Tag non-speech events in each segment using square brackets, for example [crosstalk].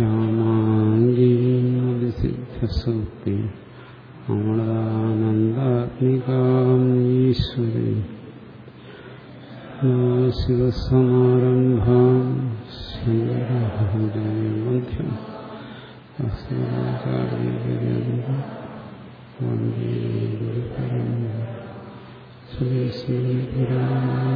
ശ്യാമാംഗീസിദ്ധസൂക്തി അമൃതാനന്ദാത്മികാം ഈശ്വരി ശിവസമാരംഭാം ശങ്കരമധ്യം വന്ദേ ഗുരുപരമ്പര ഭഗവത്പാദം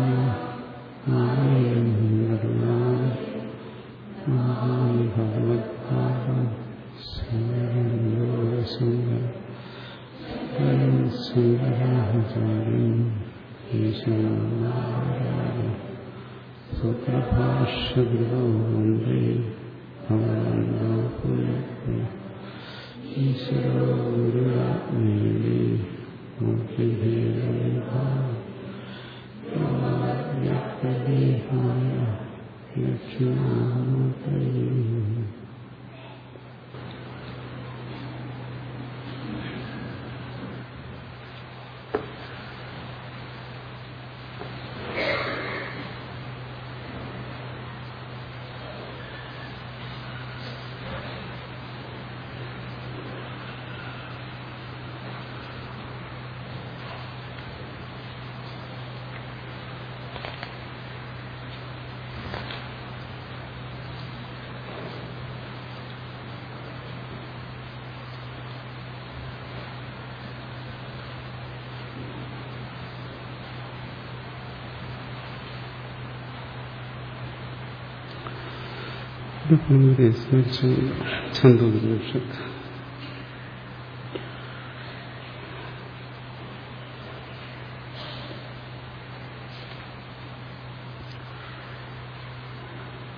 ഛന്തോപനിഷത്ത്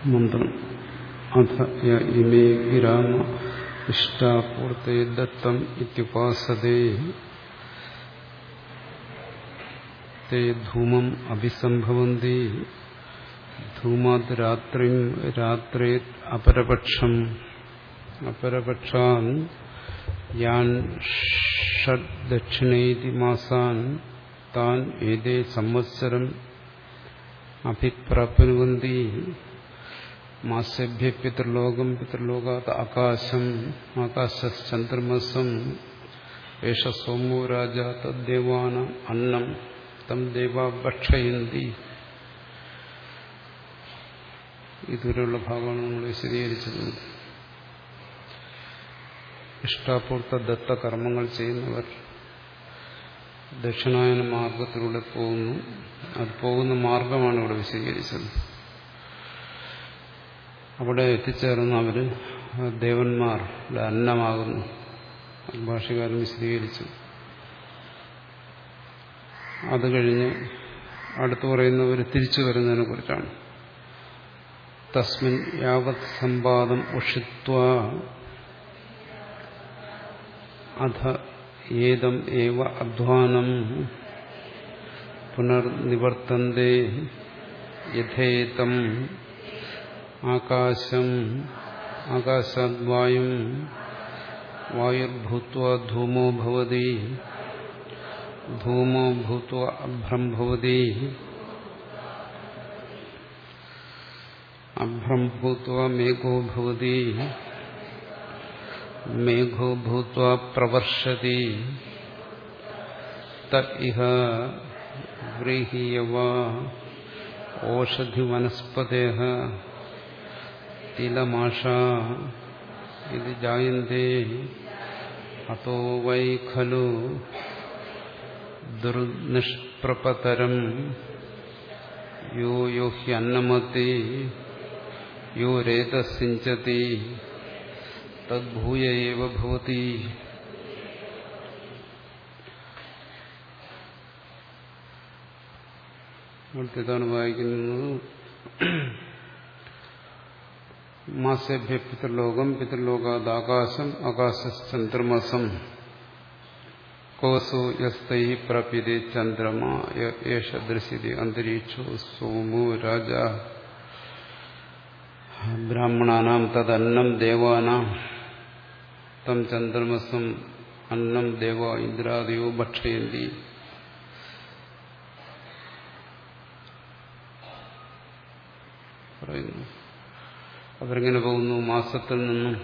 മന്ത്രം യ ഇമേ ഗിരാമ ഇഷ്ടാപൂർത്തേ ദത്തം ഇത്യുപാസതേ. തേ ധൂമം അഭിസംഭവന്തി. ധൂമാത് രാത്രി രാത്രേ അപരപക്ഷം അപരപക്ഷാൻ യാൻ ഷഡ് ദക്ഷിണേതി മാസാൻ താൻ ഏതേ സംവത്സരം അഭിപ്രാപ്നുവന്തി മാസഭ്യ പിതൃലോകം പിതൃലോകാത് ആകാശം ആകാശചന്ദ്രമസം ഏഷ സോമോ രാജ തദ്ദേവാന അന്നം തം ദേവാ ഭക്ഷയന്തി. ഇതുവരെയുള്ള ഭാഗമാണ് നമ്മൾ വിശദീകരിച്ചത് ഇഷ്ടാപൂർത്ത ദത്ത കർമ്മങ്ങൾ ചെയ്യുന്നവർ ദക്ഷിണായന മാർഗത്തിലൂടെ പോകുന്നു. അത് പോകുന്ന മാർഗമാണ് ഇവിടെ വിശദീകരിച്ചത്. അവിടെ എത്തിച്ചേർന്ന് അവർ ദേവന്മാരുടെ അന്നമാകുന്നു. ഭാഷകാരൻ വിശദീകരിച്ചു. അത് കഴിഞ്ഞ് അടുത്ത് പറയുന്നവർ തിരിച്ചു വരുന്നതിനെ കുറിച്ചാണ്. തസ്മിൻ യാവത് സമ്പാദം ഉഷിത്വ അധ ഏതം ഏവ അധ്വാനം പുനർനിവർത്തന്തേ യഥേതം ആകാശം ആകാശാദ്വായും വായുർഭൂത്വ ധൂമോ ഭവതി ധൂമോ ഭൂത്വ അഭ്രം ഭവതി അഭ്രം ഭൂത്വ മേഘോ ഭവതി മേഘോ ഭൂത്വ പ്രവർഷതി തഇഹ വ്രീഹീയവ ഓഷധി വനസ്പതേഹ തിലമാഷ ഇത് ജായന്തേ അത്തോ വൈ ഖലു ദുർനിഷ്പ്രപതരം യോ യോ ഹ്യന്നമത്തി യോ രേതസിഞ്ചതി തദ്ഭൂയ ഏവ ഭവതി ഇതാണ് വായിക്കുന്നത് മാസഭ്യ പിതൃലോകം പിതൃലോകാത് ആകാശം ആകാശചന്ദ്രമസം കോസോ യസ്തൈ പ്രപിതി ചന്ദ്രമ യേഷ ദൃശ്യതി അന്തരീക്ഷോ സോമോ രാജ ബ്രാഹ്മണാനാം തദന്നം ദേവാനാം. തം ചന്ദ്രമസം അന്നം ദേവ ഇന്ദ്രാദിയോ ഭക്ഷയന്തി. പറയുന്നു. അവരെങ്ങനെ പോകുന്നു. മാസത്തിൽ നിന്നും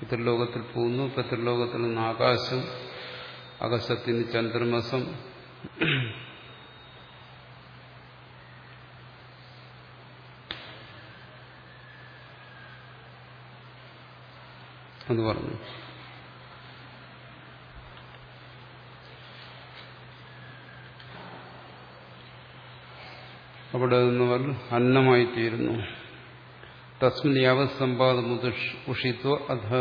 പിതൃലോകത്തിൽ പോകുന്നു. പിതൃലോകത്തിൽ നിന്ന് ആകാശം ആകാശത്തിന് ചന്ദ്രമാസം അത് പറഞ്ഞു. അവിടെ നിന്നവർ അന്നമായിത്തീരുന്നു. തസ്മിൻ യാവസമ്പാദമുദ് ഉഷിത്വ അധ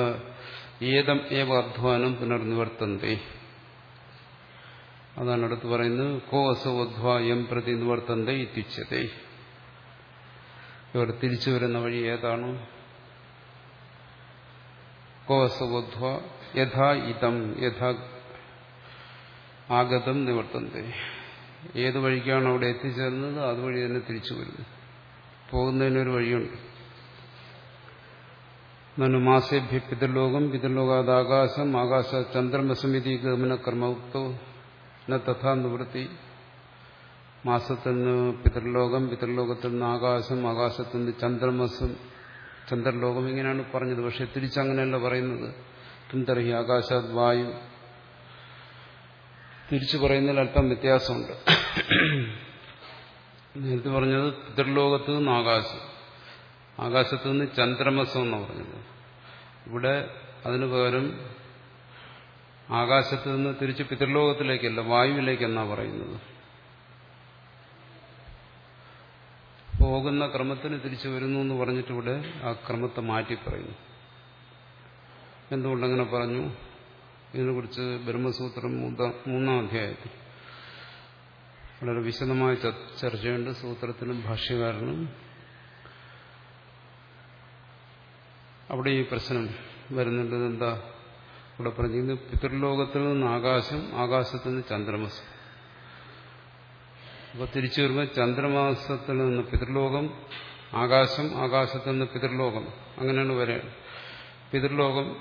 ഏതം ഏവ അധ്വാനം പുനർനിവർത്തന്തേ. അതാണ് അടുത്ത് പറയുന്നത് കോ അസോ എം പ്രതി നിവർത്തന്തേ ഇത്യുച്ചതേ. ഇവർ തിരിച്ചു വരുന്ന വഴി ഏതാണ്? കോ യഥാ ഇതം യഥാ ആഗതം നിവർത്തന്തേ. ഏത് വഴിക്കാണ് അവിടെ എത്തിച്ചേർന്നത്? അതുവഴി തന്നെ തിരിച്ചു വരുന്നത് പോകുന്നതിനൊരു വഴിയുണ്ട്. നനു മാസേഭ്യ പിതൃലോകം പിതൃലോകാത് ആകാശം ആകാശ ചന്ദ്രമസമിതി ഗമനകർമ്മയുക്തോ ന തഥാ നിവൃത്തി. മാസത്തിൽ നിന്ന് പിതൃലോകം പിതൃലോകത്തിൽ നിന്ന് ആകാശം ആകാശത്തിൽ നിന്ന് ചന്ദ്രമസം ചന്ദ്രലോകം ഇങ്ങനെയാണ് പറഞ്ഞത്. പക്ഷെ തിരിച്ചങ്ങനെയല്ല പറയുന്നത്. കിന്തർഹി ആകാശാദ് വായു. തിരിച്ചു പറയുന്നതിൽ അല്പം വ്യത്യാസമുണ്ട്. നേരത്തെ പറഞ്ഞത് പിതൃലോകത്ത് നിന്ന് ആകാശം. ആകാശത്ത് നിന്ന് ചന്ദ്രമസം എന്നാണ് പറഞ്ഞത്. ഇവിടെ അതിനു പകരം ആകാശത്ത് നിന്ന് തിരിച്ച് പിതൃലോകത്തിലേക്കല്ല വായുവിലേക്കെന്നാണ് പറയുന്നത്. പോകുന്ന ക്രമത്തിന് തിരിച്ചു വരുന്നു എന്ന് പറഞ്ഞിട്ട് ഇവിടെ ആ ക്രമത്തെ മാറ്റി പറയുന്നു. എന്തുകൊണ്ടങ്ങനെ പറഞ്ഞു? ഇതിനെക്കുറിച്ച് ബ്രഹ്മസൂത്രം മൂന്നാം അധ്യായത്തിൽ വളരെ വിശദമായ ചർച്ചയുണ്ട്. സൂത്രത്തിനും ഭാഷ്യകാരനും. അവിടെ ഈ പ്രശ്നം വരുന്നുണ്ട്. എന്താ ഇവിടെ പറഞ്ഞിരുന്നു പിതൃലോകത്തിൽ നിന്ന് ആകാശം ആകാശത്തിൽ നിന്ന് ചന്ദ്രമാസം അപ്പൊ തിരിച്ചു വരുമ്പോൾ ചന്ദ്രമാസത്തിൽ നിന്ന് പിതൃലോകം ആകാശം ആകാശത്തിൽ നിന്ന് പിതൃലോകം. അങ്ങനെയാണ് വരെ പിതൃലോകം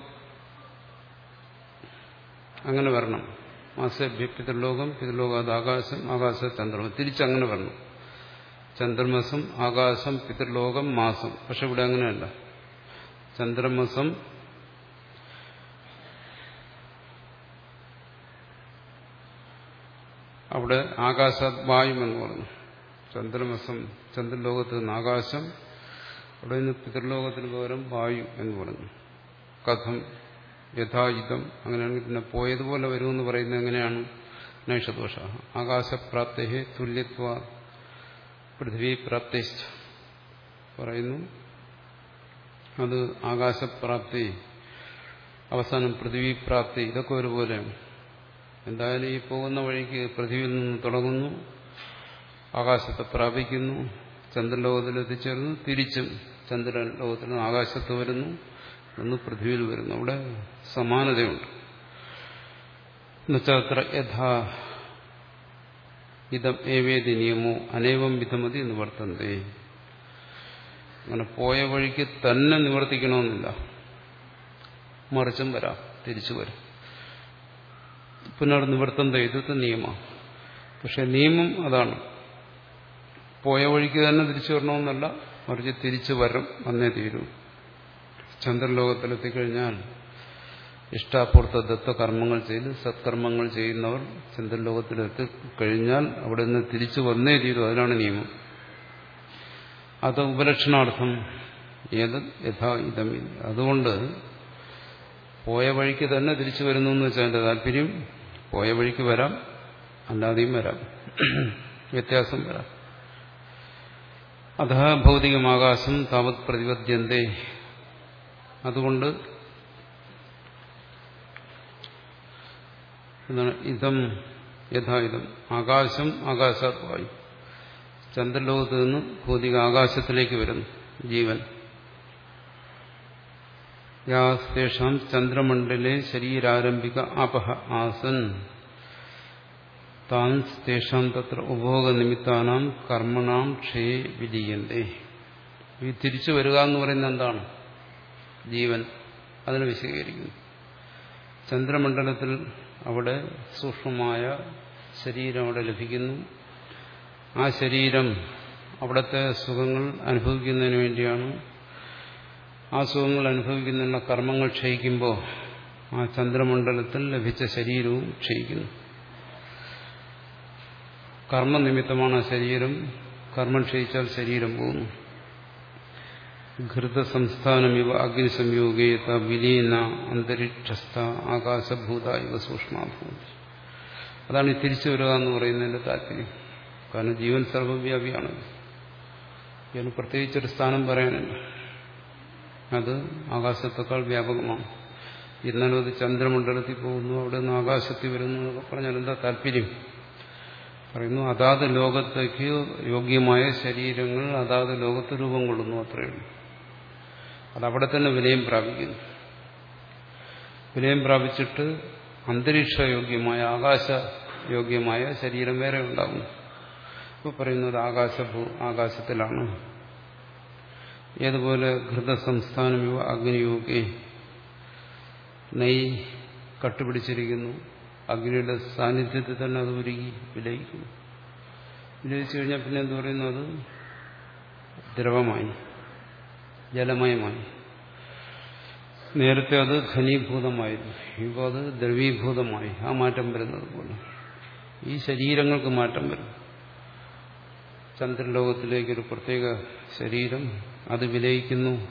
അങ്ങനെ വരണം. മാസഭ്യ പിതൃലോകം പിതൃലോകം അത് ആകാശം ആകാശ ചന്ദ്രമ തിരിച്ചങ്ങനെ വരണം. ചന്ദ്രമാസം ആകാശം പിതൃലോകം മാസം. പക്ഷെ ഇവിടെ അങ്ങനെയല്ല. ചന്ദ്രമാസം അവിടെ ആകാശാത് എന്ന് പറഞ്ഞു. ചന്ദ്രമസം ചന്ദ്രലോകത്ത് നിന്ന് ആകാശം അവിടെ നിന്ന് പിതൃലോകത്തിന് പകരം വായു എന്ന് പറഞ്ഞു. കഥം യഥായുധം അങ്ങനെയാണെങ്കിൽ പിന്നെ പോയതുപോലെ വരുമെന്ന് പറയുന്നത് എങ്ങനെയാണ്? നൈഷദോഷ ആകാശപ്രാപ്തി തുല്യത്വ പൃഥ്വി പ്രാപ്തി പറയുന്നു. അത് ആകാശപ്രാപ്തി അവസാനം പൃഥ്വി പ്രാപ്തി ഇതൊക്കെ ഒരുപോലെയാണ്. എന്തായാലും ഈ പോകുന്ന വഴിക്ക് പൃഥ്വിയിൽ നിന്ന് തുടങ്ങുന്നു. ആകാശത്തെ പ്രാപിക്കുന്നു. ചന്ദ്രലോകത്തിൽ എത്തിച്ചേർന്നു തിരിച്ചും ചന്ദ്രലോകത്തിൽ നിന്ന് ആകാശത്ത് വരുന്നു. എന്ന് പൃഥ്വിയിൽ വരുന്നു. അവിടെ സമാനതയുണ്ട്. എന്നുവെച്ചാൽ യഥാ ഇതം ഏവേദി നിയമോ അനേവം വിധമതി നിവർത്തന്തേ അങ്ങനെ പോയ വഴിക്ക് തന്നെ നിവർത്തിക്കണമെന്നില്ല. മറിച്ചും വരാം. തിരിച്ചു വരാം. പുനർനിവർത്തന്ത ഇതത്തെ നിയമമാണ് പക്ഷെ നിയമം അതാണ്. പോയ വഴിക്ക് തന്നെ തിരിച്ചു വരണമെന്നല്ല മറിച്ച് തിരിച്ചു വരും വന്നേ തീരൂ. ചന്ദ്രലോകത്തിലെത്തിക്കഴിഞ്ഞാൽ ഇഷ്ടാപൂർത്ത ദത്ത കർമ്മങ്ങൾ ചെയ്ത് സത്കർമ്മങ്ങൾ ചെയ്യുന്നവർ ചന്ദ്രലോകത്തിലെത്തി കഴിഞ്ഞാൽ അവിടെ നിന്ന് തിരിച്ചു വന്നേ തീരൂ. അതിനാണ് നിയമം. അത് ഉപലക്ഷണാർത്ഥം. ഏത്? യഥാ ഇതം അതുകൊണ്ട് പോയ വഴിക്ക് തന്നെ തിരിച്ചു വരുന്നു എന്ന് വെച്ചാൽ എന്റെ താല്പര്യം പോയ വഴിക്ക് വരാം. അല്ലാതെയും വരാം. വ്യത്യാസം വരാം. അധ ഭൗതികമാകാശം താവത് പ്രതിപദ്യന്തേ. അതുകൊണ്ട് എന്താണ്? ഇതം യഥായുധം ആകാശം ആകാശാത്വായി ചന്ദ്രലോകത്ത് നിന്ന് ഭൗതിക ആകാശത്തിലേക്ക് വരുന്നു ജീവൻ. യാസ്തേഷാം ചന്ദ്രമണ്ഡലെ ശരീരാരംഭിക അപഹ ആസൻ. താൻ തേഷാം തത്ര ഉപഭോഗനിമിത്താനാം കർമ്മണാം ക്ഷയെ വിജയന്തേ. ഈ തിരിച്ചു വരിക എന്ന് പറയുന്നത് എന്താണ്? ജീവൻ. അതിനെ വിശദീകരിക്കുന്നു. ചന്ദ്രമണ്ഡലത്തിൽ അവിടെ സൂക്ഷ്മമായ ശരീരം അവിടെ ലഭിക്കുന്നു. ആ ശരീരം അവിടുത്തെ സുഖങ്ങൾ അനുഭവിക്കുന്നതിന് വേണ്ടിയാണ് ആ സുഖങ്ങൾ അനുഭവിക്കുന്നുള്ള കർമ്മങ്ങൾ ക്ഷയിക്കുമ്പോൾ ആ ചന്ദ്രമണ്ഡലത്തിൽ ലഭിച്ച ശരീരവും ക്ഷയിക്കുന്നു. കർമ്മനിമിത്തമാണ് ആ ശരീരം. കർമ്മം ക്ഷയിച്ചാൽ ശരീരം പോകുന്നു. ഘൃതസംസ്ഥാനം ഇവ അഗ്നിസംയോഗേത വിലീന അന്തരീക്ഷസ്ഥ ആകാശഭൂത ഇവ സൂക്ഷ്മാഭൂതി. അതാണ് ഈ തിരിച്ചു വരിക എന്ന് പറയുന്നതിന്റെ താല്പര്യം. കാരണം ജീവൻ സർവവ്യാപിയാണ്. ഇതിന് പ്രത്യേകിച്ചൊരു സ്ഥാനം പറയാനില്ല. അത് ആകാശത്തേക്കാൾ വ്യാപകമാണ്. ഇന്നലെ അത് ചന്ദ്രമണ്ഡലത്തിൽ പോകുന്നു അവിടെ നിന്ന് ആകാശത്തിൽ വരുന്നു എന്നൊക്കെ പറഞ്ഞാൽ എന്താ താല്പര്യം? പറയുന്നു അതാത് ലോകത്തേക്ക് യോഗ്യമായ ശരീരങ്ങൾ അതാത് ലോകത്ത് രൂപം കൊള്ളുന്നു അത്രയേ ഉള്ളൂ. അതവിടെ തന്നെ വിലയം പ്രാപിക്കുന്നു. വിലയം പ്രാപിച്ചിട്ട് അന്തരീക്ഷ യോഗ്യമായ ആകാശ യോഗ്യമായ ശരീരം വേറെ ഉണ്ടാകുന്നു. ഇപ്പൊ പറയുന്നത് ആകാശഭൂ ആകാശത്തിലാണ്. ഏതുപോലെ ഘൃതസംസ്ഥാനം ഇവ അഗ്നിയോഗേ നെയ് കട്ടുപിടിച്ചിരിക്കുന്നു. അഗ്നിയുടെ സാന്നിധ്യത്തിൽ തന്നെ അത് ഉരുകി വിലയിക്കുന്നു. വിലയിച്ചു കഴിഞ്ഞാൽ പിന്നെ എന്ത് പറയുന്നു അത്? ദ്രവമായി ജലമയമായി. നേരത്തെ അത് ഘനീഭൂതമായിരുന്നു. ഇപ്പോൾ അത് ദ്രവീഭൂതമായി. ആ മാറ്റം വരുന്നത് പോലെ. ഈ ശരീരങ്ങൾക്ക് മാറ്റം വരും. ചന്ദ്രലോകത്തിലേക്കൊരു പ്രത്യേക ശരീരം അത് വിലയിക്കുന്നു.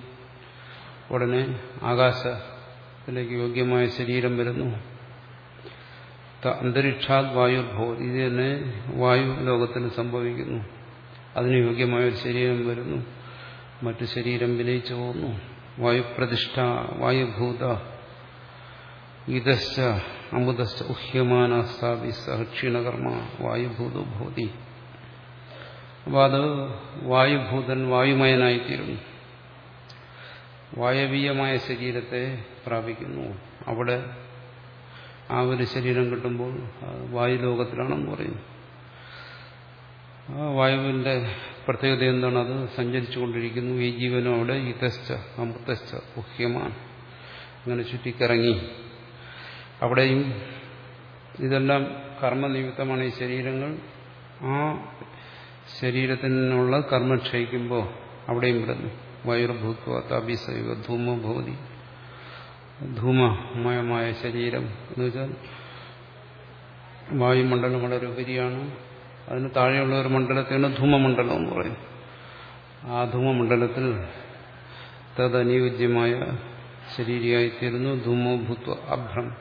ഉടനെ ആകാശത്തിലേക്ക് യോഗ്യമായ ശരീരം വരുന്നു. അന്തരീക്ഷാത് വായുർഭവം ഇത് തന്നെ വായു ലോകത്തിന് സംഭവിക്കുന്നു. അതിന് യോഗ്യമായ ഒരു ശരീരം വരുന്നു. മറ്റു ശരീരം വിലയിച്ചു പോകുന്നു. വായുപ്രതിഷ്ഠ വായുഭൂത ഇതശ്ച അമുതശ്ച ഉഹ്യമാനാസ്ഥാപി സഹക്ഷീണകർമ്മ വായുഭൂതോ ഭൂതി അപ്പോൾ അത് വായുഭൂതൻ വായുമയനായിത്തീരുന്നു. വായവീയമായ ശരീരത്തെ പ്രാപിക്കുന്നു. അവിടെ ആ ഒരു ശരീരം കിട്ടുമ്പോൾ വായുലോകത്തിലാണെന്ന് പറയുന്നു ആ വായുവിന്റെ പ്രത്യേകത എന്താണ്? അത് സഞ്ചരിച്ചു കൊണ്ടിരിക്കുന്നു ഈ ജീവനും അവിടെ ഇതശ്ച അമൃതശ്ച മുഖ്യമാണ് അങ്ങനെ ചുറ്റിക്കറങ്ങി. അവിടെയും ഇതെല്ലാം കർമ്മനിമിത്തമാണ് ഈ ശരീരങ്ങൾ. ആ ശരീരത്തിനുള്ള കർമ്മം ക്ഷയിക്കുമ്പോൾ അവിടെയും വിടുന്നു വൈർഭൂത്വ തപിസൈവ ധൂമഭൂതി ധൂമമയമായ ശരീരം എന്ന് വെച്ചാൽ വായുമണ്ഡലം വളരെ ഉപരിയാണ്. അതിന് താഴെയുള്ള ഒരു മണ്ഡലത്തെയാണ് ധൂമമണ്ഡലം എന്ന് പറയും ആ ധൂമമണ്ഡലത്തിൽ തദ്നുയോജ്യമായ ശരീരയായിത്തീരുന്നു. ധൂമോഭൂത്വ അഭ്രം.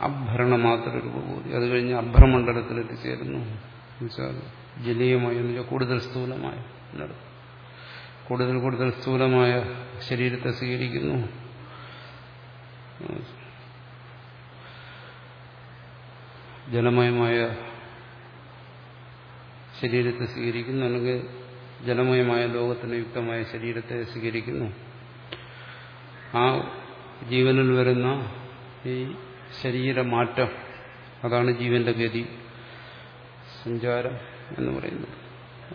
അഭരണ മാത്ര രൂപബോധി അത് കഴിഞ്ഞ് അഭ്രമണ്ഡലത്തിൽ എത്തിച്ചേരുന്നു എന്നുവെച്ചാൽ ജലീയമായി എന്ന് വെച്ചാൽ കൂടുതൽ സ്ഥൂലമായ കൂടുതൽ കൂടുതൽ സ്ഥൂലമായ ശരീരത്തെ സ്വീകരിക്കുന്നു. ജലമയമായ ശരീരത്തെ സ്വീകരിക്കുന്നു അല്ലെങ്കിൽ ജലമയമായ ലോകത്തിന് യുക്തമായ ശരീരത്തെ സ്വീകരിക്കുന്നു. ആ ജീവനിൽ വരുന്ന ഈ ശരീരമാറ്റം അതാണ് ജീവന്റെ ഗതി. സഞ്ചാരം എന്ന് പറയുന്നു.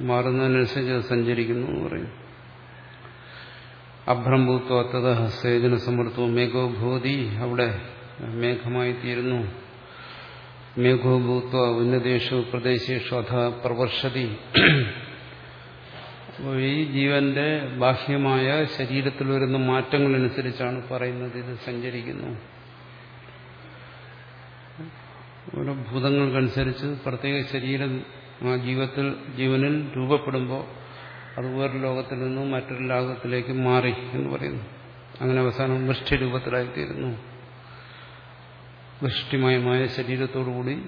മാറുന്നതിനനുസരിച്ച് സഞ്ചരിക്കുന്നു എന്ന് പറയുന്നു. അഭ്രംഭൂത്വത്തത സേജന സമൃദ്ധവും മേഘോഭൂതി അവിടെ മേഘമായി തീരുന്നു മേഘോഭൂത്വ ഉന്നതേഷു പ്രദേശേഷു അഥ പ്രവർഷതി. ഈ ജീവന്റെ ബാഹ്യമായ ശരീരത്തിൽ വരുന്ന മാറ്റങ്ങളനുസരിച്ചാണ് പറയുന്നത് ഇത് സഞ്ചരിക്കുന്നു. ഓരോ ഭൂതങ്ങൾക്കനുസരിച്ച് പ്രത്യേക ശരീരം ആ ജീവത്തിൽ ജീവനിൽ രൂപപ്പെടുമ്പോൾ അത് വേറൊരു ലോകത്തിൽ നിന്നും മറ്റൊരു ലോകത്തിലേക്ക് മാറി എന്ന് പറയുന്നു. അങ്ങനെ അവസാനം വൃഷ്ടി രൂപത്തിലായിത്തീരുന്നു. വൃഷ്ടിമയമായ ശരീരത്തോടുകൂടി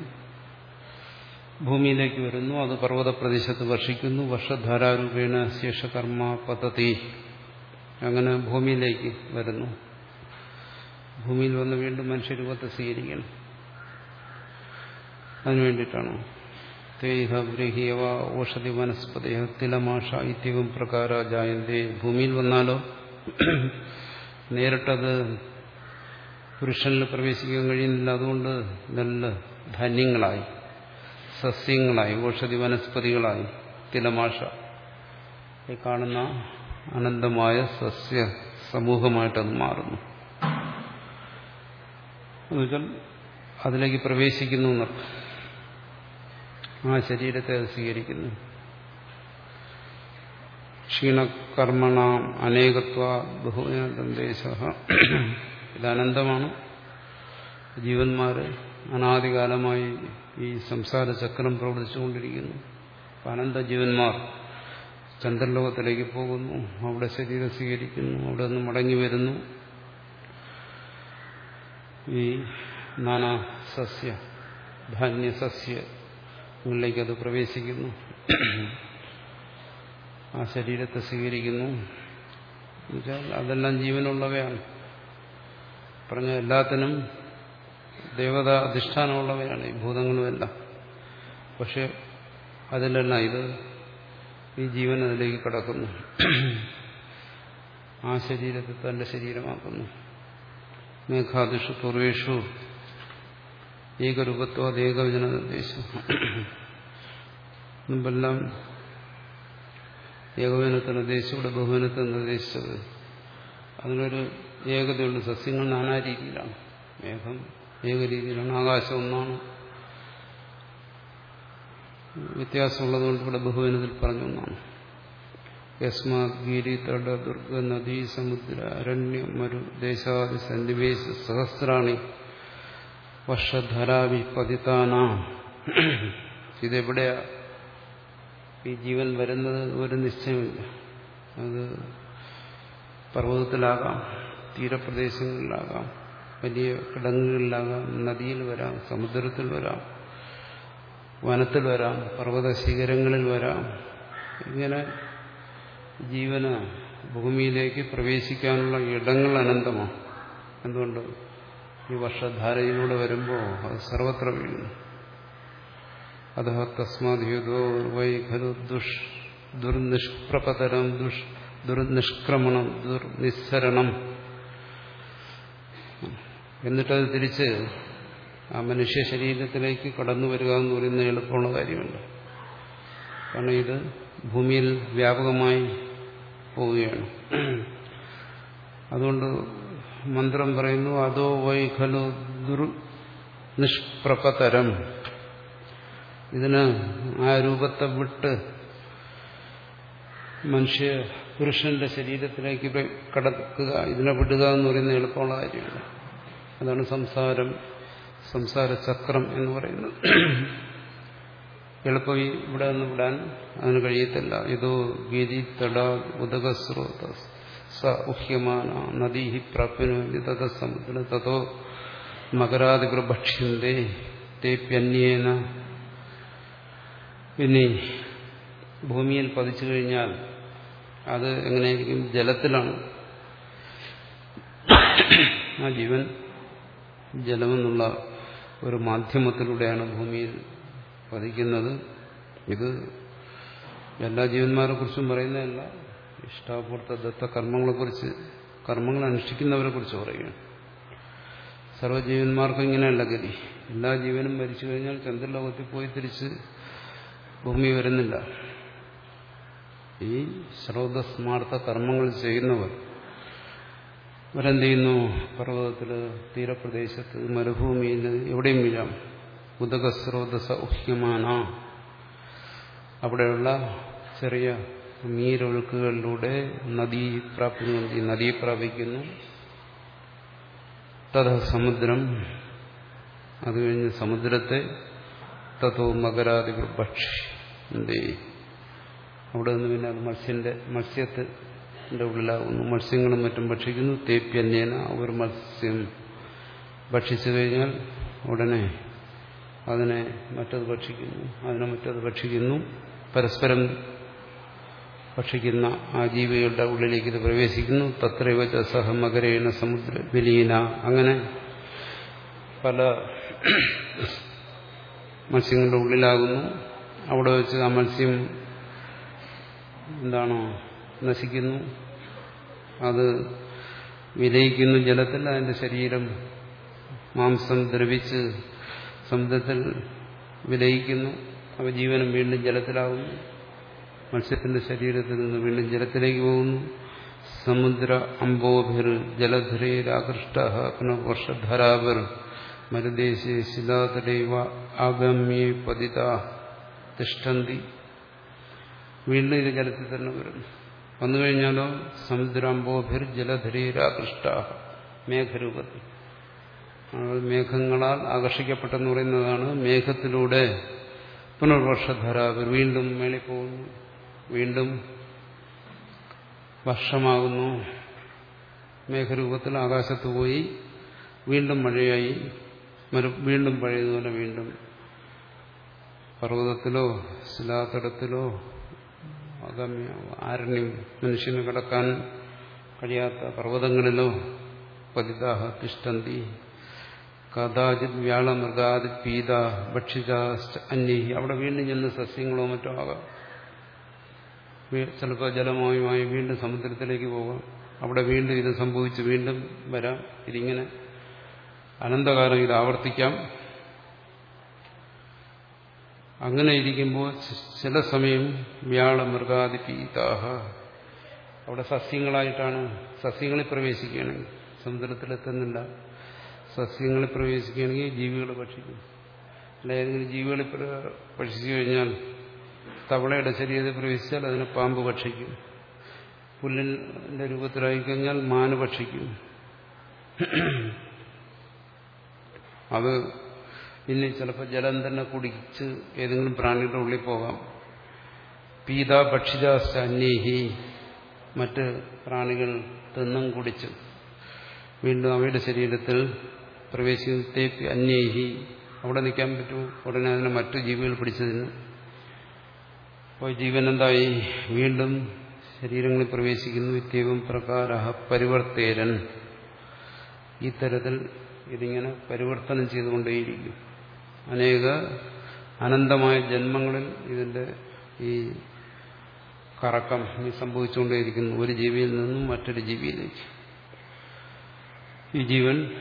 ഭൂമിയിലേക്ക് വരുന്നു. അത് പർവത പ്രദേശത്ത് വർഷിക്കുന്നു വർഷധാരാരൂപേണ ശേഷകർമ്മ പദ്ധതി. അങ്ങനെ ഭൂമിയിലേക്ക് വരുന്നു. ഭൂമിയിൽ വന്ന് വീണ്ടും മനുഷ്യരൂപത്തെ സ്വീകരിക്കണം. അതിനു വേണ്ടിയിട്ടാണ്. തേഹ ബ്രഹീയവ ഓഷധി വനസ്പതിഹ തിലമാഷ ഇത്യവും പ്രകാര ജായന്തേ. ഭൂമിയിൽ വന്നാലോ നേരിട്ടത് പുരുഷനിൽ പ്രവേശിക്കാൻ കഴിയുന്നില്ല. അതുകൊണ്ട് നല്ല ധന്യങ്ങളായി സസ്യങ്ങളായി ഓഷധി വനസ്പതികളായി തിലമാഷ. ഈ കാണുന്ന അനന്തമായ സസ്യ സമൂഹമായിട്ടത് മാറുന്നു. എന്നുവെച്ചാൽ അതിലേക്ക് പ്രവേശിക്കുന്നു എന്നർത്ഥം. ആ ശരീരത്തെ അത് സ്വീകരിക്കുന്നു. ക്ഷീണകർമ്മണ അനേകത്വ ബഹുവിനദേശ ഇത് അനന്തമാണ് ജീവന്മാര് അനാദികാലമായി ഈ സംസാര ചക്രം പ്രവർത്തിച്ചുകൊണ്ടിരിക്കുന്നു. അനന്ത ജീവന്മാർ ചന്ദ്രലോകത്തിലേക്ക് പോകുന്നു. അവിടെ ശരീരം സ്വീകരിക്കുന്നു. അവിടെ നിന്ന് മടങ്ങി വരുന്നു. ഈ നാനാ സസ്യ ധാന്യസസ്യങ്ങളിലേക്ക് അത് പ്രവേശിക്കുന്നു. ആ ശരീരത്തെ സ്വീകരിക്കുന്നു. എന്നുവെച്ചാൽ അതെല്ലാം ജീവനുള്ളവയാണ്. പറഞ്ഞ എല്ലാത്തിനും ദേവത അധിഷ്ഠാനമുള്ളവയാണ് ഈ ഭൂതങ്ങളുമെല്ലാം. പക്ഷെ അതിലെല്ലാം ഇത് ഈ ജീവൻ അതിലേക്ക് കടക്കുന്നു. ആ ശരീരത്തെ തന്റെ ശരീരമാക്കുന്നു. മേഘാദിഷു പൂർവേഷു ഏകരൂപത്വ ഏകവചന നിർദ്ദേശം. മുമ്പെല്ലാം ഏകവചനത്തെ നിർദ്ദേശിച്ചു ഇവിടെ ബഹുവനത്തെ നിർദ്ദേശിച്ചത്. അതിനൊരു ഏകതയുണ്ട് സസ്യങ്ങൾ നാനാ രീതിയിലാണ്. മേഘം ഏക രീതിയിലാണ് ആകാശം ഒന്നാണ്. വ്യത്യാസമുള്ളതുകൊണ്ട് ഇവിടെ ബഹുവനത്തിൽ പറഞ്ഞു ഒന്നാണ്. യസ്മാത് ഗിരി തട ദുർഗ നദീ സമുദ്ര അരണ്യം മരു ദേശാദി സന്നിവേശ സഹസ്രാണി വർഷധരാവി ഇതെവിടെയാ? ഈ ജീവൻ വരുന്നത് ഒരു നിശ്ചയമില്ല. അത് പർവതത്തിലാകാം തീരപ്രദേശങ്ങളിലാകാം വലിയ കിടങ്ങുകളിലാകാം നദിയിൽ വരാം സമുദ്രത്തിൽ വരാം വനത്തിൽ വരാം പർവത ശിഖരങ്ങളിൽ വരാം. ഇങ്ങനെ ജീവന് ഭൂമിയിലേക്ക് പ്രവേശിക്കാനുള്ള ഇടങ്ങൾ അനന്തമാണ്. എന്തുകൊണ്ട്? ഈ വർഷധാരയിലൂടെ വരുമ്പോൾ അത് സർവത്ര വീഴുന്നു. അത തസ്മാദ്യുതോ വൈ ഖലു ദുഷ് ദുർനിഷ്പ്രപതരം ദുഷ് ദുർനിഷ്ക്രമണം ദുർനിസ്സരണം. എന്നിട്ടത് തിരിച്ച് ആ മനുഷ്യ ശരീരത്തിലേക്ക് കടന്നു വരിക എന്ന് പറയുന്ന എളുപ്പമുള്ള കാര്യമുണ്ട് കാരണം ഇത് ഭൂമിയിൽ വ്യാപകമായി പോവുകയാണ്. അതുകൊണ്ട് മന്ത്രം പറയുന്നു അതോ വൈ ഖലു ദുർ നിഷ്പ്രപതരം. ഇതിന് ആ രൂപത്തെ വിട്ട് മനുഷ്യ പുരുഷന്റെ ശരീരത്തിലേക്ക് കടക്കുക ഇതിനെ വിടുക എന്ന് പറയുന്ന എളുപ്പമുള്ള കാര്യമാണ്. അതാണ് സംസാരം സംസാര ചക്രം എന്ന് പറയുന്നത്. എളുപ്പം ഇവിടെ നിന്ന് വിടാൻ അതിന് കഴിയത്തില്ല. ഇതോ ഗിരി തട ഉദകസ്രോത സ ഉഹ്യമാന നദീ പ്രാപ്യനോതി തത സമുദ്ര തതോ മകരാദികൾ ഭക്ഷ്യന്തേ തേപ്യന്യേന പിന്നെ ഭൂമിയിൽ പതിച്ചു കഴിഞ്ഞാൽ അത് എങ്ങനെയായിരിക്കും? ജലത്തിലാണ്. ആ ജീവൻ ജലമെന്നുള്ള ഒരു മാധ്യമത്തിലൂടെയാണ് ഭൂമിയിൽ പതിക്കുന്നത്. ഇത് എല്ലാ ജീവന്മാരെ കുറിച്ചും പറയുന്നതല്ല. ഇഷ്ടാപൂർത്ത ദത്ത കർമ്മങ്ങളെക്കുറിച്ച് കർമ്മങ്ങൾ അനുഷ്ഠിക്കുന്നവരെ കുറിച്ച് പറയുകയാണ്. സർവജീവന്മാർക്കും ഇങ്ങനെയല്ല ഗതി. എല്ലാ ജീവനും മരിച്ചു കഴിഞ്ഞാൽ ചന്ദ്രലോകത്തിൽ പോയി തിരിച്ച് ഭൂമി വരുന്നില്ല. ഈ ശ്രോതസ്മാർത്ഥ കർമ്മങ്ങൾ ചെയ്യുന്നവർ അവരെന്ത് ചെയ്യുന്നു? പർവതത്തിൽ തീരപ്രദേശത്ത് മരുഭൂമിയിൽ എവിടെയും വീഴാം ഉദകസ്രോതസ ഉഹ്യമാന അവിടെയുള്ള ചെറിയ നീരൊഴുക്കുകളിലൂടെ നദീ പ്രാപ്തി നദി പ്രാപിക്കുന്നു. തഥ സമുദ്രം. അത് കഴിഞ്ഞ് സമുദ്രത്തെ തത്തോ മകരാതി പക്ഷി എന്തേ അവിടെ നിന്ന് പിന്നെ അത് മത്സ്യന്റെ മത്സ്യത്തിന്റെ ഉള്ളിലാകുന്നു മത്സ്യങ്ങളും മറ്റും ഭക്ഷിക്കുന്നു. തേപ്യന്യേന ഒരു മത്സ്യം ഭക്ഷിച്ചു കഴിഞ്ഞാൽ ഉടനെ അതിനെ മറ്റത് ഭക്ഷിക്കുന്നു. അതിനെ മറ്റത് ഭക്ഷിക്കുന്നു. പരസ്പരം ഭക്ഷിക്കുന്ന ആ ജീവികളുടെ ഉള്ളിലേക്ക് ഇത് പ്രവേശിക്കുന്നു. തത്രവച്ച സഹ മകരേണ സമുദ്ര വിലീന അങ്ങനെ പല മത്സ്യങ്ങളുടെ ഉള്ളിലാകുന്നു. അവിടെ വെച്ച് ആ മത്സ്യം എന്താണോ നശിക്കുന്നു. അത് വിലയിക്കുന്നു ജലത്തിൽ. അതിന്റെ ശരീരം മാംസം ദ്രവിച്ച് സമുദ്രത്തിൽ വിലയിക്കുന്നു. അവ ജീവനം വീണ്ടും ജലത്തിലാകുന്നു. മത്സ്യത്തിന്റെ ശരീരത്തിൽ നിന്ന് വീണ്ടും ജലത്തിലേക്ക് പോകുന്നു. സമുദ്ര അംബോഭിർ ജലധരയിലാകൃഷ്ട വർഷധരാവർ മരുദേശേ ശിലാതടൈവ ആഗമ്യേ പതിത തിഷ്ടന്തി വീണ്ടും ഇത് ജലത്തിൽ തന്നെ വരുന്നു. വന്നു കഴിഞ്ഞാലോ സമുദ്രാംബോഭിർ ജലധരയിലാകൃഷ്ട മേഘരൂപത്തിൽ. മേഘങ്ങളാൽ ആകർഷിക്കപ്പെട്ടെന്ന് പറയുന്നതാണ് മേഘത്തിലൂടെ പുനർവർഷധരാവർ വീണ്ടും മേളിൽ പോകുന്നു. വീണ്ടും വർഷമാകുന്നു. മേഘരൂപത്തിൽ ആകാശത്ത് പോയി വീണ്ടും മഴയായി. വീണ്ടും പഴയതുപോലെ വീണ്ടും പർവതത്തിലോ ശിലാതടത്തിലോ അഗമ്യ ആരണ്യം മനുഷ്യന് കടക്കാൻ കഴിയാത്ത പർവതങ്ങളിലോ പതിതാഹ തിഷ്ടന്തി കഥാചിത് വ്യാളമൃഗാതി പീത ഭക്ഷിത അന്യഹി അവിടെ വീണ്ടും ചെന്ന് സസ്യങ്ങളോ മറ്റോ ആകാം. ചിലപ്പോൾ ജലമയമായി വീണ്ടും സമുദ്രത്തിലേക്ക് പോകാം. അവിടെ വീണ്ടും ഇത് സംഭവിച്ച് വീണ്ടും വരാം. ഇതിങ്ങനെ അനന്തകാലം ഇത് ആവർത്തിക്കാം. അങ്ങനെ ഇരിക്കുമ്പോൾ ചില സമയം വ്യാള മൃഗാതി പീതാഹ അവിടെ സസ്യങ്ങളായിട്ടാണ് സസ്യങ്ങളിൽ പ്രവേശിക്കുകയാണെങ്കിൽ സമുദ്രത്തിലെത്തുന്നില്ല. സസ്യങ്ങളിൽ പ്രവേശിക്കുകയാണെങ്കിൽ ജീവികൾ ഭക്ഷിക്കും. അല്ല ഏതെങ്കിലും ജീവികളിൽ ഭക്ഷിച്ചു കഴിഞ്ഞാൽ തവളയുടെ ശരീരത്തിൽ പ്രവേശിച്ചാൽ അതിന് പാമ്പ് ഭക്ഷിക്കും. പുല്ലിന്റെ രൂപത്തിലായി കഴിഞ്ഞാൽ മാന് ഭക്ഷിക്കും. അത് ഇനി ചിലപ്പോൾ ജലം തന്നെ കുടിച്ച് ഏതെങ്കിലും പ്രാണിയുടെ ഉള്ളിൽ പോകാം. പീത ഭക്ഷിതാശ്ച അന്യേഹി മറ്റ് പ്രാണികൾ തിന്നും കുടിച്ച് വീണ്ടും അവയുടെ ശരീരത്തിൽ പ്രവേശിച്ചേക്ക് അന്യേഹി. അവിടെ നിൽക്കാൻ പറ്റുമോ? ഉടനെ അതിനെ മറ്റു ജീവികൾ പിടിച്ചതിന് അപ്പോൾ ജീവൻ എന്തായി? വീണ്ടും ശരീരങ്ങളിൽ പ്രവേശിക്കുന്നു. ഇത്യവും പ്രകാര പരിവർത്തേരൻ. ഈ തരത്തിൽ ഇതിങ്ങനെ പരിവർത്തനം ചെയ്തുകൊണ്ടേയിരിക്കും. അനേക അനന്തമായ ജന്മങ്ങളിൽ ഇതിന്റെ ഈ കറക്കം ഈ സംഭവിച്ചുകൊണ്ടേയിരിക്കുന്നു. ഒരു ജീവിയിൽ നിന്നും മറ്റൊരു ജീവിയിലേക്ക്. ഈ ജീവൻ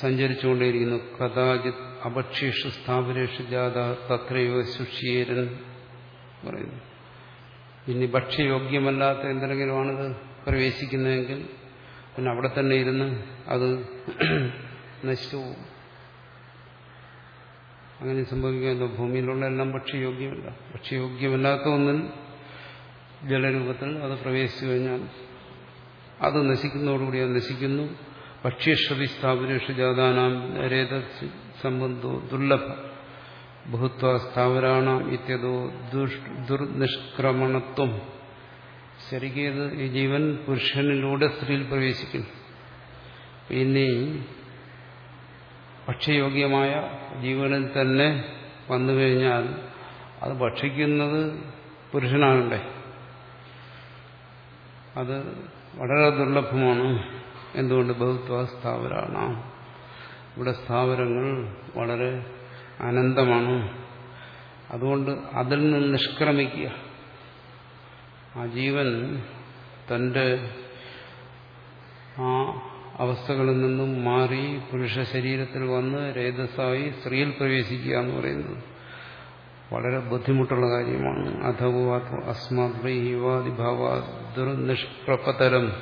സഞ്ചരിച്ചുകൊണ്ടേയിരിക്കുന്നു. കഥാചിത് അപക്ഷീഷു സ്ഥാപനേഷു ജാത തത്രയോ സുഷിയേരൻ പറയുന്നു. ഇനി ഭക്ഷ്യയോഗ്യമല്ലാത്ത എന്തെങ്കിലുമാണിത് പ്രവേശിക്കുന്നതെങ്കിൽ പിന്നെ അവിടെ തന്നെ ഇരുന്ന് അത് [clears throat] നശിച്ചു പോകും. അങ്ങനെ സംഭവിക്കുമല്ലോ. ഭൂമിയിലുള്ള എല്ലാം ഭക്ഷ്യയോഗ്യമല്ല. ഭക്ഷ്യയോഗ്യമല്ലാത്ത ഒന്നിൽ ജലരൂപത്തിൽ അത് പ്രവേശിച്ചു കഴിഞ്ഞാൽ അത് നശിക്കുന്നതോടുകൂടി അത് നശിക്കുന്നു. ഭക്ഷ്യശ്രുതി സ്ഥാപനേഷു ജാതാനാം രേത സംബന്ധോ ദുർലഭ. ബഹുത്വ സ്ഥാവരാണ ഇത്യതോ ദുർനിഷ്ക്രമണത്വം. ശരിക്കേത് ഈ ജീവൻ പുരുഷനിലൂടെ സ്ത്രീയിൽ പ്രവേശിക്കും ഇനി ഭക്ഷ്യയോഗ്യമായ ജീവനിൽ തന്നെ വന്നു കഴിഞ്ഞാൽ അത് ഭക്ഷിക്കുന്നത് പുരുഷനാകണ്ടേ. അത് വളരെ ദുർലഭമാണ് എന്തുകൊണ്ട് ബഹുത്വ സ്ഥാവരാണ് ഇവിടെ സ്ഥാവരങ്ങൾ വളരെ അനന്തമാണ് അതുകൊണ്ട് അതിൽ നിന്ന് നിഷ്ക്രമിക്കുക. ആ ജീവൻ തന്റെ ആ അവസ്ഥകളിൽ നിന്നും മാറി പുരുഷ ശരീരത്തിൽ വന്ന് രേതസ്സായി സ്ത്രീയിൽ പ്രവേശിക്കുക എന്ന് പറയുന്നത് വളരെ ബുദ്ധിമുട്ടുള്ള കാര്യമാണ്. അഥവാ അസ്മാദ്വൈവാദിഭാവ ദുർനിഷ്പ്രപതരം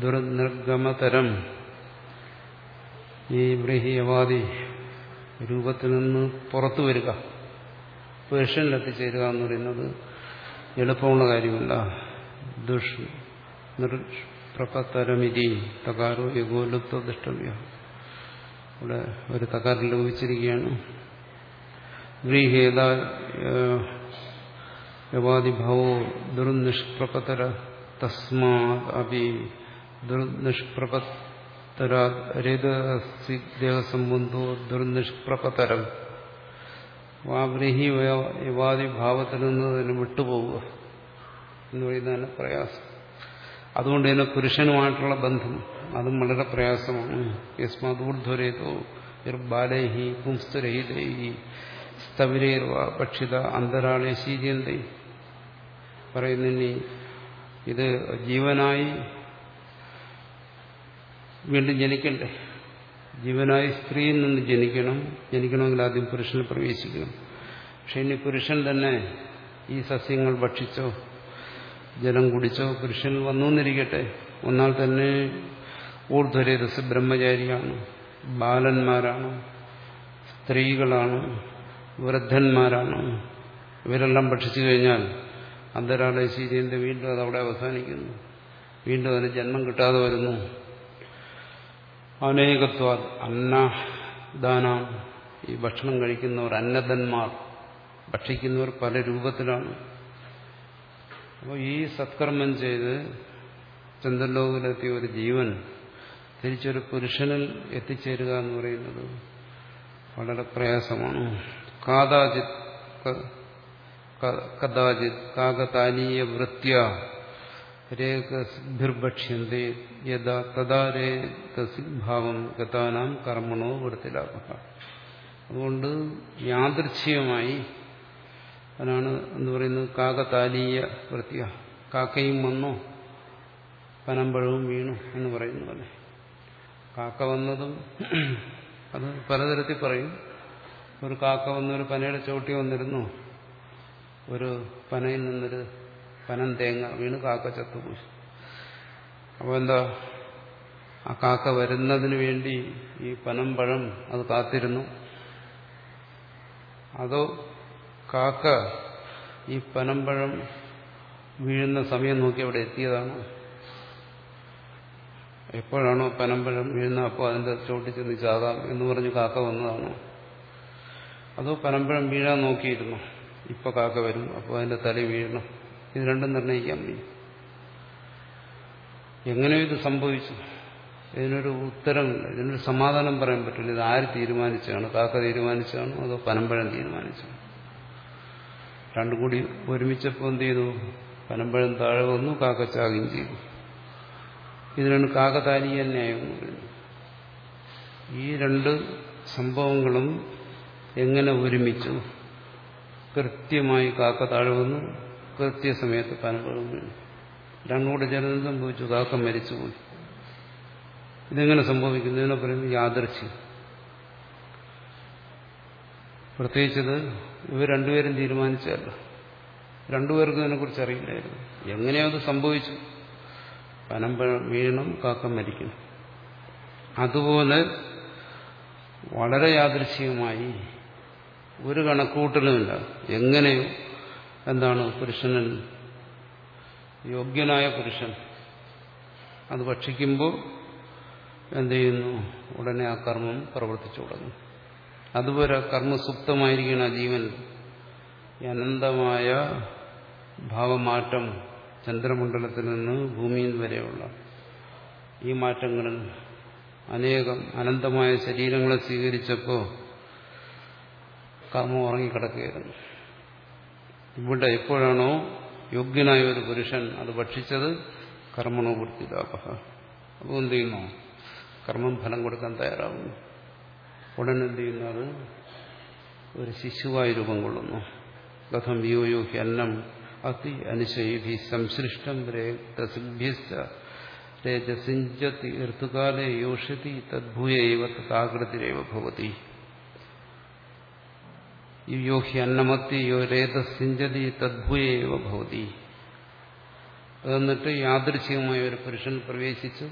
ദുർനിർഗമതരം. ഈ ബ്രഹീയവാദി രൂപത്തിൽ നിന്ന് പുറത്തു വരിക. പുരുഷനിലെത്തിച്ചേരുക എന്ന് പറയുന്നത് എളുപ്പമുള്ള കാര്യമല്ല. ദുഷ് നിർപ്രപത്തരമിതി തകാരോ യഗോലുപ്ത ദുഷ്ടവ്യ ഇവിടെ ഒരു തകാരം ലോപിച്ചിരിക്കുകയാണ് ഗ്രീഹേത യവാദിഭാവോ ദുർനിഷ്പ്രപതര തസ്മാ അപി ദുർനിഷ്പ്രപത്തരാദേഹസംബന്ധോ ദുർനിഷ്പ്രപതരം വാബ്രഹി യുവാദി ഭാവത്തിൽ നിന്ന് അതിന് വിട്ടുപോവുക എന്ന് പറയുന്നതാണ് പ്രയാസം. അതുകൊണ്ട് തന്നെ പുരുഷനുമായിട്ടുള്ള ബന്ധം അതും വളരെ പ്രയാസമാണ്. യസ്മാത് ബാലൈഹി പുംസ്തുരഹിതൈഹി സ്തവിരേർവ ഭക്ഷിത അന്തരാളെ ശീര്യന്തൈ പറയുന്നി ഇത് ജീവനായി വീണ്ടും ജനിക്കണ്ടേ? ജീവനായി സ്ത്രീയിൽ നിന്ന് ജനിക്കണം. ജനിക്കണമെങ്കിൽ ആദ്യം പുരുഷന് പ്രവേശിക്കണം. പക്ഷെ ഇനി പുരുഷൻ തന്നെ ഈ സസ്യങ്ങൾ ഭക്ഷിച്ചോ ജലം കുടിച്ചോ പുരുഷൻ വന്നു എന്നിരിക്കട്ടെ ഒന്നാൽ തന്നെ ഊർധ്വരേതസ് ബ്രഹ്മചാരിയാണ്. ബാലന്മാരാണ്. സ്ത്രീകളാണ്. വൃദ്ധന്മാരാണ്. ഇവരെല്ലാം ഭക്ഷിച്ചു കഴിഞ്ഞാൽ അന്തരാളയ ശീലിന്റെ വീണ്ടും അത് അവിടെ അവസാനിക്കുന്നു. വീണ്ടും അതിന് ജന്മം കിട്ടാതെ വരുന്നു. അനേകത്വ അന്നദാനം ഈ ഭക്ഷണം കഴിക്കുന്നവർ അന്നദന്മാർ ഭക്ഷിക്കുന്നവർ പല രൂപത്തിലാണ്. അപ്പോൾ ഈ സത്കർമ്മം ചെയ്ത് ചന്ദ്രലോകത്തിലെത്തിയ ഒരു ജീവൻ തിരിച്ചൊരു പുരുഷനിൽ എത്തിച്ചേരുക എന്ന് പറയുന്നത് വളരെ പ്രയാസമാണ്. കാതാജിത് കഥാചിത് കാകതാനീയ വൃത്യ രേഖസിഭാവം ഗതാനാം കർമ്മണോ വൃത്തിലാഭ അതുകൊണ്ട് യാദൃച്ഛികമായി അതാണ് എന്ന് പറയുന്നത് കാകതാലീയ വൃത്തിയ. കാക്കയും വന്നോ? പനമ്പഴവും വീണു? എന്ന് പറയുന്ന പോലെ. കാക്ക വന്നതും അത് പലതരത്തിൽ പറയും. ഒരു കാക്ക വന്നൊരു പനയുടെ ചോട്ടി വന്നിരുന്നു. ഒരു പനയിൽ നിന്നൊരു പനം തേങ്ങ വീണ് കാക്ക ചത്തുപോയി. അപ്പോൾ എന്താ ആ കാക്ക വരുന്നതിന് വേണ്ടി ഈ പനം പഴം അത് കാത്തിരുന്നു. അതോ കാക്ക ഈ പനമ്പഴം വീഴുന്ന സമയം നോക്കി അവിടെ എത്തിയതാണ്? എപ്പോഴാണോ പനമ്പഴം വീഴുന്ന അപ്പോൾ അതിന്റെ ചോട്ടിൽ ചെന്ന് ചാകാം എന്ന് പറഞ്ഞ് കാക്ക വന്നതാണോ? അതോ പനമ്പഴം വീഴാൻ നോക്കിയിരുന്നു? ഇപ്പൊ കാക്ക വരും അപ്പോൾ അതിന്റെ തല വീഴണം. ഇത് രണ്ടും നിർണയിക്കാൻ വയ്യ. എങ്ങനെയോ ഇത് സംഭവിച്ചു. ഇതിനൊരു ഉത്തരമില്ല. ഇതിനൊരു സമാധാനം പറയാൻ പറ്റില്ല. ഇത് ആര് തീരുമാനിച്ചാണ് കാക്ക തീരുമാനിച്ചാണോ അതോ പനമ്പഴം തീരുമാനിച്ചാണ് രണ്ടും കൂടി ഒരുമിച്ചപ്പോൾ എന്ത് ചെയ്തു? പനമ്പഴം താഴെ വന്നു കാക്ക ചാകുകയും ചെയ്തു. ഇതിനാണ് കാക്കതാരീയ ന്യായം ഈ രണ്ട് സംഭവങ്ങളും എങ്ങനെ ഒരുമിച്ചു? കൃത്യമായി കാക്ക താഴെ വന്നു കൃത്യസമയത്ത് പനമ്പഴം വീണു രണ്ടുകൂടെ ചേർന്ന് സംഭവിച്ചു കാക്ക മരിച്ചുപോയി. ഇതെങ്ങനെ സംഭവിക്കുന്നു? എന്നെ പറയുന്നത് യാദർശ്യം. പ്രത്യേകിച്ചത് ഇവർ രണ്ടുപേരും തീരുമാനിച്ചല്ല രണ്ടുപേർക്കും ഇതിനെക്കുറിച്ച് അറിയില്ലായിരുന്നു. എങ്ങനെയോ അത് സംഭവിച്ചു. പനം വീണം കാക്ക മരിക്കണം അതുപോലെ വളരെ യാദൃശ്യമായി ഒരു കണക്കൂട്ടലുമില്ല. എങ്ങനെയോ എന്താണ് പുരുഷനൻ യോഗ്യനായ പുരുഷൻ? അത് ഭക്ഷിക്കുമ്പോൾ എന്ത് ചെയ്യുന്നു? ഉടനെ ആ കർമ്മം പ്രവർത്തിച്ചു തുടങ്ങും. അതുപോലെ കർമ്മസുപ്തമായിരിക്കണം ജീവൻ അനന്തമായ ഭാവമാറ്റം ചന്ദ്രമണ്ഡലത്തിൽ നിന്ന് ഭൂമിയിൽ വരെയുള്ള ഈ മാറ്റങ്ങളിൽ അനേകം അനന്തമായ ശരീരങ്ങളെ സ്വീകരിച്ചപ്പോൾ കർമ്മം ഉറങ്ങിക്കിടക്കുകയായിരുന്നു. ഇവിടെ എപ്പോഴാണോ യോഗ്യനായ ഒരു പുരുഷൻ അത് ഭക്ഷിച്ചത് കർമ്മണോ വൃത്തിലാപഹ അപ്പോൾ എന്ത് ചെയ്യുന്നു? കർമ്മം ഫലം കൊടുക്കാൻ തയ്യാറാവുന്നു. ഉടൻ എന്ത് ചെയ്യുന്നു അത്? ഒരു ശിശുവായി രൂപം കൊള്ളുന്നു. കഥം യോയോ ഹ്യന്നം അതി അനുശൈഭി സംസൃഷ്ടം രേജസിഞ്ചത്തി രേജസിഞ്ചതി ഋതുകാലേ യോഷതി തദ്ഭൂയൈവ തഥാകൃതിരേവ ഭവതി. യോ ഹി അന്നമത്തി യോ രേതസിഞ്ചതി തദ്ഭുയേവ ഭവതി. എന്നിട്ട് യാദൃശികമായ ഒരു പുരുഷൻ പ്രവേശിച്ചു.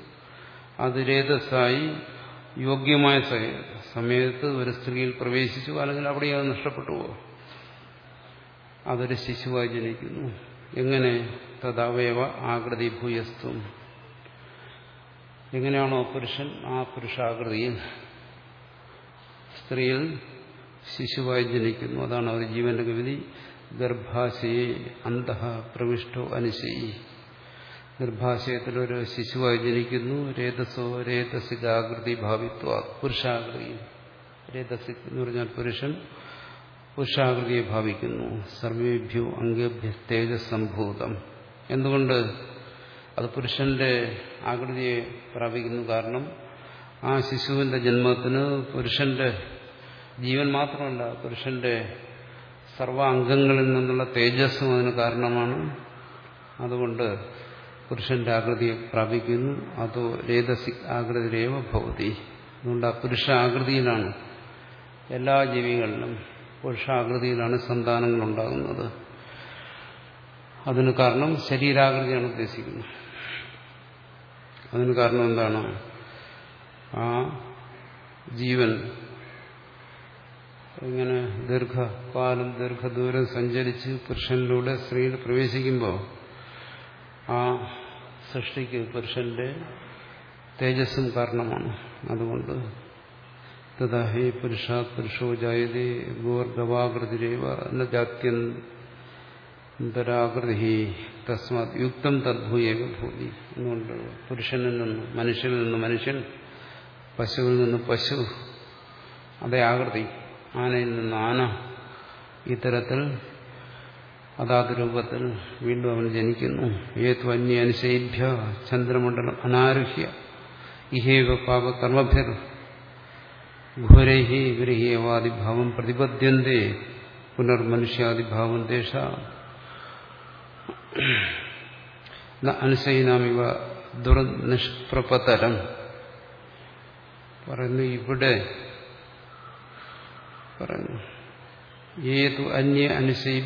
അത് രേതസ്സായി യോഗ്യമായ സമയത്ത് ഒരു സ്ത്രീയിൽ പ്രവേശിച്ചു. അല്ലെങ്കിൽ അവിടെ അത് നഷ്ടപ്പെട്ടു അതൊരു ശിശുവായി ജനിക്കുന്നു. എങ്ങനെ? തഥാവയവ ആകൃതി ഭൂയസ്തും. എങ്ങനെയാണോ പുരുഷൻ ആ പുരുഷാകൃതിയിൽ സ്ത്രീയിൽ ശിശുവായി ജനിക്കുന്നു അതാണ് അവർ ജീവന്റെ ഗതി. ഗർഭാശയെ അന്തഃ പ്രവിഷ്ടോ അനുശയി. ഗർഭാശയത്തിൽ ഒരു ശിശുവായി ജനിക്കുന്നു രേതസോ രേതസികാകൃതി ഭാവിത്വ പുരുഷാകൃതി. രേതസി എന്ന് പറഞ്ഞാൽ പുരുഷൻ പുരുഷാകൃതിയെ ഭാവിക്കുന്നു. സർവേഭ്യോ അംഗേഭ്യ തേജസ്സംഭൂതം. എന്തുകൊണ്ട്? അത് പുരുഷന്റെ ആകൃതിയെ പ്രാപിക്കുന്നു കാരണം ആ ശിശുവിന്റെ ജന്മത്തിന് പുരുഷന്റെ ജീവൻ മാത്രമല്ല പുരുഷന്റെ സർവ അംഗങ്ങളിൽ നിന്നുള്ള തേജസ്സും അതിന് കാരണമാണ്. അതുകൊണ്ട് പുരുഷന്റെ ആകൃതിയെ പ്രാപിക്കുന്നു. അതോ രേതസി ആകൃതിരേവ ഭവതി. അതുകൊണ്ട് ആ പുരുഷ ആകൃതിയിലാണ് എല്ലാ ജീവികളിലും പുരുഷാകൃതിയിലാണ് സന്താനങ്ങൾ ഉണ്ടാകുന്നത് അതിന് കാരണം ശരീരാകൃതിയാണ് ഉദ്ദേശിക്കുന്നത്. അതിന് കാരണം എന്താണ്? ആ ജീവൻ ഇങ്ങനെ ദീർഘകാലം ദീർഘദൂരം സഞ്ചരിച്ച് പുരുഷനിലൂടെ സ്ത്രീയിൽ പ്രവേശിക്കുമ്പോൾ ആ സൃഷ്ടിക്ക് പുരുഷന്റെ തേജസ്സും കാരണമാണ്. അതുകൊണ്ട് തഥാഹി പുരുഷ പുരുഷോ ജായതി ഗോർഗവാകൃതിരേവ എന്ന ജാത്യന്തരാകൃതി തസ്മാത് യുക്തം തദ്ഭൂയേക ഭൂതി. എന്നുകൊണ്ട് പുരുഷനിൽ നിന്ന് മനുഷ്യനിൽ നിന്ന് മനുഷ്യൻ പശുവിൽ നിന്ന് പശു അതേ ആകൃതി. ആനയിൽ നിന്ന് ആന ഇത്തരത്തിൽ അതാത് രൂപത്തിൽ വീണ്ടും അവൻ ജനിക്കുന്നു. ഏതു അന്യ അനുശയിഭ്യ ചന്ദ്രമണ്ഡലം അനാരുഹ്യ ഇഹേവ പാപകർമ്മഭിർ ഘോരൈഹി വിരഹീയവാദിഭാവം പ്രതിപദ്യന്തേ പുനർമനുഷ്യാദിഭാവം ദേശ അനുശയിനാമിവ ദുർനിഷ്പ്രപതരം പറയുന്നു ഇവിടെ പറയുന്നു. ഏതു അന്യ അനുശയി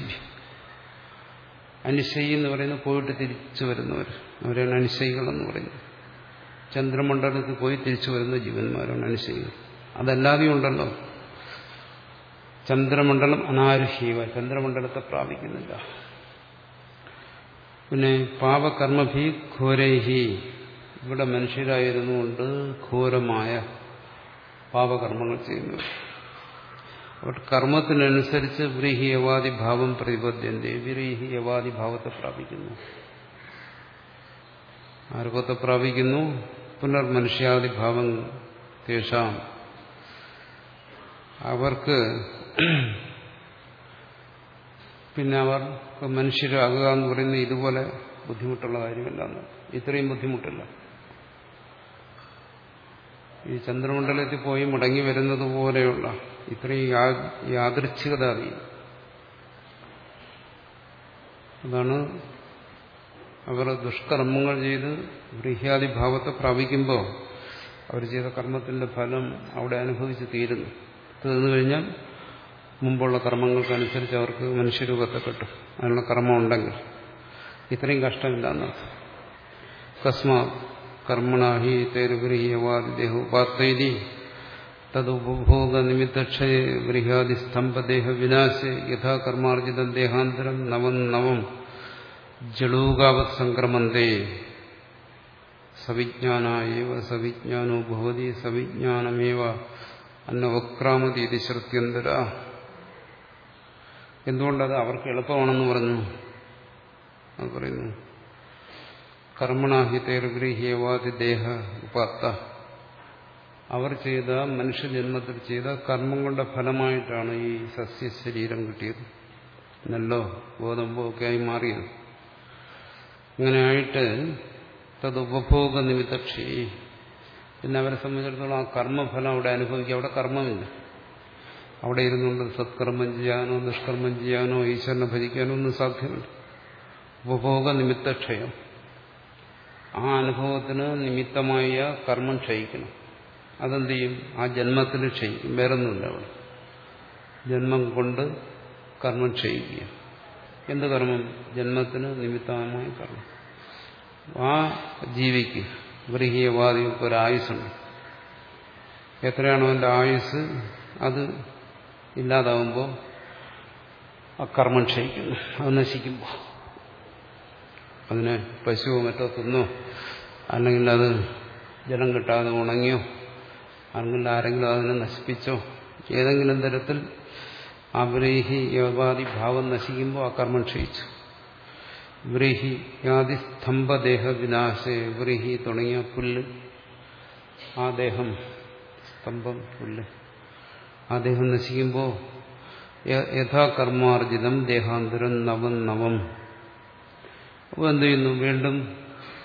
അനുശയി എന്ന് പറയുന്നത് പോയിട്ട് തിരിച്ചു വരുന്നവർ. അവരാണ് അനുശയികളെന്ന് പറയുന്നത്. ചന്ദ്രമണ്ഡലത്തിൽ പോയി തിരിച്ചു വരുന്ന ജീവന്മാരാണ് അനുശയികൾ അതല്ലാതെയും ഉണ്ടല്ലോ. ചന്ദ്രമണ്ഡലം അനാരുഹീവ ചന്ദ്രമണ്ഡലത്തെ പ്രാപിക്കുന്നില്ല. പിന്നെ പാപകർമ്മഭി ഘോരൈഹി. ഇവിടെ മനുഷ്യരായിരുന്നുകൊണ്ട് ഘോരമായ പാപകർമ്മങ്ങൾ ചെയ്യുന്നു കർമ്മത്തിനനുസരിച്ച് വ്രീഹിയവാദി ഭാവം പ്രതിപദ്യന്റെ വ്രീഹിയവാദി ഭാവത്തെ പ്രാപിക്കുന്നു. ആർക്കത്തെ പ്രാപിക്കുന്നു? പുനർമനുഷ്യാദി ഭാവം തേഷാം. അവർക്ക് പിന്നെ അവർ മനുഷ്യരാകുക എന്ന് പറയുന്നത് ഇതുപോലെ ബുദ്ധിമുട്ടുള്ള കാര്യമല്ലാന്ന്. ഇത്രയും ബുദ്ധിമുട്ടില്ല. ഈ ചന്ദ്രമണ്ഡലത്തിൽ പോയി മുടങ്ങി വരുന്നത് പോലെയുള്ള ഇത്രയും യാദൃച്ഛികത അറിയും. അതാണ് അവർ ദുഷ്കർമ്മങ്ങൾ ചെയ്ത് ഗൃഹ്യാദി ഭാവത്തെ പ്രാപിക്കുമ്പോൾ അവർ ചെയ്ത കർമ്മത്തിന്റെ ഫലം അവിടെ അനുഭവിച്ച് തീരുന്നു. തീർന്നു കഴിഞ്ഞാൽ മുമ്പുള്ള കർമ്മങ്ങൾക്കനുസരിച്ച് അവർക്ക് മനുഷ്യരൂപത്തെ കിട്ടും. അതിനുള്ള കർമ്മം ഉണ്ടെങ്കിൽ. ഇത്രയും കഷ്ടമില്ല എന്നർത്ഥം കസ്മാ കർമ്മണാഹി തേരുഗൃഹീയവാദിദേഹ ഉപാത്തൈതി തതുപഭോഗ നിമിത്തക്ഷയ ഗൃഹാദി സ്തംഭദേഹ വിനാശേ യഥാ കർമാർജിതം ദേഹാന്തരം നവം നവം ജളൂകാവത് സംക്രമന്തേ സവിജ്ഞാനായവ സവിജ്ഞാനോ ഭവതി സവിജ്ഞാനമേവ അന്നവക്രാമതി ഇത് ശ്രുത്യന്തര എന്തുകൊണ്ടത് അവർക്ക് എളുപ്പമാണെന്ന് പറഞ്ഞു? അത് പറയുന്നു കർമ്മണാഹിതേർഗൃഹ്യവാദി ദേഹ ഉപാത്ത. അവർ ചെയ്ത മനുഷ്യജന്മത്തിൽ ചെയ്ത കർമ്മം കൊണ്ട ഫലമായിട്ടാണ് ഈ സസ്യ ശരീരം കിട്ടിയത്. നെല്ലോ ഗോതമ്പോ ഒക്കെ ആയി മാറിയത് ഇങ്ങനെയായിട്ട് തത് ഉപഭോഗ നിമിത്തക്ഷി. പിന്നെ അവരെ സംബന്ധിച്ചിടത്തോളം ആ കർമ്മഫലം അവിടെ അനുഭവിക്കുക. അവിടെ കർമ്മമില്ല. അവിടെ ഇരുന്നുകൊണ്ട് സത്കർമ്മം ചെയ്യാനോ നിഷ്കർമ്മം ചെയ്യാനോ ഈശ്വരനെ ഭജിക്കാനോ ഒന്നും സാധ്യമല്ല. ഉപഭോഗ നിമിത്തക്ഷയം. ആ അനുഭവത്തിന് നിമിത്തമായ കർമ്മം ക്ഷയിക്കണം. അതെന്ത് ചെയ്യും ആ ജന്മത്തിൽ ക്ഷയിക്കും. വേറൊന്നുമില്ല അവിടെ ജന്മം കൊണ്ട് കർമ്മം ക്ഷയിക്കുക. എന്ത് കർമ്മം? ജന്മത്തിന് നിമിത്തമായ കർമ്മം. ആ ജീവിക്ക് ഗൃഹീയവാദികൾക്ക് ഒരു ആയുസ്സുണ്ട്. എത്രയാണോ അവന്റെ ആയുസ് അത് ഇല്ലാതാവുമ്പോൾ ആ കർമ്മം ക്ഷയിക്കുന്നു അത് നശിക്കുമ്പോൾ അതിനെ പശുവോ മറ്റോ തിന്നോ? അല്ലെങ്കിൽ അത് ജലം കിട്ടാതെ ഉണങ്ങിയോ? അല്ലെങ്കിൽ ആരെങ്കിലും അതിനെ നശിപ്പിച്ചോ ഏതെങ്കിലും തരത്തിൽ ആ ബ്രീഹി യോഗാദി ഭാവം നശിക്കുമ്പോൾ ആ കർമ്മം ക്ഷയിച്ചു. വ്രീഹി യാതി സ്തംഭദേഹ വിനാശേ വ്രീഹി തുടങ്ങിയ പുല്ല് ആ ദേഹം സ്തംഭം പുല്ല് ആ ദേഹം നശിക്കുമ്പോൾ യഥാകർമാർജിതം ദേഹാന്തരം നവം നവം. അപ്പോൾ എന്ത് ചെയ്യുന്നു? വീണ്ടും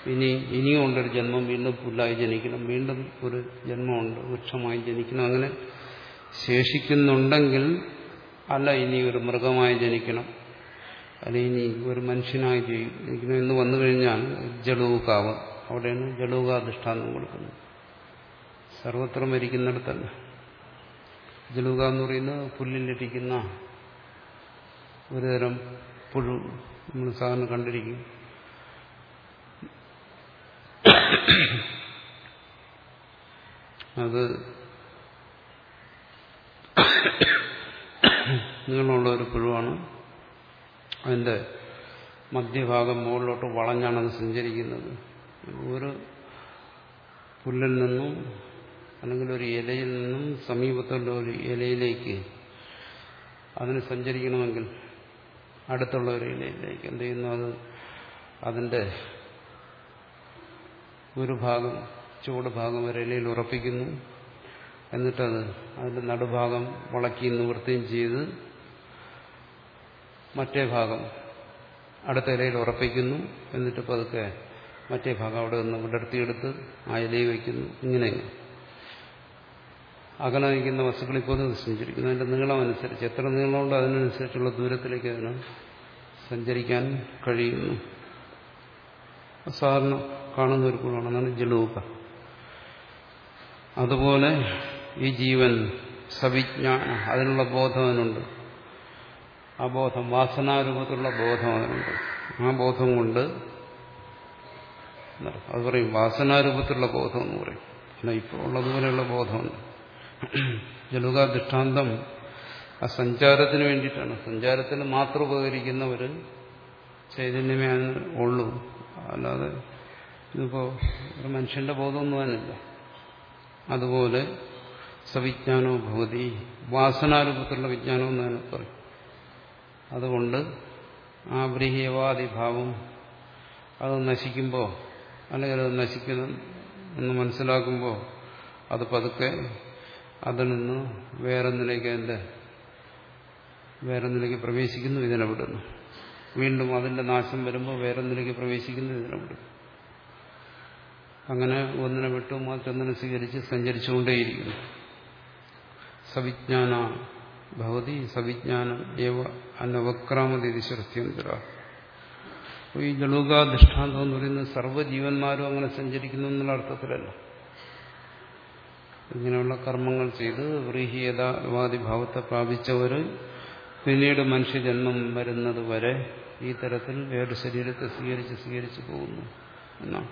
ഇനി ഇനിയും ഉണ്ടൊരു ജന്മം വീണ്ടും പുല്ലായി ജനിക്കണം വീണ്ടും ഒരു ജന്മമുണ്ട് വൃക്ഷമായി ജനിക്കണം അങ്ങനെ ശേഷിക്കുന്നുണ്ടെങ്കിൽ അല്ല ഇനി ഒരു മൃഗമായി ജനിക്കണം അല്ല ഇനി ഒരു മനുഷ്യനായി ജനിക്കണം. എന്ന് വന്നു കഴിഞ്ഞാൽ ജലൂകാവ് അവിടെയാണ് ജലൂകാധിഷ്ഠാനം കൊടുക്കുന്നത്. സർവത്ര മരിക്കുന്നിടത്തല്ല. ജലൂക എന്ന് പറയുന്നത് പുല്ലിലിരിക്കുന്ന ഒരുതരം പുഴു നമ്മൾ സാധാരണ കണ്ടിരിക്കും. അത് നീളമുള്ള ഒരു പുഴുവാണ്. അതിന്റെ മധ്യഭാഗം മുകളിലോട്ട് വളഞ്ഞാണ് അത് സഞ്ചരിക്കുന്നത്. ഒരു പുല്ലിൽ നിന്നും അല്ലെങ്കിൽ ഒരു ഇലയിൽ നിന്നും സമീപത്തുള്ള ഒരു ഇലയിലേക്ക് അതിന് സഞ്ചരിക്കണമെങ്കിൽ അടുത്തുള്ള ഒരു ഇലയിലേക്ക് എന്ത് ചെയ്യുന്നു? അത് അതിന്റെ ഒരു ഭാഗം ചുവട് ഭാഗം ഒരു ഇലയിൽ ഉറപ്പിക്കുന്നു. എന്നിട്ടത് അതിന്റെ നടുഭാഗം വളക്കുകയും നിവൃത്തിയും ചെയ്ത് മറ്റേ ഭാഗം അടുത്ത ഇലയിൽ ഉറപ്പിക്കുന്നു. എന്നിട്ട് പതുക്കെ മറ്റേ ഭാഗം അവിടെ നിന്ന് വിടർത്തിയെടുത്ത് ആ ഇലയിൽ വയ്ക്കുന്നു. ഇങ്ങനെ അകലെ നിൽക്കുന്ന വസ്തുക്കളിൽ പോലും സഞ്ചരിക്കുന്നു. അതിന്റെ നീളം അനുസരിച്ച് എത്ര നീളമുണ്ടോ അതിനനുസരിച്ചുള്ള ദൂരത്തിലേക്ക് അതിന് സഞ്ചരിക്കാൻ കഴിയുന്നു. സാധാരണ കാണുന്ന ഒരു ഗുണമാണ് അതാണ് ജലൂപ അതുപോലെ ഈ ജീവൻ സവിജ്ഞാന അതിനുള്ള ബോധം അതിനുണ്ട്. ആ ബോധം വാസനാരൂപത്തിലുള്ള ബോധം അതിനുണ്ട്. ആ ബോധം കൊണ്ട് അത് പറയും വാസനാരൂപത്തിലുള്ള ബോധം എന്ന് പറയും. പിന്നെ ഇപ്പോൾ ഉള്ളതുപോലെയുള്ള ബോധമുണ്ട്. ജലുക ദൃഷ്ടാന്തം ആ സഞ്ചാരത്തിന് വേണ്ടിയിട്ടാണ്. സഞ്ചാരത്തിന് മാത്രം ഉപകരിക്കുന്ന ഒരു ചൈതന്യമേ ഉള്ളൂ. അല്ലാതെ ഇതിപ്പോ ഒരു മനുഷ്യന്റെ ബോധമൊന്നും അതുപോലെ സവിജ്ഞാനോ ഭവതി വാസനാരൂപത്തിലുള്ള വിജ്ഞാനം എന്ന് തന്നെ പറയും. അതുകൊണ്ട് ആ ബ്രീഹ്യവാദി ഭാവം അത് നശിക്കുമ്പോൾ അല്ലെങ്കിൽ അത് നശിക്കുന്നു എന്ന് മനസ്സിലാക്കുമ്പോൾ അത് പതുക്കെ അതിൽ നിന്ന് വേറൊന്നിലേക്ക് അതിന്റെ വേറൊന്നിലേക്ക് പ്രവേശിക്കുന്നു ഇതിനെ വിടുന്നു. വീണ്ടും അതിന്റെ നാശം വരുമ്പോൾ വേറൊന്നിലേക്ക് പ്രവേശിക്കുന്നു ഇതിനെ വിടുന്നു. അങ്ങനെ ഒന്നിനെ വിട്ടു മറ്റൊന്നിനെ സ്വീകരിച്ച് സഞ്ചരിച്ചുകൊണ്ടേയിരിക്കുന്നു. സവിജ്ഞാന ഭവതി സവിജ്ഞാനം ഏവ അനവക്രാമതി ശ്രദ്ധ്യന്തര ഈ ജളുക ദൃഷ്ടാന്തം എന്ന് പറയുന്നത് സർവജീവന്മാരും അങ്ങനെ സഞ്ചരിക്കുന്നു എന്നുള്ള അർത്ഥത്തിലല്ല. ഇങ്ങനെയുള്ള കർമ്മങ്ങൾ ചെയ്ത് വ്രീഹിയതാവാദി ഭാവത്തെ പ്രാപിച്ചവർ പിന്നീട് മനുഷ്യജന്മം വരുന്നത് വരെ ഈ തരത്തിൽ വേറൊരു ശരീരത്തെ സ്വീകരിച്ച് സ്വീകരിച്ചു പോകുന്നു എന്നാണ്.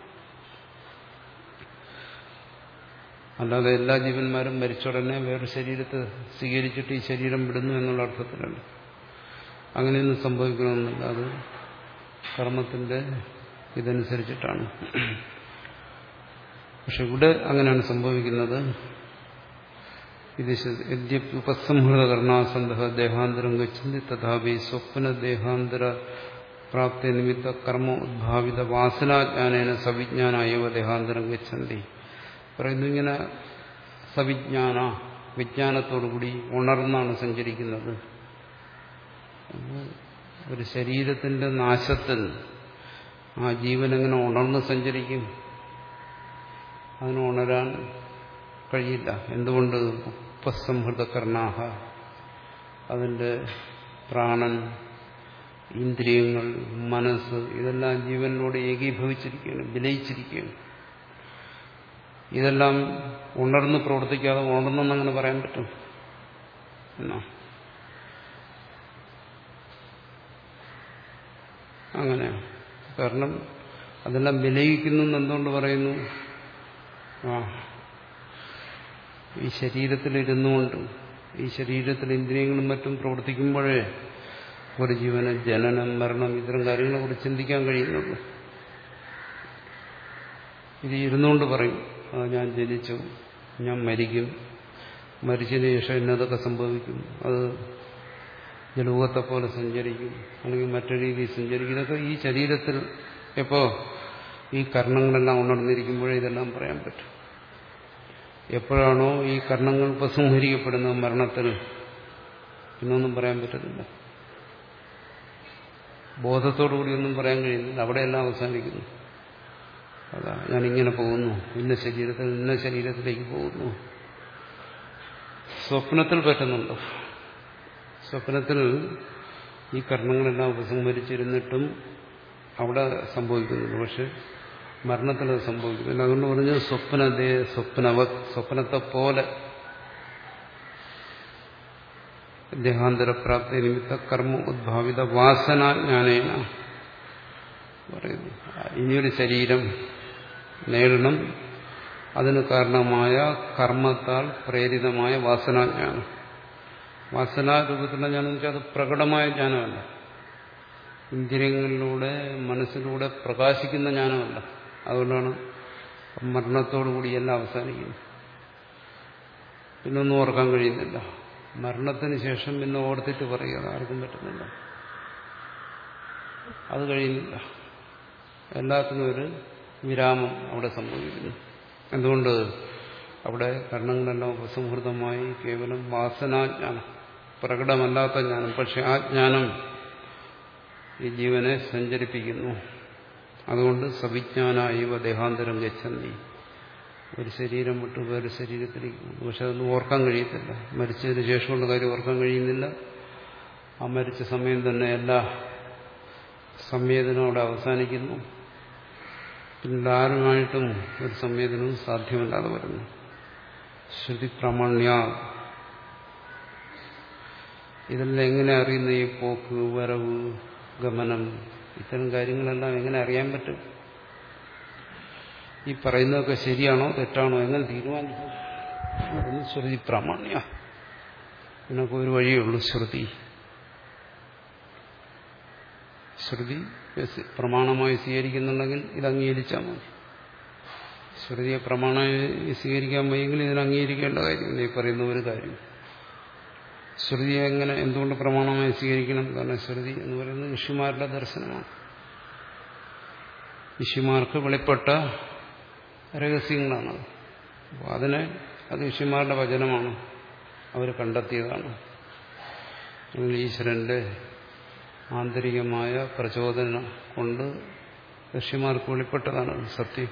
അല്ലാതെ എല്ലാ ജീവന്മാരും മരിച്ചുടനെ വേറെ ശരീരത്തെ സ്വീകരിച്ചിട്ട് ഈ ശരീരം വിടുന്നു എന്നുള്ള അർത്ഥത്തിലുണ്ട് അങ്ങനെയൊന്നും സംഭവിക്കണമെന്നില്ല. അത് കർമ്മത്തിന്റെ ഇതനുസരിച്ചിട്ടാണ്. പക്ഷെ ഇവിടെ അങ്ങനെയാണ് സംഭവിക്കുന്നത്. ഇത് ഉപസംഹൃത കർണാസന്ധ ദേഹാന്തരം ഗച്ഛന്തി തഥാപി സ്വപ്ന ദേഹാന്തര പ്രാപ്തി നിമിത്ത കർമ്മ ഉദ്ഭാവിത വാസനാജ്ഞാനേന സവിജ്ഞാനായവ ദേഹാന്തരം ഗച്ഛന്തി. പറയുന്നു ഇങ്ങനെ സവിജ്ഞാന വിജ്ഞാനത്തോടുകൂടി ഉണർന്നാണ് സഞ്ചരിക്കുന്നത്. ഒരു ശരീരത്തിന്റെ നാശത്തിൽ ആ ജീവൻ എങ്ങനെ ഉണർന്ന് സഞ്ചരിക്കും? അതിന് ഉണരാൻ കഴിയില്ല. എന്തുകൊണ്ട്? ഉപസംഹൃത കർണാഹ അതിന്റെ പ്രാണൻ ഇന്ദ്രിയങ്ങൾ മനസ്സ് ഇതെല്ലാം ജീവനിലൂടെ ഏകീഭവിച്ചിരിക്കുകയാണ് വിലയിച്ചിരിക്കുകയാണ്. ഇതെല്ലാം ഉണർന്ന് പ്രവർത്തിക്കാതെ ഉണർന്നെന്നങ്ങനെ പറയാൻ പറ്റും. എന്നാ. അങ്ങനെ. കാരണം അതെല്ലാം വിലയിക്കുന്നു എന്തുകൊണ്ട് പറയുന്നു? ആ. ഈ ശരീരത്തിലിരുന്നുകൊണ്ട് ഈ ശരീരത്തിൽ ഇന്ദ്രിയങ്ങളും മറ്റും പ്രവർത്തിക്കുമ്പോഴേ ഒരു ജീവന് ജനനം മരണം ഇത്തരം കാര്യങ്ങളെ കുറിച്ച് ചിന്തിക്കാൻ കഴിയുന്നുള്ളൂ. ഇത് ഇരുന്നുകൊണ്ട് പറയും. ഞാൻ ജനിച്ചു. ഞാൻ മരിക്കും. മരിച്ചതിന് ശേഷം എന്നതൊക്കെ സംഭവിക്കും. അത് ജലൂഹത്തെ പോലെ സഞ്ചരിക്കും. അല്ലെങ്കിൽ മറ്റൊരു രീതിയിൽ സഞ്ചരിക്കും. ഇതൊക്കെ ഈ ശരീരത്തിൽ എപ്പോ ഈ കർണങ്ങളെല്ലാം ഉണർന്നിരിക്കുമ്പോഴേ ഇതെല്ലാം പറയാൻ പറ്റും. എപ്പോഴാണോ ഈ കർണങ്ങൾ ഉപസംഹരിക്കപ്പെടുന്നത് മരണത്തിൽ പിന്നൊന്നും പറയാൻ പറ്റത്തില്ല. പറ്റുന്നില്ല ബോധത്തോടുകൂടി ഒന്നും പറയാൻ കഴിയുന്നില്ല. അവിടെയെല്ലാം അവസാനിക്കുന്നു. അതാ ഞാനിങ്ങനെ പോകുന്നു. ഇന്ന ശരീരത്തിൽ ഇന്ന ശരീരത്തിലേക്ക് പോകുന്നു. സ്വപ്നത്തിൽ പറ്റുന്നുണ്ട്. സ്വപ്നത്തിൽ ഈ കർമ്മങ്ങളെല്ലാം ഉപസംഹരിച്ചിരുന്നിട്ടും അവിടെ സംഭവിക്കുന്നുണ്ട്. പക്ഷെ മരണത്തിൽ അത് സംഭവിക്കുന്നില്ല. അതുകൊണ്ട് പറഞ്ഞു സ്വപ്നതേ സ്വപ്നവ സ്വപ്നത്തെ പോലെ ദേഹാന്തരപ്രാപ്തി നിമിത്ത കർമ്മ ഉദ്ഭാവിത വാസന ജ്ഞാനേന പറയുന്നു. ഇനിയൊരു ശരീരം നേടണം അതിന് കാരണമായ കർമ്മത്താൽ പ്രേരിതമായ വാസനാജ്ഞാനം വാസനാരൂപത്തിലുള്ള ജ്ഞാനം വെച്ചാൽ അത് പ്രകടമായ ജ്ഞാനമല്ല. ഇന്ദ്രിയങ്ങളിലൂടെ മനസ്സിലൂടെ പ്രകാശിക്കുന്ന ജ്ഞാനമല്ല. അതുകൊണ്ടാണ് മരണത്തോടുകൂടി എല്ലാം അവസാനിക്കുന്നത്. പിന്നൊന്നും ഓർക്കാൻ കഴിയുന്നില്ല. മരണത്തിന് ശേഷം പിന്നെ ഓർത്തിട്ട് പറയുക ആർക്കും പറ്റുന്നില്ല. അത് കഴിയുന്നില്ല. എല്ലാത്തിനും ഒരു വിരാമം അവിടെ സംഭവിക്കുന്നു. എന്തുകൊണ്ട്? അവിടെ കർണങ്ങളെല്ലാം ഉപസംഹൃതമായി കേവലം വാസനാജ്ഞാനം പ്രകടമല്ലാത്ത ജ്ഞാനം. പക്ഷെ ആ ജ്ഞാനം ഈ ജീവനെ സഞ്ചരിപ്പിക്കുന്നു. അതുകൊണ്ട് സവിജ്ഞാനായവ ദേഹാന്തരം ഗച്ഛന്തി. ഒരു ശരീരം വിട്ട് വേറെ ശരീരത്തിലേക്ക് പക്ഷെ അതൊന്നും ഓർക്കാൻ കഴിയത്തില്ല. മരിച്ചതിന് ശേഷമുള്ള കാര്യം ഓർക്കാൻ കഴിയുന്നില്ല. ആ മരിച്ച സമയം തന്നെ എല്ലാ സംവേദനവും അവിടെ അവസാനിക്കുന്നു. പിന്നീട് ആരുമായിട്ടും ഒരു സംവേദനവും സാധ്യമല്ലാതെ വരുന്നു. ശ്രുതി പ്രാമാണ്യ. ഇതെല്ലാം എങ്ങനെ അറിയുന്ന? ഈ പോക്ക് വരവ് ഗമനം ഇത്തരം കാര്യങ്ങളെല്ലാം എങ്ങനെ അറിയാൻ പറ്റും? ഈ പറയുന്നതൊക്കെ ശരിയാണോ തെറ്റാണോ എങ്ങനെ തീരുമാനിക്കും? ശ്രുതി പ്രാമാണ്യ. ഇതിനൊക്കെ ഒരു വഴിയുള്ളൂ ശ്രുതി. ശ്രുതി പ്രമാണമായി സ്വീകരിക്കുന്നുണ്ടെങ്കിൽ ഇത് അംഗീകരിച്ചാൽ മതി. ശ്രുതിയെ പ്രമാണമായി സ്വീകരിക്കാൻ വയ്യെങ്കിൽ ഇതിന് അംഗീകരിക്കേണ്ട കാര്യം നീ പറയുന്ന ഒരു കാര്യം. ശ്രുതിയെ എങ്ങനെ എന്തുകൊണ്ട് പ്രമാണമായി സ്വീകരിക്കണം? കാരണം ശ്രുതി എന്ന് പറയുന്നത് ഋഷിമാരുടെ ദർശനമാണ്. ഋഷിമാർക്ക് വെളിപ്പെട്ട രഹസ്യങ്ങളാണ് അപ്പോൾ അതിനെ അത് ഋഷിമാരുടെ വചനമാണ്. അവർ കണ്ടെത്തിയതാണ്. ഈശ്വരന്റെ ആന്തരികമായ പ്രചോദനം കൊണ്ട് ഋഷിമാർക്ക് വെളിപ്പെട്ടതാണ് സത്യം.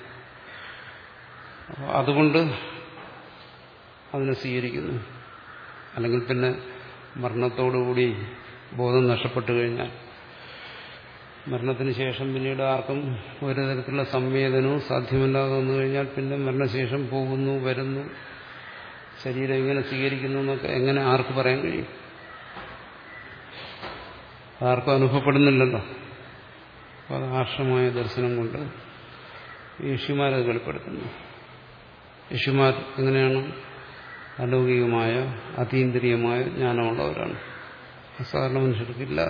അതുകൊണ്ട് അതിനെ സ്വീകരിക്കുന്നു. അല്ലെങ്കിൽ പിന്നെ മരണത്തോടുകൂടി ബോധം നഷ്ടപ്പെട്ടു കഴിഞ്ഞാൽ മരണത്തിന് ശേഷം പിന്നീട് ആർക്കും ഒരു തരത്തിലുള്ള സംവേദനവും സാധ്യമല്ലാതെ വന്നു കഴിഞ്ഞാൽ പിന്നെ മരണശേഷം പോകുന്നു വരുന്നു ശരീരം എങ്ങനെ സ്വീകരിക്കുന്നു എന്നൊക്കെ എങ്ങനെ ആർക്ക് പറയാൻ കഴിയും? ആർക്കും അനുഭവപ്പെടുന്നില്ലല്ലോ. അപ്പോൾ അത് ആർഷമായ ദർശനം കൊണ്ട് ഋഷിമാരത് വെളിപ്പെടുത്തുന്നു. യേശുമാർ എങ്ങനെയാണ് അലൗകികമായ അതീന്ദ്രിയമായ ജ്ഞാനമുള്ളവരാണ്? സാധാരണ മനുഷ്യർക്കില്ല.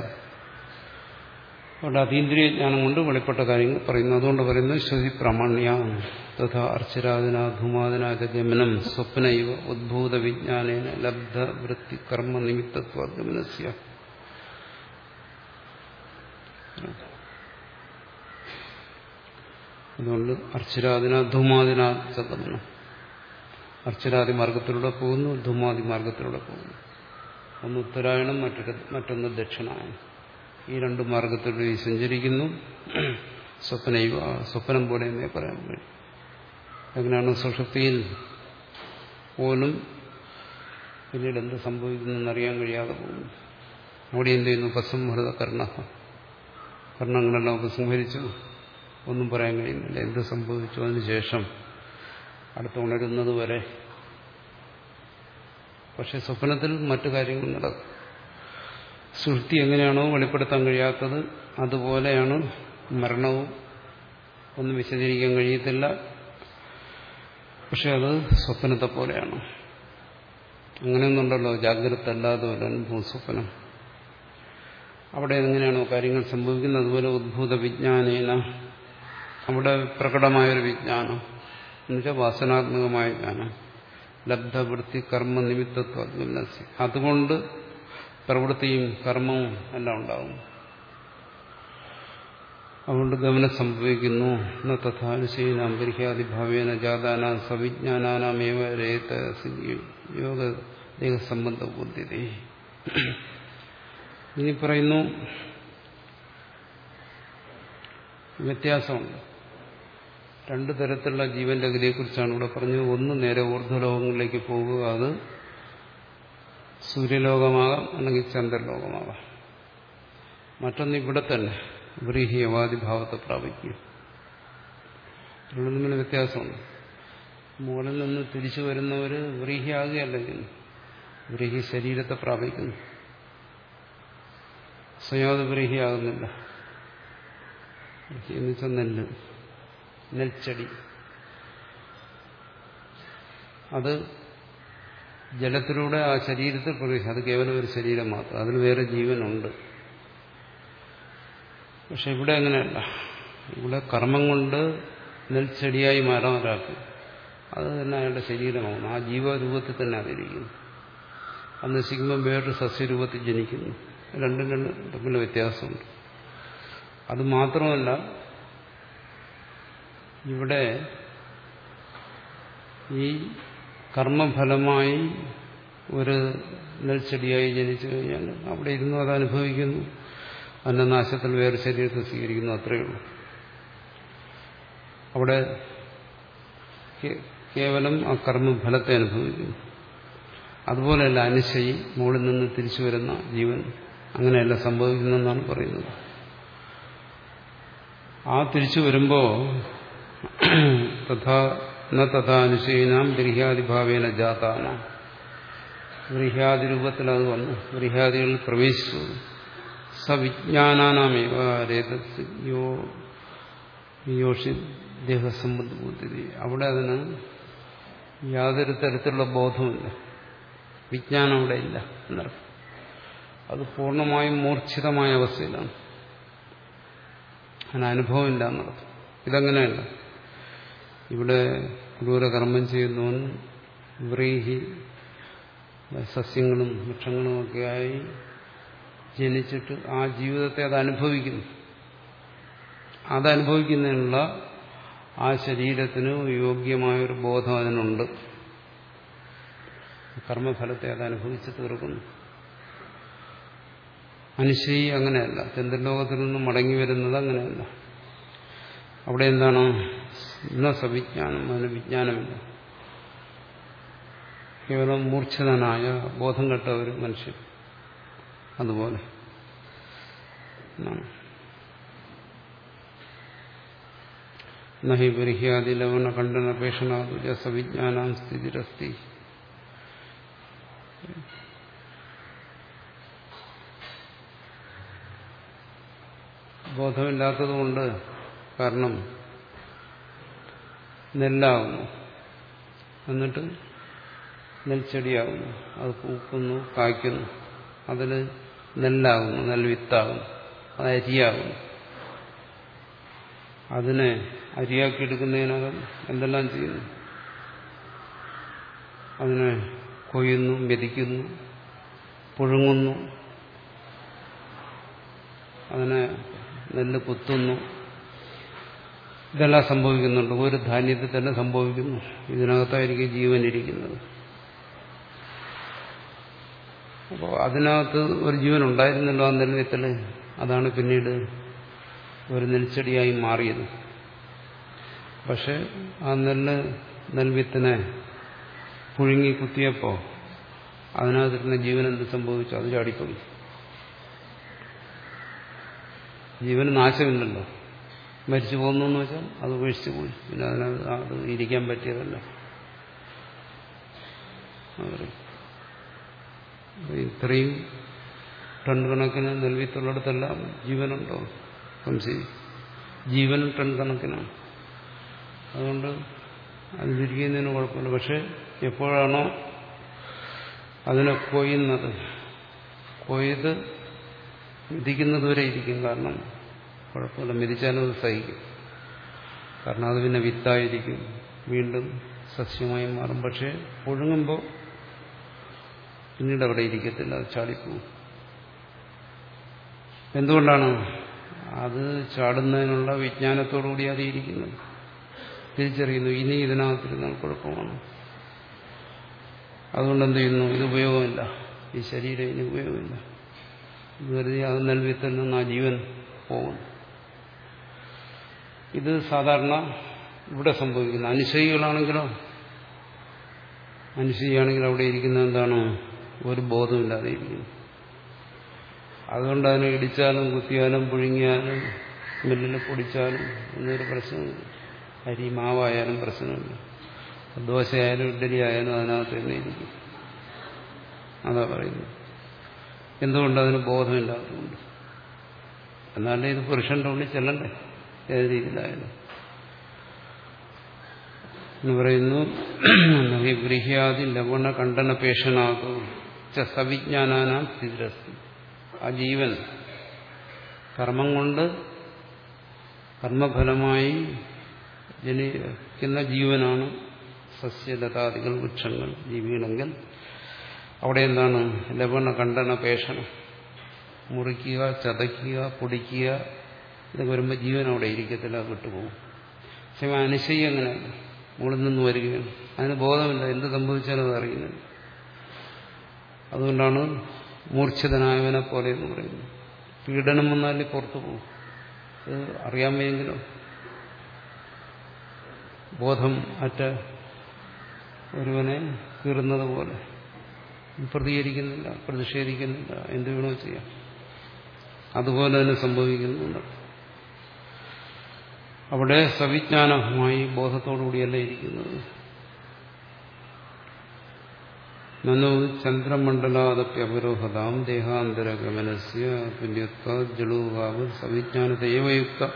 അവിടെ അതീന്ദ്രിയ ജ്ഞാനം കൊണ്ട് വെളിപ്പെട്ട കാര്യങ്ങൾ പറയുന്നു. അതുകൊണ്ട് പറയുന്നത് ശ്രുതി പ്രാമാണ്യ തഥാ അർച്ചരാധന ധൂമാദന ഗമനം സ്വപ്നൈവ ഉദ്ഭൂത വിജ്ഞാനേന ലബ്ധ വൃത്തി കർമ്മ നിമിത്തത്വഗമനസ്യ അതുകൊണ്ട് അർച്ചരാധന ധൂമാദിന ഗമനം അർച്ചരാദി മാർഗത്തിലൂടെ പോകുന്നു ധൂമാദി മാർഗത്തിലൂടെ പോകുന്നു. ഒന്ന് ഉത്തരായണം മറ്റൊന്ന് ദക്ഷിണായണം. ഈ രണ്ട് മാർഗത്തിലൂടെ സഞ്ചരിക്കുന്നു. സ്വപ്നൈവ സ്വപ്നം പോലെ എന്നേ പറയാൻ കഴിയും അങ്ങനെയാണ് സുഷുപ്തിയിൽ പോലും പിന്നീട് എന്ത് സംഭവിക്കുന്നു എന്നറിയാൻ കഴിയാതെ പോകുന്നു. അവിടെ എന്ത് ചെയ്യുന്നു? ഉപസംഹൃത കർണ കർണങ്ങളെല്ലാം ഉപസംഹരിച്ചു. ഒന്നും പറയാൻ കഴിയുന്നില്ല. എന്ത് സംഭവിച്ചു? അതിനുശേഷം അടുത്ത് ഉണരുന്നത് വരെ. പക്ഷെ സ്വപ്നത്തിൽ മറ്റു കാര്യങ്ങൾ നടക്കും. സൃഷ്ടി എങ്ങനെയാണോ വെളിപ്പെടുത്താൻ കഴിയാത്തത് അതുപോലെയാണ് മരണവും. ഒന്നും വിശദീകരിക്കാൻ കഴിയത്തില്ല. പക്ഷെ അത് സ്വപ്നത്തെ പോലെയാണ്. അങ്ങനെയൊന്നുണ്ടല്ലോ. ജാഗ്രത അല്ലാതെ ഒരു ഭൂസ്വപ്നം അവിടെ എങ്ങനെയാണോ കാര്യങ്ങൾ സംഭവിക്കുന്നത്? അതുപോലെ ഉദ്ഭൂത വിജ്ഞാനേന. അവിടെ പ്രകടമായൊരു വിജ്ഞാനം. എന്നുവെച്ചാൽ വാസനാത്മകമായ ജ്ഞാനം. ലബ്ധവൃത്തി കർമ്മ നിമിത്തത്വം അതുകൊണ്ട് പ്രവൃത്തിയും കർമ്മവും എല്ലാം ഉണ്ടാകും അതുകൊണ്ട് ഗമനം സംഭവിക്കുന്നു. തഥാനുശീന ജാതാന സവിജ്ഞാനാമേവ രേത യോഗ ബുദ്ധിത. ഇനി പറയുന്നു വ്യത്യാസമുണ്ട്. രണ്ടു തരത്തിലുള്ള ജീവന്റെ ഗതിയെക്കുറിച്ചാണ് ഇവിടെ പറഞ്ഞത്. ഒന്ന് നേരെ ഊർധ്വലോകങ്ങളിലേക്ക് പോകുക അത് സൂര്യലോകമാകാം അല്ലെങ്കിൽ ചന്ദ്രലോകമാകാം. മറ്റൊന്ന് ഇവിടെ തന്നെ വ്രീഹിയവാദി ഭാവത്തെ പ്രാപിക്കുക. രണ്ടും തമ്മിൽ വ്യത്യാസമുണ്ട്. മുകളിൽ നിന്ന് തിരിച്ചു വരുന്നവര് വ്രീഹിയാകുകയല്ല ചെയ്യുന്നു വ്രീഹി ശരീരത്തെ പ്രാപിക്കുന്നു. സ്വയാത് വ്രീഹിയാകുന്നില്ല എന്ന് വെച്ചാൽ നെല്ല് നെൽച്ചെടി. അത് ജലത്തിലൂടെ ആ ശരീരത്തിൽ പ്രവേശിക്കും. അത് കേവലം ഒരു ശരീരം മാത്രം. അതിന് വേറെ ജീവനുണ്ട്. പക്ഷെ ഇവിടെ അങ്ങനെയല്ല. ഇവിടെ കർമ്മം കൊണ്ട് നെൽച്ചെടിയായി മാറാൻ ഒരാൾക്ക് അത് തന്നെ അയാളുടെ ശരീരമാകുന്നു ആ ജീവരൂപത്തിൽ തന്നെ അതിരിക്കുന്നു. അത് നശിക്കുമ്പോൾ വേറൊരു സസ്യരൂപത്തിൽ ജനിക്കുന്നു. രണ്ടും രണ്ട് തമ്മിൽ വ്യത്യാസമുണ്ട്. അത് മാത്രമല്ല ഇവിടെ ഈ കർമ്മഫലമായി ഒരു നെൽച്ചെടിയായി ജനിച്ചു കഴിഞ്ഞാൽ അവിടെ ഇരുന്നു അത് അനുഭവിക്കുന്നു. അന്നനാശത്തിൽ നാശത്തിൽ വേറെ ശരീരത്തെ സ്വീകരിക്കുന്നു അത്രയേ ഉള്ളൂ. അവിടെ കേവലം ആ കർമ്മഫലത്തെ അനുഭവിക്കുന്നു. അതുപോലെയല്ല അനുശയി മുകളിൽ നിന്ന് തിരിച്ചു വരുന്ന ജീവൻ അങ്ങനെയല്ല സംഭവിക്കുന്നതെന്നാണ് പറയുന്നത്. ആ തിരിച്ചു വരുമ്പോ തഥാ ന ഗൃഹ്യാദിഭാവേന ജാതാന. ഗൃഹ്യാദി രൂപത്തിൽ അത് വന്നു. ഗൃഹ്യാദികളിൽ പ്രവേശിച്ചു. സവിജ്ഞാനാമേവ അവിടെ അതിന് യാതൊരു തരത്തിലുള്ള ബോധമില്ല വിജ്ഞാനം അവിടെ ഇല്ല എന്നർത്ഥം. അത് പൂർണമായും മൂർച്ഛിതമായ അവസ്ഥയിലാണ്. അതിന് അനുഭവമില്ല എന്നർത്ഥം ഇതങ്ങനെയല്ല. ഇവിടെ ക്രൂരകർമ്മം ചെയ്യുന്നവൻ വ്രീഹി സസ്യങ്ങളും വൃക്ഷങ്ങളും ഒക്കെയായി ജനിച്ചിട്ട് ആ ജീവിതത്തെ അത് അനുഭവിക്കുന്നു. അതനുഭവിക്കുന്നതിനുള്ള ആ ശരീരത്തിന് യോഗ്യമായൊരു ബോധം അതിനുണ്ട് കർമ്മഫലത്തെ അത് അനുഭവിച്ച് തീർക്കുന്നു. അനുശയി അങ്ങനെയല്ല. ചന്ദ്രലോകത്തിൽ നിന്നും മടങ്ങി വരുന്നത് അങ്ങനെയല്ല. അവിടെ എന്താണ്? ഇന്ന സവിജ്ഞാനം അതിന് വിജ്ഞാനമില്ല. കേവലം മൂർച്ഛിതനായ ബോധം കെട്ട ഒരു മനുഷ്യൻ. അതുപോലെ. നഹി ബർഹ്യാദി ലവണ ഖണ്ഡന പേഷണാതുജ സവിജ്ഞാനാം സ്ഥിതിരസ്തി. ബോധമില്ലാത്തതുകൊണ്ട് കാരണം നെല്ലാകുന്നു എന്നിട്ട് നെൽച്ചെടിയാകുന്നു അത് പൂക്കുന്നു കായ്ക്കുന്നു. അതിൽ നെല്ലാകുന്നു നെൽവിത്താകുന്നു അത് അരിയാകുന്നു അതിനെ അരിയാക്കിയെടുക്കുന്നതിനകം എന്തെല്ലാം ചെയ്യുന്നു? അതിനെ കൊയ്യുന്നു മെതിക്കുന്നു പുഴുങ്ങുന്നു. അതിനെ നെല്ല് കുത്തുന്നു. ഇതെല്ലാം സംഭവിക്കുന്നുണ്ട്. ഒരു ധാന്യത്തിൽ തന്നെ സംഭവിക്കുന്നു. ഇതിനകത്തായിരിക്കും ജീവൻ ഇരിക്കുന്നത്. അപ്പോൾ അതിനകത്ത് ഒരു ജീവൻ ഉണ്ടായിരുന്നല്ലോ ആ നെൽവിത്തിൽ അതാണ് പിന്നീട് ഒരു നെൽച്ചെടിയായി മാറിയത്. പക്ഷെ ആ നെല്ല് നെൽവിത്തിനെ പുഴുങ്ങി കുത്തിയപ്പോൾ അതിനകത്തിരുന്ന ജീവൻ എന്ത് സംഭവിച്ചു? അത് ചാടിപ്പോയി. ജീവന് നാശമില്ലല്ലോ. മരിച്ചു പോകുന്നു എന്ന് വെച്ചാൽ അത് ഉപേക്ഷിച്ചു പോയി. പിന്നെ അതിന് അത് ഇരിക്കാൻ പറ്റിയതല്ല. ഇത്രയും ടൺ കണക്കിന് നെൽവിത്തുള്ളിടത്തെല്ലാം ജീവനുണ്ടോ? സംശയം ജീവനും ടൺ കണക്കിനാണ് അതുകൊണ്ട് അതിലിരിക്കുന്നതിന് കുഴപ്പമില്ല. പക്ഷെ എപ്പോഴാണോ അതിനെ കൊയ്യുന്നത് കൊയ്ത് മിതിക്കുന്നത് വരെ ഇരിക്കും. കാരണം കുഴപ്പമില്ല മിതിച്ചാലും അത് സഹിക്കും. കാരണം അത് പിന്നെ വിത്തായിരിക്കും. വീണ്ടും സസ്യമായി മാറും. പക്ഷെ ഒഴുങ്ങുമ്പോൾ പിന്നീട് അവിടെ ഇരിക്കത്തില്ല അത് ചാടിപ്പോവും. എന്തുകൊണ്ടാണ് അത് ചാടുന്നതിനുള്ള വിജ്ഞാനത്തോടുകൂടി അത് ഇരിക്കുന്നത്? തിരിച്ചറിയുന്നു ഇനി ഇതിനകത്തിരുന്നാൽ കുഴപ്പമാണ്. അതുകൊണ്ട് എന്ത് ചെയ്യുന്നു? ഇത് ഉപയോഗമില്ല. ഈ ശരീരം ഇനി ഉപയോഗമില്ല. വെറുതെ അത് നൽവിത്തിൽ നിന്ന് ആ ജീവൻ പോകുന്നു. ഇത് സാധാരണ ഇവിടെ സംഭവിക്കുന്നു. അനുശയികളാണെങ്കിലോ അനുശയിയാണെങ്കിൽ അവിടെ ഇരിക്കുന്ന എന്താണ്? ഒരു ബോധമില്ലാതെ ഇരിക്കുന്നു. അതുകൊണ്ട് അതിനെ ഇടിച്ചാലും കുത്തിയാലും പുഴുങ്ങിയാലും മില്ലിൽ പൊടിച്ചാലും എന്നൊരു പ്രശ്നമില്ല. അരി മാവായാലും പ്രശ്നമില്ല. ദോശയായാലും ഇഡ്ഡലി ആയാലും അതിനകത്ത് തന്നെ ഇരിക്കും അതാ പറയുന്നത്. എന്തുകൊണ്ട് അതിന് ബോധമില്ലാത്തതുകൊണ്ട്? എന്നാലേ ഇത് പുരുഷന്റെ ഉള്ളിൽ ചെല്ലണ്ടേ? ഏത് രീതിയിലായാലും. എന്ന് പറയുന്നു ഗൃഹ്യാദി ലവണ കണ്ടന പേഷനാകും സവിജ്ഞാനാനാം സ്ഥിതിരസ്തി ആ ജീവൻ കർമ്മം കൊണ്ട് കർമ്മഫലമായി ജനിക്കുന്ന ജീവനാണ് സസ്യലതാദികൾ വൃക്ഷങ്ങൾ ജീവികളെങ്കിൽ അവിടെ എന്താണ്? ലവണ കണ്ടണ പേഷണം. മുറിക്കുക ചതയ്ക്കുക പൊടിക്കുക ഇതൊക്കെ വരുമ്പോൾ ജീവൻ അവിടെ ഇരിക്കത്തില്ല വിട്ടുപോകും. പക്ഷേ അനുശയി അങ്ങനെ മുകളിൽ നിന്ന് വരികയാണ്. അതിന് ബോധമില്ല എന്ത് സംഭവിച്ചാലും അത് അതുകൊണ്ടാണ് മൂർച്ഛിതനായവനെ പോലെ എന്ന് പറയുന്നത്. പീഡനം വന്നാലേ പുറത്തു പോകും. അത് അറിയാൻ വയ്യെങ്കിലോ ബോധം അറ്റ ഒരുവനെ കീറുന്നത് പോലെ. പ്രതികരിക്കുന്നില്ല പ്രതിഷേധിക്കുന്നില്ല എന്ത് വേണോ ചെയ്യാം. അതുപോലെ തന്നെ സംഭവിക്കുന്നുണ്ട്. അവിടെ സവിജ്ഞാനമായി ബോധത്തോടുകൂടിയല്ല ഇരിക്കുന്നത്. നനു ചന്ദ്രമണ്ഡലാദപ്യപരോഹതാം ദേഹാന്തരഗമനസ്യ തുല്യത്വ ജളുകാവ് സവിജ്ഞാനതയവയുക്ത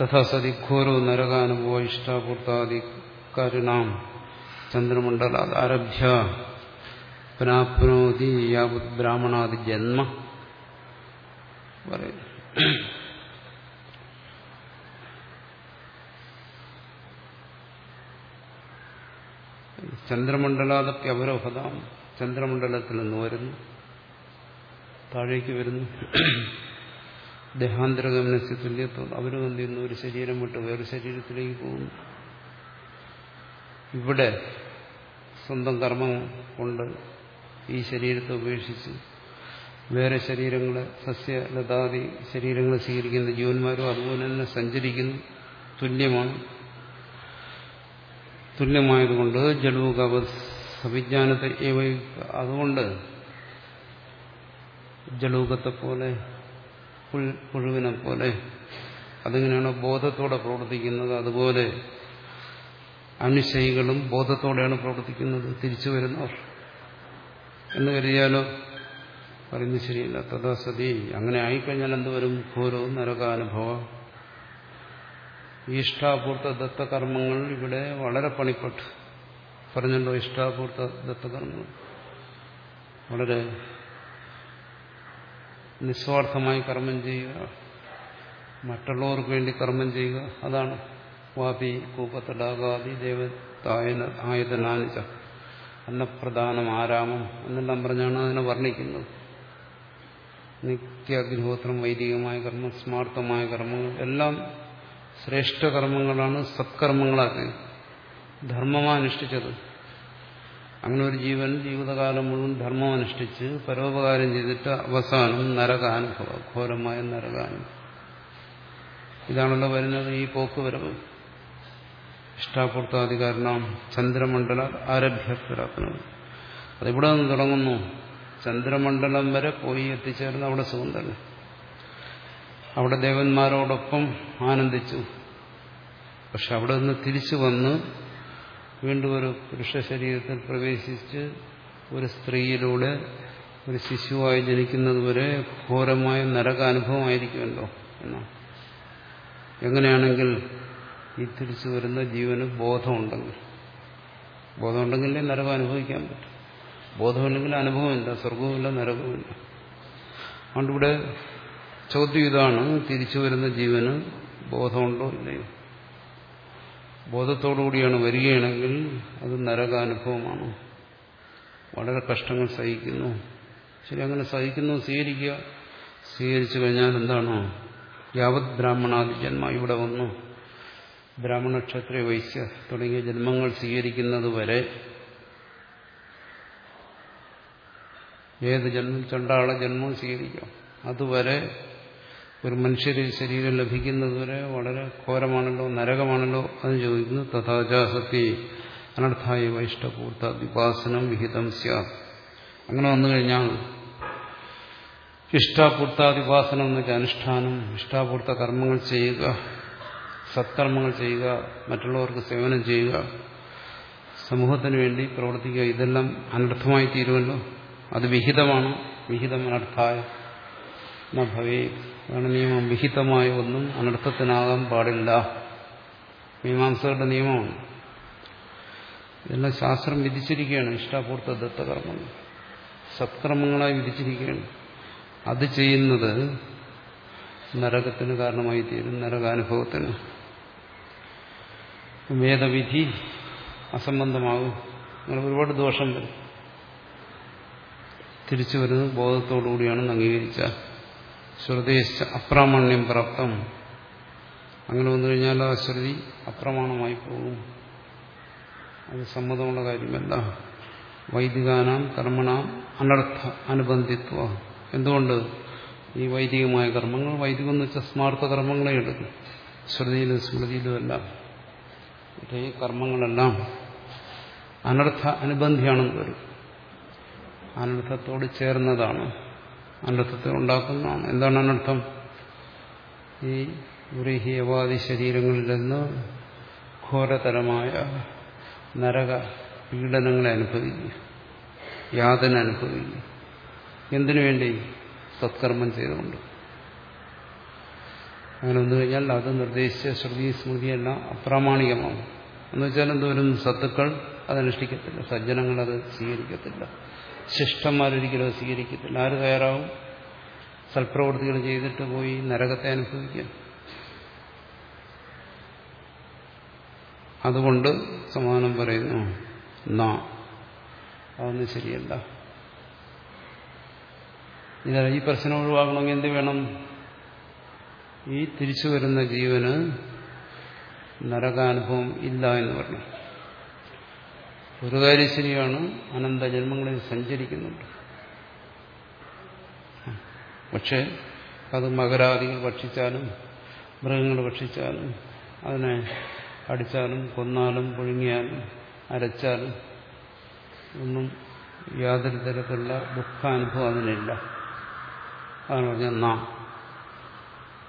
തഥാ സതി ഘോരോ നരകാനുഭവ ഇഷ്ടാപൂർത്താദിക്കാരിണാം ചന്ദ്രമണ്ഡലാത് ആരഭ്യ. പുനാപ്നോതി ബ്രാഹ്മണാദി ജന്മ. പറയും. ചന്ദ്രമണ്ഡലാദപ്യവരോഹതാം ചന്ദ്രമണ്ഡലത്തിൽ നിന്ന് വരുന്നു. താഴേക്ക് വരുന്നു. ദേഹാന്തരഗമനസ്യ തുല്യത്വം. അവരും എന്ത് ചെയ്യുന്നു? ഒരു ശരീരം വിട്ട് വേറെ ശരീരത്തിലേക്ക് പോകുന്നു. ഇവിടെ സ്വന്തം കർമ്മം കൊണ്ട് ഈ ശരീരത്തെ ഉപേക്ഷിച്ച് വേറെ ശരീരങ്ങളെ സസ്യലതാദി ശരീരങ്ങളെ സ്വീകരിക്കുന്ന ജീവന്മാരും അതുപോലെ തന്നെ സഞ്ചരിക്കുന്നു. തുല്യമാണ്. തുല്യമായതുകൊണ്ട് ജലൂകവ സവിജ്ഞാനത്തെ അതുകൊണ്ട് ജലൂകത്തെ പോലെ പുഴുവിനെ പോലെ അതിങ്ങനെയാണ് ബോധത്തോടെ പ്രവർത്തിക്കുന്നത്. അതുപോലെ അനുശയികളും ബോധത്തോടെയാണ് പ്രവർത്തിക്കുന്നത്. തിരിച്ചു വരുന്നവർ. എന്ന് കരുതിയാലോ? പറയുന്നത് ശരിയല്ല. തഥാ സതി. അങ്ങനെ ആയിക്കഴിഞ്ഞാൽ എന്തുവരും ഘോരവും നരകാനുഭവ. ഇഷ്ടാപൂർത്ത ദത്തകർമ്മങ്ങൾ ഇവിടെ വളരെ പണിപ്പെട്ടു. പറഞ്ഞല്ലോ ഇഷ്ടാപൂർത്ത ദത്തകർമ്മങ്ങൾ? വളരെ നിസ്വാർത്ഥമായി കർമ്മം ചെയ്യുക. മറ്റുള്ളവർക്ക് വേണ്ടി കർമ്മം ചെയ്യുക. അതാണ് വാപി കൂപ്പത്തടാകാതി ദേവതായന ആയതനാനിച്ച അന്നപ്രധാനം ആരാമം എന്നെല്ലാം പറഞ്ഞാണ് അതിനെ വർണിക്കുന്നത്. നിത്യാഗ്നിഹോത്രം വൈദികമായ കർമ്മം സ്മാർത്ഥമായ കർമ്മങ്ങൾ എല്ലാം ശ്രേഷ്ഠ കർമ്മങ്ങളാണ് സത്കർമ്മങ്ങളാക്കി ധർമ്മമാനുഷ്ഠിച്ചത്. അങ്ങനെ ഒരു ജീവൻ ജീവിതകാലം മുഴുവൻ ധർമ്മം അനുഷ്ഠിച്ച് പരോപകാരം ചെയ്തിട്ട് അവസാനം നരകാനുഭവം ഘോരമായ നരകാനുഭവം ഇതാണല്ലോ വരുന്നത് ഈ പോക്ക് വരവ്. ഇഷ്ടാപൂർത്താധികാരണം ചന്ദ്രമണ്ഡല ആരഭ്യപ്രാപ്നം അതിവിടെ നിന്ന് തുടങ്ങുന്നു. ചന്ദ്രമണ്ഡലം വരെ പോയി എത്തിച്ചേർന്ന് അവിടെ സുഖം തന്നെ. അവിടെ ദേവന്മാരോടൊപ്പം ആനന്ദിച്ചു. പക്ഷെ അവിടെ നിന്ന് തിരിച്ചു വന്ന് വീണ്ടും ഒരു പുരുഷ ശരീരത്തിൽ പ്രവേശിച്ച് ഒരു സ്ത്രീയിലൂടെ ഒരു ശിശുവായി ജനിക്കുന്നതുവരെ ഘോരമായ നരകാനുഭവമായിരിക്കുമല്ലോ എന്നാണ് എങ്ങനെയാണെങ്കിൽ ഈ തിരിച്ചു വരുന്ന ജീവന് ബോധമുണ്ടെങ്കിൽ ബോധമുണ്ടെങ്കിലേ നരകം അനുഭവിക്കാൻ പറ്റും. ബോധമുണ്ടെങ്കിൽ അനുഭവമില്ല സ്വർഗവുമില്ല നരകവുമില്ല. അതുകൊണ്ട് ഇവിടെ ചോദ്യം ഇതാണ് തിരിച്ചു വരുന്ന ജീവന് ബോധമുണ്ടോ ഇല്ലയോ? ബോധത്തോടുകൂടിയാണ് വരികയാണെങ്കിൽ അത് നരകാനുഭവമാണ്. വളരെ കഷ്ടങ്ങൾ സഹിക്കുന്നു. ശരി അങ്ങനെ സഹിക്കുന്നു സ്വീകരിക്കുക. സ്വീകരിച്ചു കഴിഞ്ഞാൽ എന്താണോ? യാവത് ബ്രാഹ്മണാദി ജന്മ ഇവിടെ വന്നു. ബ്രാഹ്മണ ക്ഷത്രിയ വൈശ്യ തുടങ്ങിയ ജന്മങ്ങൾ സ്വീകരിക്കുന്നത് വരെ ഏത് ജന്മം ചണ്ടാള ജന്മം സ്വീകരിക്കാം. അതുവരെ ഒരു മനുഷ്യ ശരീരം ലഭിക്കുന്നതുവരെ വളരെ ഘോരമാണല്ലോ നരകമാണല്ലോ എന്ന് ചോദിക്കുന്നു. തഥാചാസത്തി അനർത്ഥായ വൈഷ്ടപൂർത്ത വിപാസനം വിഹിതം സ്യാത്. അങ്ങനെ വന്നു കഴിഞ്ഞാൽ ഇഷ്ടാപൂർത്താതിപാസനം എന്ന് വെച്ചാൽ അനുഷ്ഠാനം ഇഷ്ടാപൂർത്ത കർമ്മങ്ങൾ ചെയ്യുക സത്കർമ്മങ്ങൾ ചെയ്യുക മറ്റുള്ളവർക്ക് സേവനം ചെയ്യുക സമൂഹത്തിന് വേണ്ടി പ്രവർത്തിക്കുക ഇതെല്ലാം അനർത്ഥമായി തീരുമല്ലോ? അത് വിഹിതമാണ്. വിഹിതം അനർത്ഥായ ഭവേ അതാണ് നിയമം. വിഹിതമായ ഒന്നും അനർത്ഥത്തിനാകാൻ പാടില്ല. മീമാംസകളുടെ നിയമമാണ്. ഇതെല്ലാം ശാസ്ത്രം വിധിച്ചിരിക്കുകയാണ്. ഇഷ്ടാപൂർത്ത ദത്തകർമ്മങ്ങൾ സത്കർമ്മങ്ങളായി വിധിച്ചിരിക്കുകയാണ്. അത് ചെയ്യുന്നത് നരകത്തിന് കാരണമായി തീരും. നരകാനുഭവത്തിന്. വേദവിധി അസംബന്ധമാകും. അങ്ങനെ ഒരുപാട് ദോഷം വരും. തിരിച്ചു വരുന്നത് ബോധത്തോടുകൂടിയാണെന്ന് അംഗീകരിച്ച ശ്രുതേശ്ച അപ്രാമാണ്യം പ്രാപ്തം. അങ്ങനെ വന്നു കഴിഞ്ഞാൽ ആ ശ്രുതി അപ്രമാണമായി പോകും. അത് സമ്മതമുള്ള കാര്യമല്ല. വൈദികാനാം കർമ്മണാം അനർത്ഥ അനുബന്ധിത്വ. എന്തുകൊണ്ട്? ഈ വൈദികമായ കർമ്മങ്ങൾ വൈദികം എന്ന് വെച്ചാൽ സ്മാർത്ഥ കർമ്മങ്ങളെ എടുക്കും. ശ്രുതിയിലും ഈ കർമ്മങ്ങളെല്ലാം അനർത്ഥ അനുബന്ധിയാണെന്ന് വരും. അനർത്ഥത്തോട് ചേർന്നതാണ്. അനർത്ഥത്തെ ഉണ്ടാക്കുന്നതാണ്. എന്താണ് അനർത്ഥം? ഈ ഗൃഹീയവാദി ശരീരങ്ങളിൽ നിന്ന് ഘോരതരമായ നരക പീഡനങ്ങളെ അനുഭവിക്കുക. യാതന അനുഭവിക്കുക. എന്തിനു വേണ്ടി? സത്കർമ്മം ചെയ്തുകൊണ്ട്. അങ്ങനെ വന്നു കഴിഞ്ഞാൽ അത് നിർദ്ദേശിച്ച ശ്രുതി സ്മൃതിയെല്ലാം അപ്രാമാണികമാവും എന്ന് വെച്ചാൽ എന്തോരും സത്തുക്കൾ അതനുഷ്ഠിക്കത്തില്ല സജ്ജനങ്ങൾ അത് സ്വീകരിക്കത്തില്ല. ശിഷ്ടന്മാരൊരിക്കലും അത് സ്വീകരിക്കത്തില്ല. ആര് തയ്യാറാവും? സൽപ്രവൃത്തികൾ ചെയ്തിട്ട് പോയി നരകത്തെ അനുഭവിക്കാൻ. അതുകൊണ്ട് സമാനം പറയുന്നു നാ. അതൊന്നും ശരിയല്ല. ഇതാ ഈ പ്രശ്നം ഒഴിവാക്കണമെങ്കിൽ എന്ത് വേണം? ഈ തിരിച്ചു വരുന്ന ജീവന് നരകാനുഭവം ഇല്ല എന്ന് പറഞ്ഞു. ഒരു കാര്യം ശരിയാണ് അനന്ത ജന്മങ്ങളിൽ സഞ്ചരിക്കുന്നുണ്ട്. പക്ഷെ അത് മകരാദികൾ ഭക്ഷിച്ചാലും മൃഗങ്ങൾ ഭക്ഷിച്ചാലും അതിനെ അടിച്ചാലും കൊന്നാലും പുഴുങ്ങിയാലും അരച്ചാലും ഒന്നും യാതൊരു തരത്തിലുള്ള ദുഃഖാനുഭവം അതിനില്ല. അതാണ് പറഞ്ഞാൽ നാം.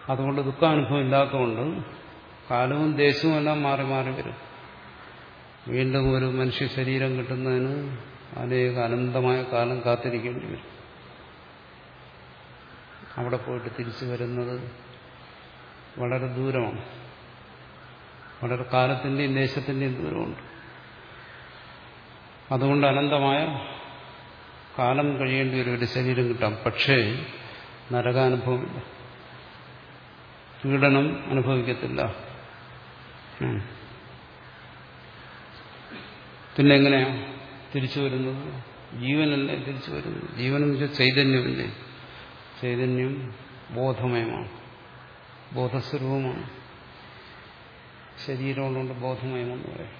അതുകൊണ്ട് ദുഃഖാനുഭവം ഇല്ലാത്തതുകൊണ്ട് കാലവും ദേശവും എല്ലാം മാറി മാറി വരും. വീണ്ടും ഒരു മനുഷ്യ ശരീരം കിട്ടുന്നതിന് അനേക അനന്തമായ കാലം കാത്തിരിക്കേണ്ടി വരും. അവിടെ പോയിട്ട് തിരിച്ചു വരുന്നത് വളരെ ദൂരമാണ്. വളരെ കാലത്തിന്റെയും ദേശത്തിന്റെയും ദൂരമുണ്ട്. അതുകൊണ്ട് അനന്തമായ കാലം കഴിയേണ്ടി വരും. ഒരു ശരീരം കിട്ടാം പക്ഷേ നരകാനുഭവമില്ല. പീഡനം അനുഭവിക്കത്തില്ല. പിന്നെ എങ്ങനെയാ തിരിച്ചു വരുന്നത്? ജീവനല്ലേ തിരിച്ചു വരുന്നത്? വെച്ചാൽ ചൈതന്യമല്ലേ? ചൈതന്യം ബോധമയമാണ്. ബോധസ്വരൂപമാണ്. ശരീരമുള്ളതുകൊണ്ട് ബോധമയമെന്ന് പറയാം.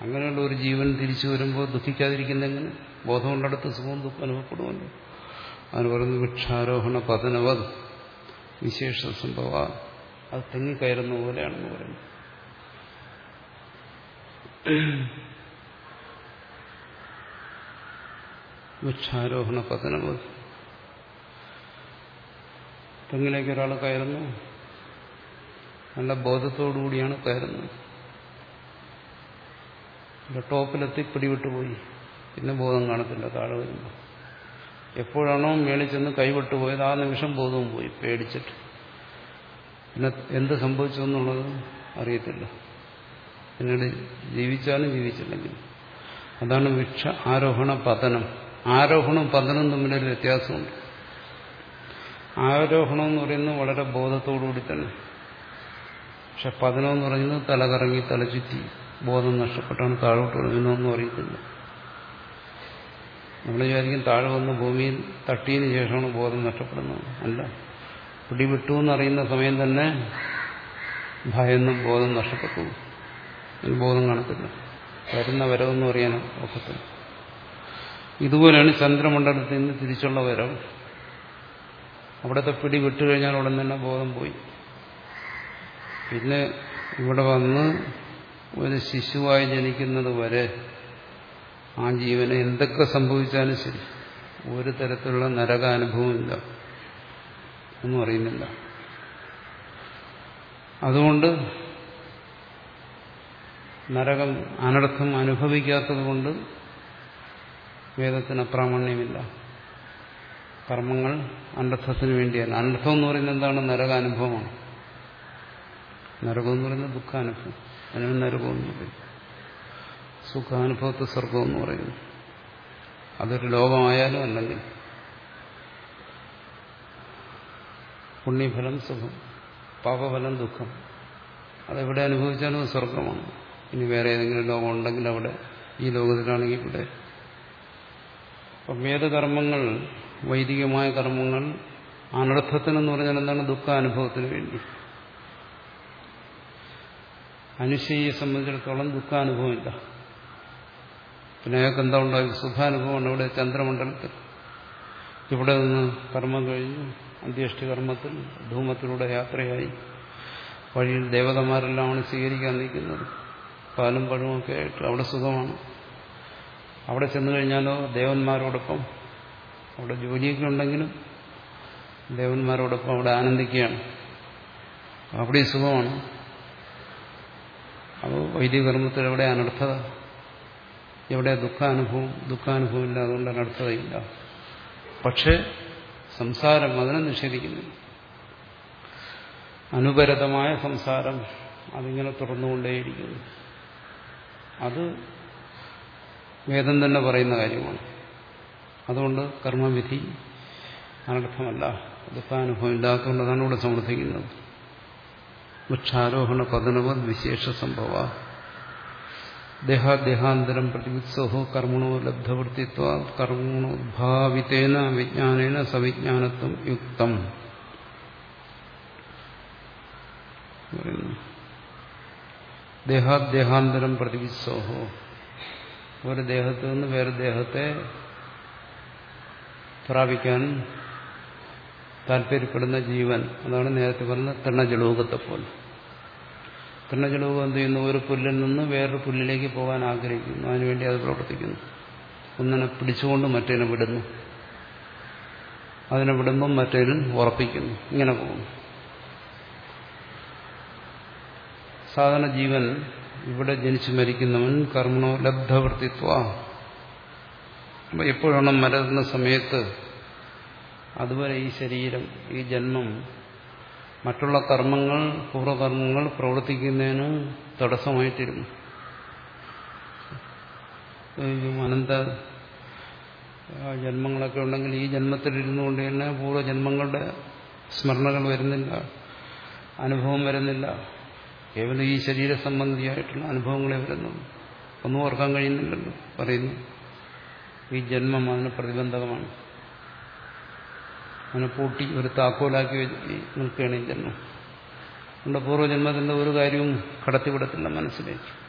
അങ്ങനെയുള്ള ഒരു ജീവൻ തിരിച്ചു വരുമ്പോൾ ദുഃഖിക്കാതിരിക്കുന്നെങ്ങനെ ബോധമുള്ളടത്ത് സുഖം ദുഃഖം അനുഭവപ്പെടുമല്ലോ. അതിന് പറയുന്നത് വൃക്ഷാരോഹണ പതനവത് വിശേഷ സംഭവ. അത് തെങ്ങിക്കയറുന്ന പോലെയാണെന്ന് പറയുന്നു. വൃക്ഷാരോഹണ പതനവത് തെങ്ങിലേക്ക് ഒരാൾ കയറുന്നു. നല്ല ബോധത്തോടുകൂടിയാണ് കയറുന്നത്. ടോപ്പിലെത്തി പിടിവിട്ടുപോയി പിന്നെ ബോധം കാണത്തില്ല താഴെ വരുമ്പോൾ എപ്പോഴാണോ മേളിൽ ചെന്ന് കൈവിട്ടു പോയത് ആ നിമിഷം ബോധവും പോയി പേടിച്ചിട്ട്. പിന്നെ എന്ത് സംഭവിച്ചു എന്നുള്ളത് അറിയത്തില്ല. പിന്നീട് ജീവിച്ചാലും ജീവിച്ചില്ലെങ്കിലും അതാണ് വൃക്ഷ ആരോഹണ പതനം. ആരോഹണവും പതനവും തമ്മിലൊരു വ്യത്യാസമുണ്ട്. ആരോഹണം എന്ന് പറയുന്നത് വളരെ ബോധത്തോടുകൂടി തന്നെ. പക്ഷെ പതനം എന്ന് പറയുന്നത് തലകറങ്ങി തലചുറ്റി ബോധം നഷ്ടപ്പെട്ടാണ് താഴോട്ട് ഒഴുകുന്നതെന്ന് അറിയത്തില്ല. നമ്മൾ വിചാരിക്കും താഴെ വന്ന് ഭൂമിയിൽ തട്ടിയതിന് ശേഷമാണ് ബോധം നഷ്ടപ്പെടുന്നത്. അല്ല. പിടിവിട്ടു എന്നറിയുന്ന സമയം തന്നെ ഭയന്നും ബോധം നഷ്ടപ്പെട്ടു. ബോധം കാണത്തില്ല. വരുന്ന വരവെന്ന് പറയാനും ഒക്കത്തില്ല ഇതുപോലെയാണ് ചന്ദ്രമണ്ഡലത്തിൽ നിന്ന് തിരിച്ചുള്ള വരവ്. അവിടുത്തെ പിടി വിട്ടുകഴിഞ്ഞാൽ ഉടൻ തന്നെ ബോധം പോയി. പിന്നെ ഇവിടെ വന്ന് ഒരു ശിശുവായി ജനിക്കുന്നത് വരെ ആ ജീവന് എന്തൊക്കെ സംഭവിച്ചാലും ശരി. ഒരു തരത്തിലുള്ള നരകാനുഭവമില്ല. ഒന്നും അറിയുന്നില്ല. അതുകൊണ്ട് നരകം അനർത്ഥം അനുഭവിക്കാത്തതുകൊണ്ട് വേദത്തിന് അപ്രാമാണ്യമില്ല. കർമ്മങ്ങൾ അനർത്ഥത്തിന് വേണ്ടിയല്ല. അനർത്ഥം എന്ന് പറയുന്നത് എന്താണ്? നരകാനുഭവമാണ്. നരകം എന്ന് പറയുന്നത് ദുഃഖാനുഭവം. അതിനാണ് നരകമെന്ന് പറയും സുഖാനുഭവത്തെ സ്വർഗമെന്ന് പറയുന്നു. അതൊരു ലോകമായാലും അല്ലെങ്കിൽ പുണ്യഫലം സുഖം പാപഫലം ദുഃഖം. അതെവിടെ അനുഭവിച്ചാലും സ്വർഗമാണ് ഇനി വേറെ ഏതെങ്കിലും ലോകം ഉണ്ടെങ്കിൽ അവിടെ ഈ ലോകത്തിലാണെങ്കിൽ ഇവിടെ. അപ്പം വേദകർമ്മങ്ങൾ വൈദികമായ കർമ്മങ്ങൾ അനർത്ഥത്തിനെന്ന് പറഞ്ഞാൽ എന്താണ്? ദുഃഖാനുഭവത്തിന് വേണ്ടി. അനുശയെ സംബന്ധിച്ചിടത്തോളം ദുഃഖാനുഭവമില്ല പിന്നെ അയാൾക്ക് എന്താ ഉണ്ടായി സുഖാനുഭവമാണ് ഇവിടെ ചന്ദ്രമണ്ഡലത്തിൽ. ഇവിടെ നിന്ന് കർമ്മം കഴിഞ്ഞു അന്ത്യേഷ്ടി കർമ്മത്തിൽ ധൂമത്തിലൂടെ യാത്രയായി. വഴിയിൽ ദേവതമാരെല്ലാമാണ് സ്വീകരിക്കാൻ നിൽക്കുന്നത്. പാലും പഴമൊക്കെ ആയിട്ട് അവിടെ സുഖമാണ്. അവിടെ ചെന്നു കഴിഞ്ഞാലോ ദേവന്മാരോടൊപ്പം അവിടെ ജോലിയൊക്കെ ഉണ്ടെങ്കിലും ദേവന്മാരോടൊപ്പം അവിടെ ആനന്ദിക്കുകയാണ്. അവിടെ സുഖമാണ്. അപ്പോൾ വൈദിക കർമ്മത്തിൽ എവിടെ അനർത്ഥത എവിടെ ദുഃഖാനുഭവം? ദുഃഖാനുഭവം ഇല്ല അതുകൊണ്ട് അനർത്ഥതയില്ല. പക്ഷേ സംസാരം അതിനെ നിഷേധിക്കുന്നു. അനുപരതമായ സംസാരം അതിങ്ങനെ തുറന്നുകൊണ്ടേയിരിക്കുന്നു അത് വേദം തന്നെ പറയുന്ന കാര്യമാണ്. അതുകൊണ്ട് കർമ്മവിധി അനർത്ഥമല്ല ദുഃഖാനുഭവം അനുഭവം അതാണ് ഇവിടെ സമർത്ഥിക്കുന്നത്. വൃക്ഷാരോഹണ പതനവത് വിശേഷ സംഭവ. ദേഹാദേഹാന്തരം പ്രതിവിത്സോഹോ കർമ്മണോ ലബ്ധവൃത്തിത്വ കർമ്മണോദ്ഭാവിതേന വിജ്ഞാനേന സവിജ്ഞാനത്വം യുക്തം. ദേഹാദേഹാന്തരം പ്രതിവിസോഹോ ഒരു ദേഹത്ത് നിന്ന് വേറെ ദേഹത്തെ പ്രാപിക്കാൻ താല്പര്യപ്പെടുന്ന ജീവൻ. അതാണ് നേരത്തെ പറഞ്ഞ തൃണജലോകത്തെ പോലെ. തൃണജലോകം എന്ത് ചെയ്യുന്നു? ഒരു പുല്ലിൽ നിന്ന് വേറൊരു പുല്ലിലേക്ക് പോകാൻ ആഗ്രഹിക്കുന്നു. അതിനുവേണ്ടി അത് പ്രവർത്തിക്കുന്നു. ഒന്നിനെ പിടിച്ചുകൊണ്ട് മറ്റേനെ വിടുന്നു. അതിനെ വിടുമ്പം മറ്റേനും ഉറപ്പിക്കുന്നു. ഇങ്ങനെ പോകുന്നു. സാധാരണ ജീവൻ ഇവിടെ ജനിച്ചു മരിക്കുന്നവൻ കർമ്മണോ ലബ്ധവൃത്തിത്വ? എപ്പോഴാണ് മരുന്ന സമയത്ത് അതുവരെ ഈ ശരീരം ഈ ജന്മം മറ്റുള്ള കർമ്മങ്ങൾ പൂർവകർമ്മങ്ങൾ പ്രവർത്തിക്കുന്നതിന് തടസ്സമായിട്ടിരുന്നു. അനന്ത ജന്മങ്ങളൊക്കെ ഉണ്ടെങ്കിൽ ഈ ജന്മത്തിലിരുന്നു കൊണ്ട് തന്നെ പൂർവജന്മങ്ങളുടെ സ്മരണകൾ വരുന്നില്ല അനുഭവം വരുന്നില്ല. കേവലം ഈ ശരീര സംബന്ധിയായിട്ടുള്ള അനുഭവങ്ങളെ വരുന്നുള്ളൂ ഒന്നും ഓർക്കാൻ കഴിയുന്നില്ലല്ലോ. പറയുന്നു ഈ ജന്മം അതിന് പ്രതിബന്ധകമാണ്. അതിനെ പൂട്ടി ഒരു താക്കോലാക്കി നിൽക്കുകയാണ് ഈ ജന്മം. നമ്മുടെ പൂർവജന്മത്തിന്റെ ഒരു കാര്യവും കടത്തിവിടത്തില്ല മനസ്സിലേക്ക്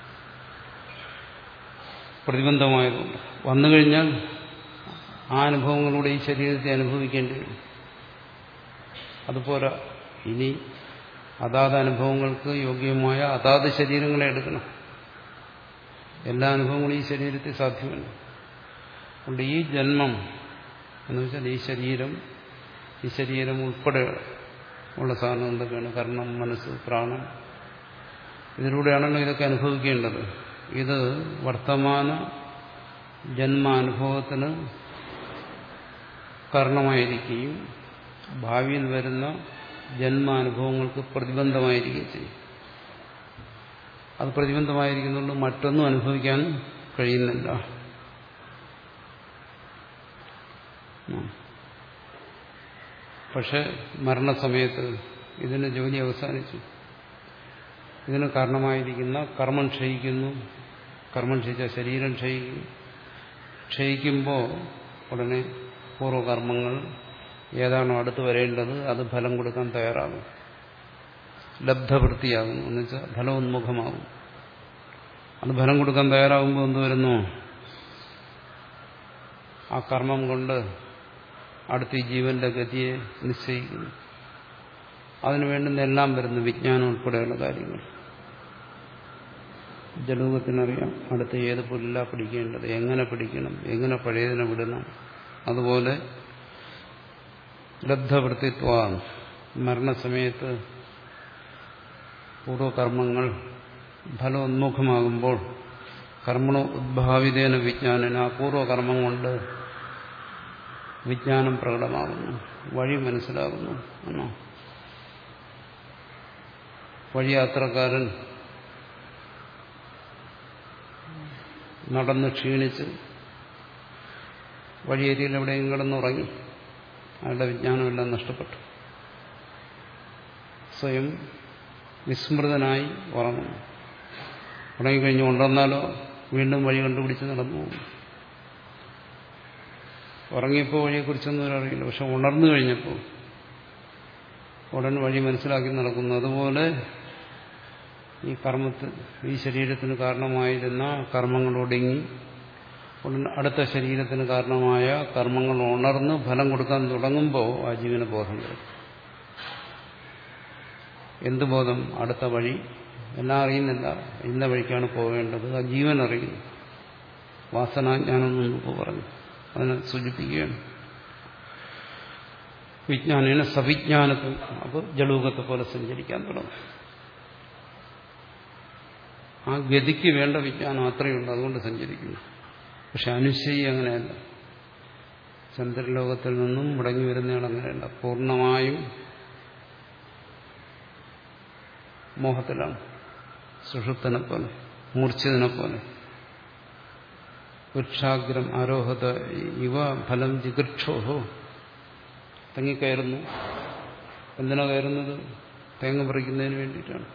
പ്രതിബന്ധമായതുകൊണ്ട്. വന്നു കഴിഞ്ഞാൽ ആ അനുഭവങ്ങളുടെ ഈ ശരീരത്തെ അനുഭവിക്കേണ്ടി വരും. അതുപോലെ ഇനി അതാത് അനുഭവങ്ങൾക്ക് യോഗ്യമായ അതാത് ശരീരങ്ങളെ എടുക്കണം. എല്ലാ അനുഭവങ്ങളും ഈ ശരീരത്തിൽ സാധ്യമല്ല അതുകൊണ്ട് ഈ ജന്മം എന്ന് വെച്ചാൽ ഈ ശരീരം ഈ ശരീരം ഉൾപ്പെടെ ഉള്ള സാധനം എന്തൊക്കെയാണ്? കർണം മനസ്സ് പ്രാണം. ഇതിലൂടെയാണല്ലോ ഇതൊക്കെ അനുഭവിക്കേണ്ടത്. ഇത് വർത്തമാന ജന്മാനുഭവത്തിന് കാരണമായിരിക്കുകയും ഭാവിയിൽ വരുന്ന ജന്മാനുഭവങ്ങൾക്ക് പ്രതിബന്ധമായിരിക്കുകയും ചെയ്യും. അത് പ്രതിബന്ധമായിരിക്കുന്നുണ്ട് മറ്റൊന്നും അനുഭവിക്കാൻ കഴിയുന്നില്ല. പക്ഷെ മരണസമയത്ത് ഇതിന് ജോലി അവസാനിച്ചു. ഇതിന് കാരണമായിരിക്കുന്ന കർമ്മം ക്ഷയിക്കുന്നു. കർമ്മം ക്ഷയിച്ച ശരീരം ക്ഷയിക്കും. ക്ഷയിക്കുമ്പോൾ ഉടനെ പൂർവകർമ്മങ്ങൾ ഏതാണോ അടുത്ത് വരേണ്ടത് അത് ഫലം കൊടുക്കാൻ തയ്യാറാകും. ലബ്ധവൃത്തിയാകും. എന്ന് വെച്ചാൽ ഫലോന്മുഖമാകും. അത് ഫലം കൊടുക്കാൻ തയ്യാറാകുമ്പോൾ എന്ത് വരുന്നു? ആ കർമ്മം കൊണ്ട് അടുത്ത ജീവന്റെ ഗതിയെ നിശ്ചയിക്കുന്നു. അതിനു വേണ്ടുന്ന എല്ലാം വരുന്നു. വിജ്ഞാനം ഉൾപ്പെടെയുള്ള കാര്യങ്ങൾ. ജലൂകത്തിനറിയാം അടുത്ത് ഏത് പുല്ല പിടിക്കേണ്ടത്? എങ്ങനെ പിടിക്കണം? എങ്ങനെ പഴയതിനെ വിടണം? അതുപോലെ ലബ്ധവൃത്തിത്വ മരണസമയത്ത് പൂർവകർമ്മങ്ങൾ ഫലോന്മുഖമാകുമ്പോൾ കർമ്മണ ഉദ്ഭാവിതേന വിജ്ഞാനന ആ പൂർവകർമ്മം കൊണ്ട് വിജ്ഞാനം പ്രകടമാകുന്നു. വഴി മനസ്സിലാകുന്നു. എന്നോ വഴിയാത്രക്കാരൻ നടന്ന് ക്ഷീണിച്ച് വഴിയേരിയിൽ എവിടെയും കിടന്നുറങ്ങി അയാളുടെ വിജ്ഞാനമെല്ലാം നഷ്ടപ്പെട്ടു. സ്വയം വിസ്മൃതനായി ഉറങ്ങുന്നു. ഉറങ്ങിക്കഴിഞ്ഞ് ഉണ്ടെന്നാലോ വീണ്ടും വഴി കണ്ടുപിടിച്ച് നടന്നു പോകും ഉറങ്ങിയപ്പോൾ വഴിയെക്കുറിച്ചൊന്നും അറിയില്ല. പക്ഷെ ഉണർന്നു കഴിഞ്ഞപ്പോൾ ഉടൻ വഴി മനസ്സിലാക്കി നടക്കുന്നു. അതുപോലെ ഈ കർമ്മത്തിൽ ഈ ശരീരത്തിന് കാരണമായിരുന്ന ഉടൻ അടുത്ത ശരീരത്തിന് കാരണമായ കർമ്മങ്ങൾ ഉണർന്ന് ഫലം കൊടുക്കാൻ തുടങ്ങുമ്പോൾ ആ ജീവന് ബോധം വരും. എന്ത് ബോധം? അടുത്ത വഴി. എല്ലാം അറിയുന്നില്ല. ഇന്ന വഴിക്കാണ് പോകേണ്ടത് ആ ജീവൻ അറിയുന്നു. വാസനാജ്ഞാനം മുമ്പ് പറഞ്ഞു. അതിനെ സൂചിപ്പിക്കുകയാണ്. വിജ്ഞാനേന സവിജ്ഞാനത്തിൽ അപ്പോൾ ജലൂകത്തെ പോലെ സഞ്ചരിക്കാൻ തുടങ്ങും. ആ ഗതിക്ക് വേണ്ട വിജ്ഞാനം അത്രയുണ്ട്. അതുകൊണ്ട് സഞ്ചരിക്കുന്നു. പക്ഷെ അനുശയി അങ്ങനെയല്ല. ചന്ദ്രലോകത്തിൽ നിന്നും മുടങ്ങി വരുന്നയാൾ അങ്ങനെയല്ല. പൂർണമായും മോഹത്തിലാണ്. സുഷുപ്തനെ പോലെ മൂർച്ഛിതനെ പോലെ വൃക്ഷാഗ്രം ആരോഹത ഇവ ഫലം ജിഗൃക്ഷോഹോ. തങ്ങിക്കയറുന്നു. എന്തിനാ കയറുന്നത്? തേങ്ങ പറിക്കുന്നതിന് വേണ്ടിയിട്ടാണ്.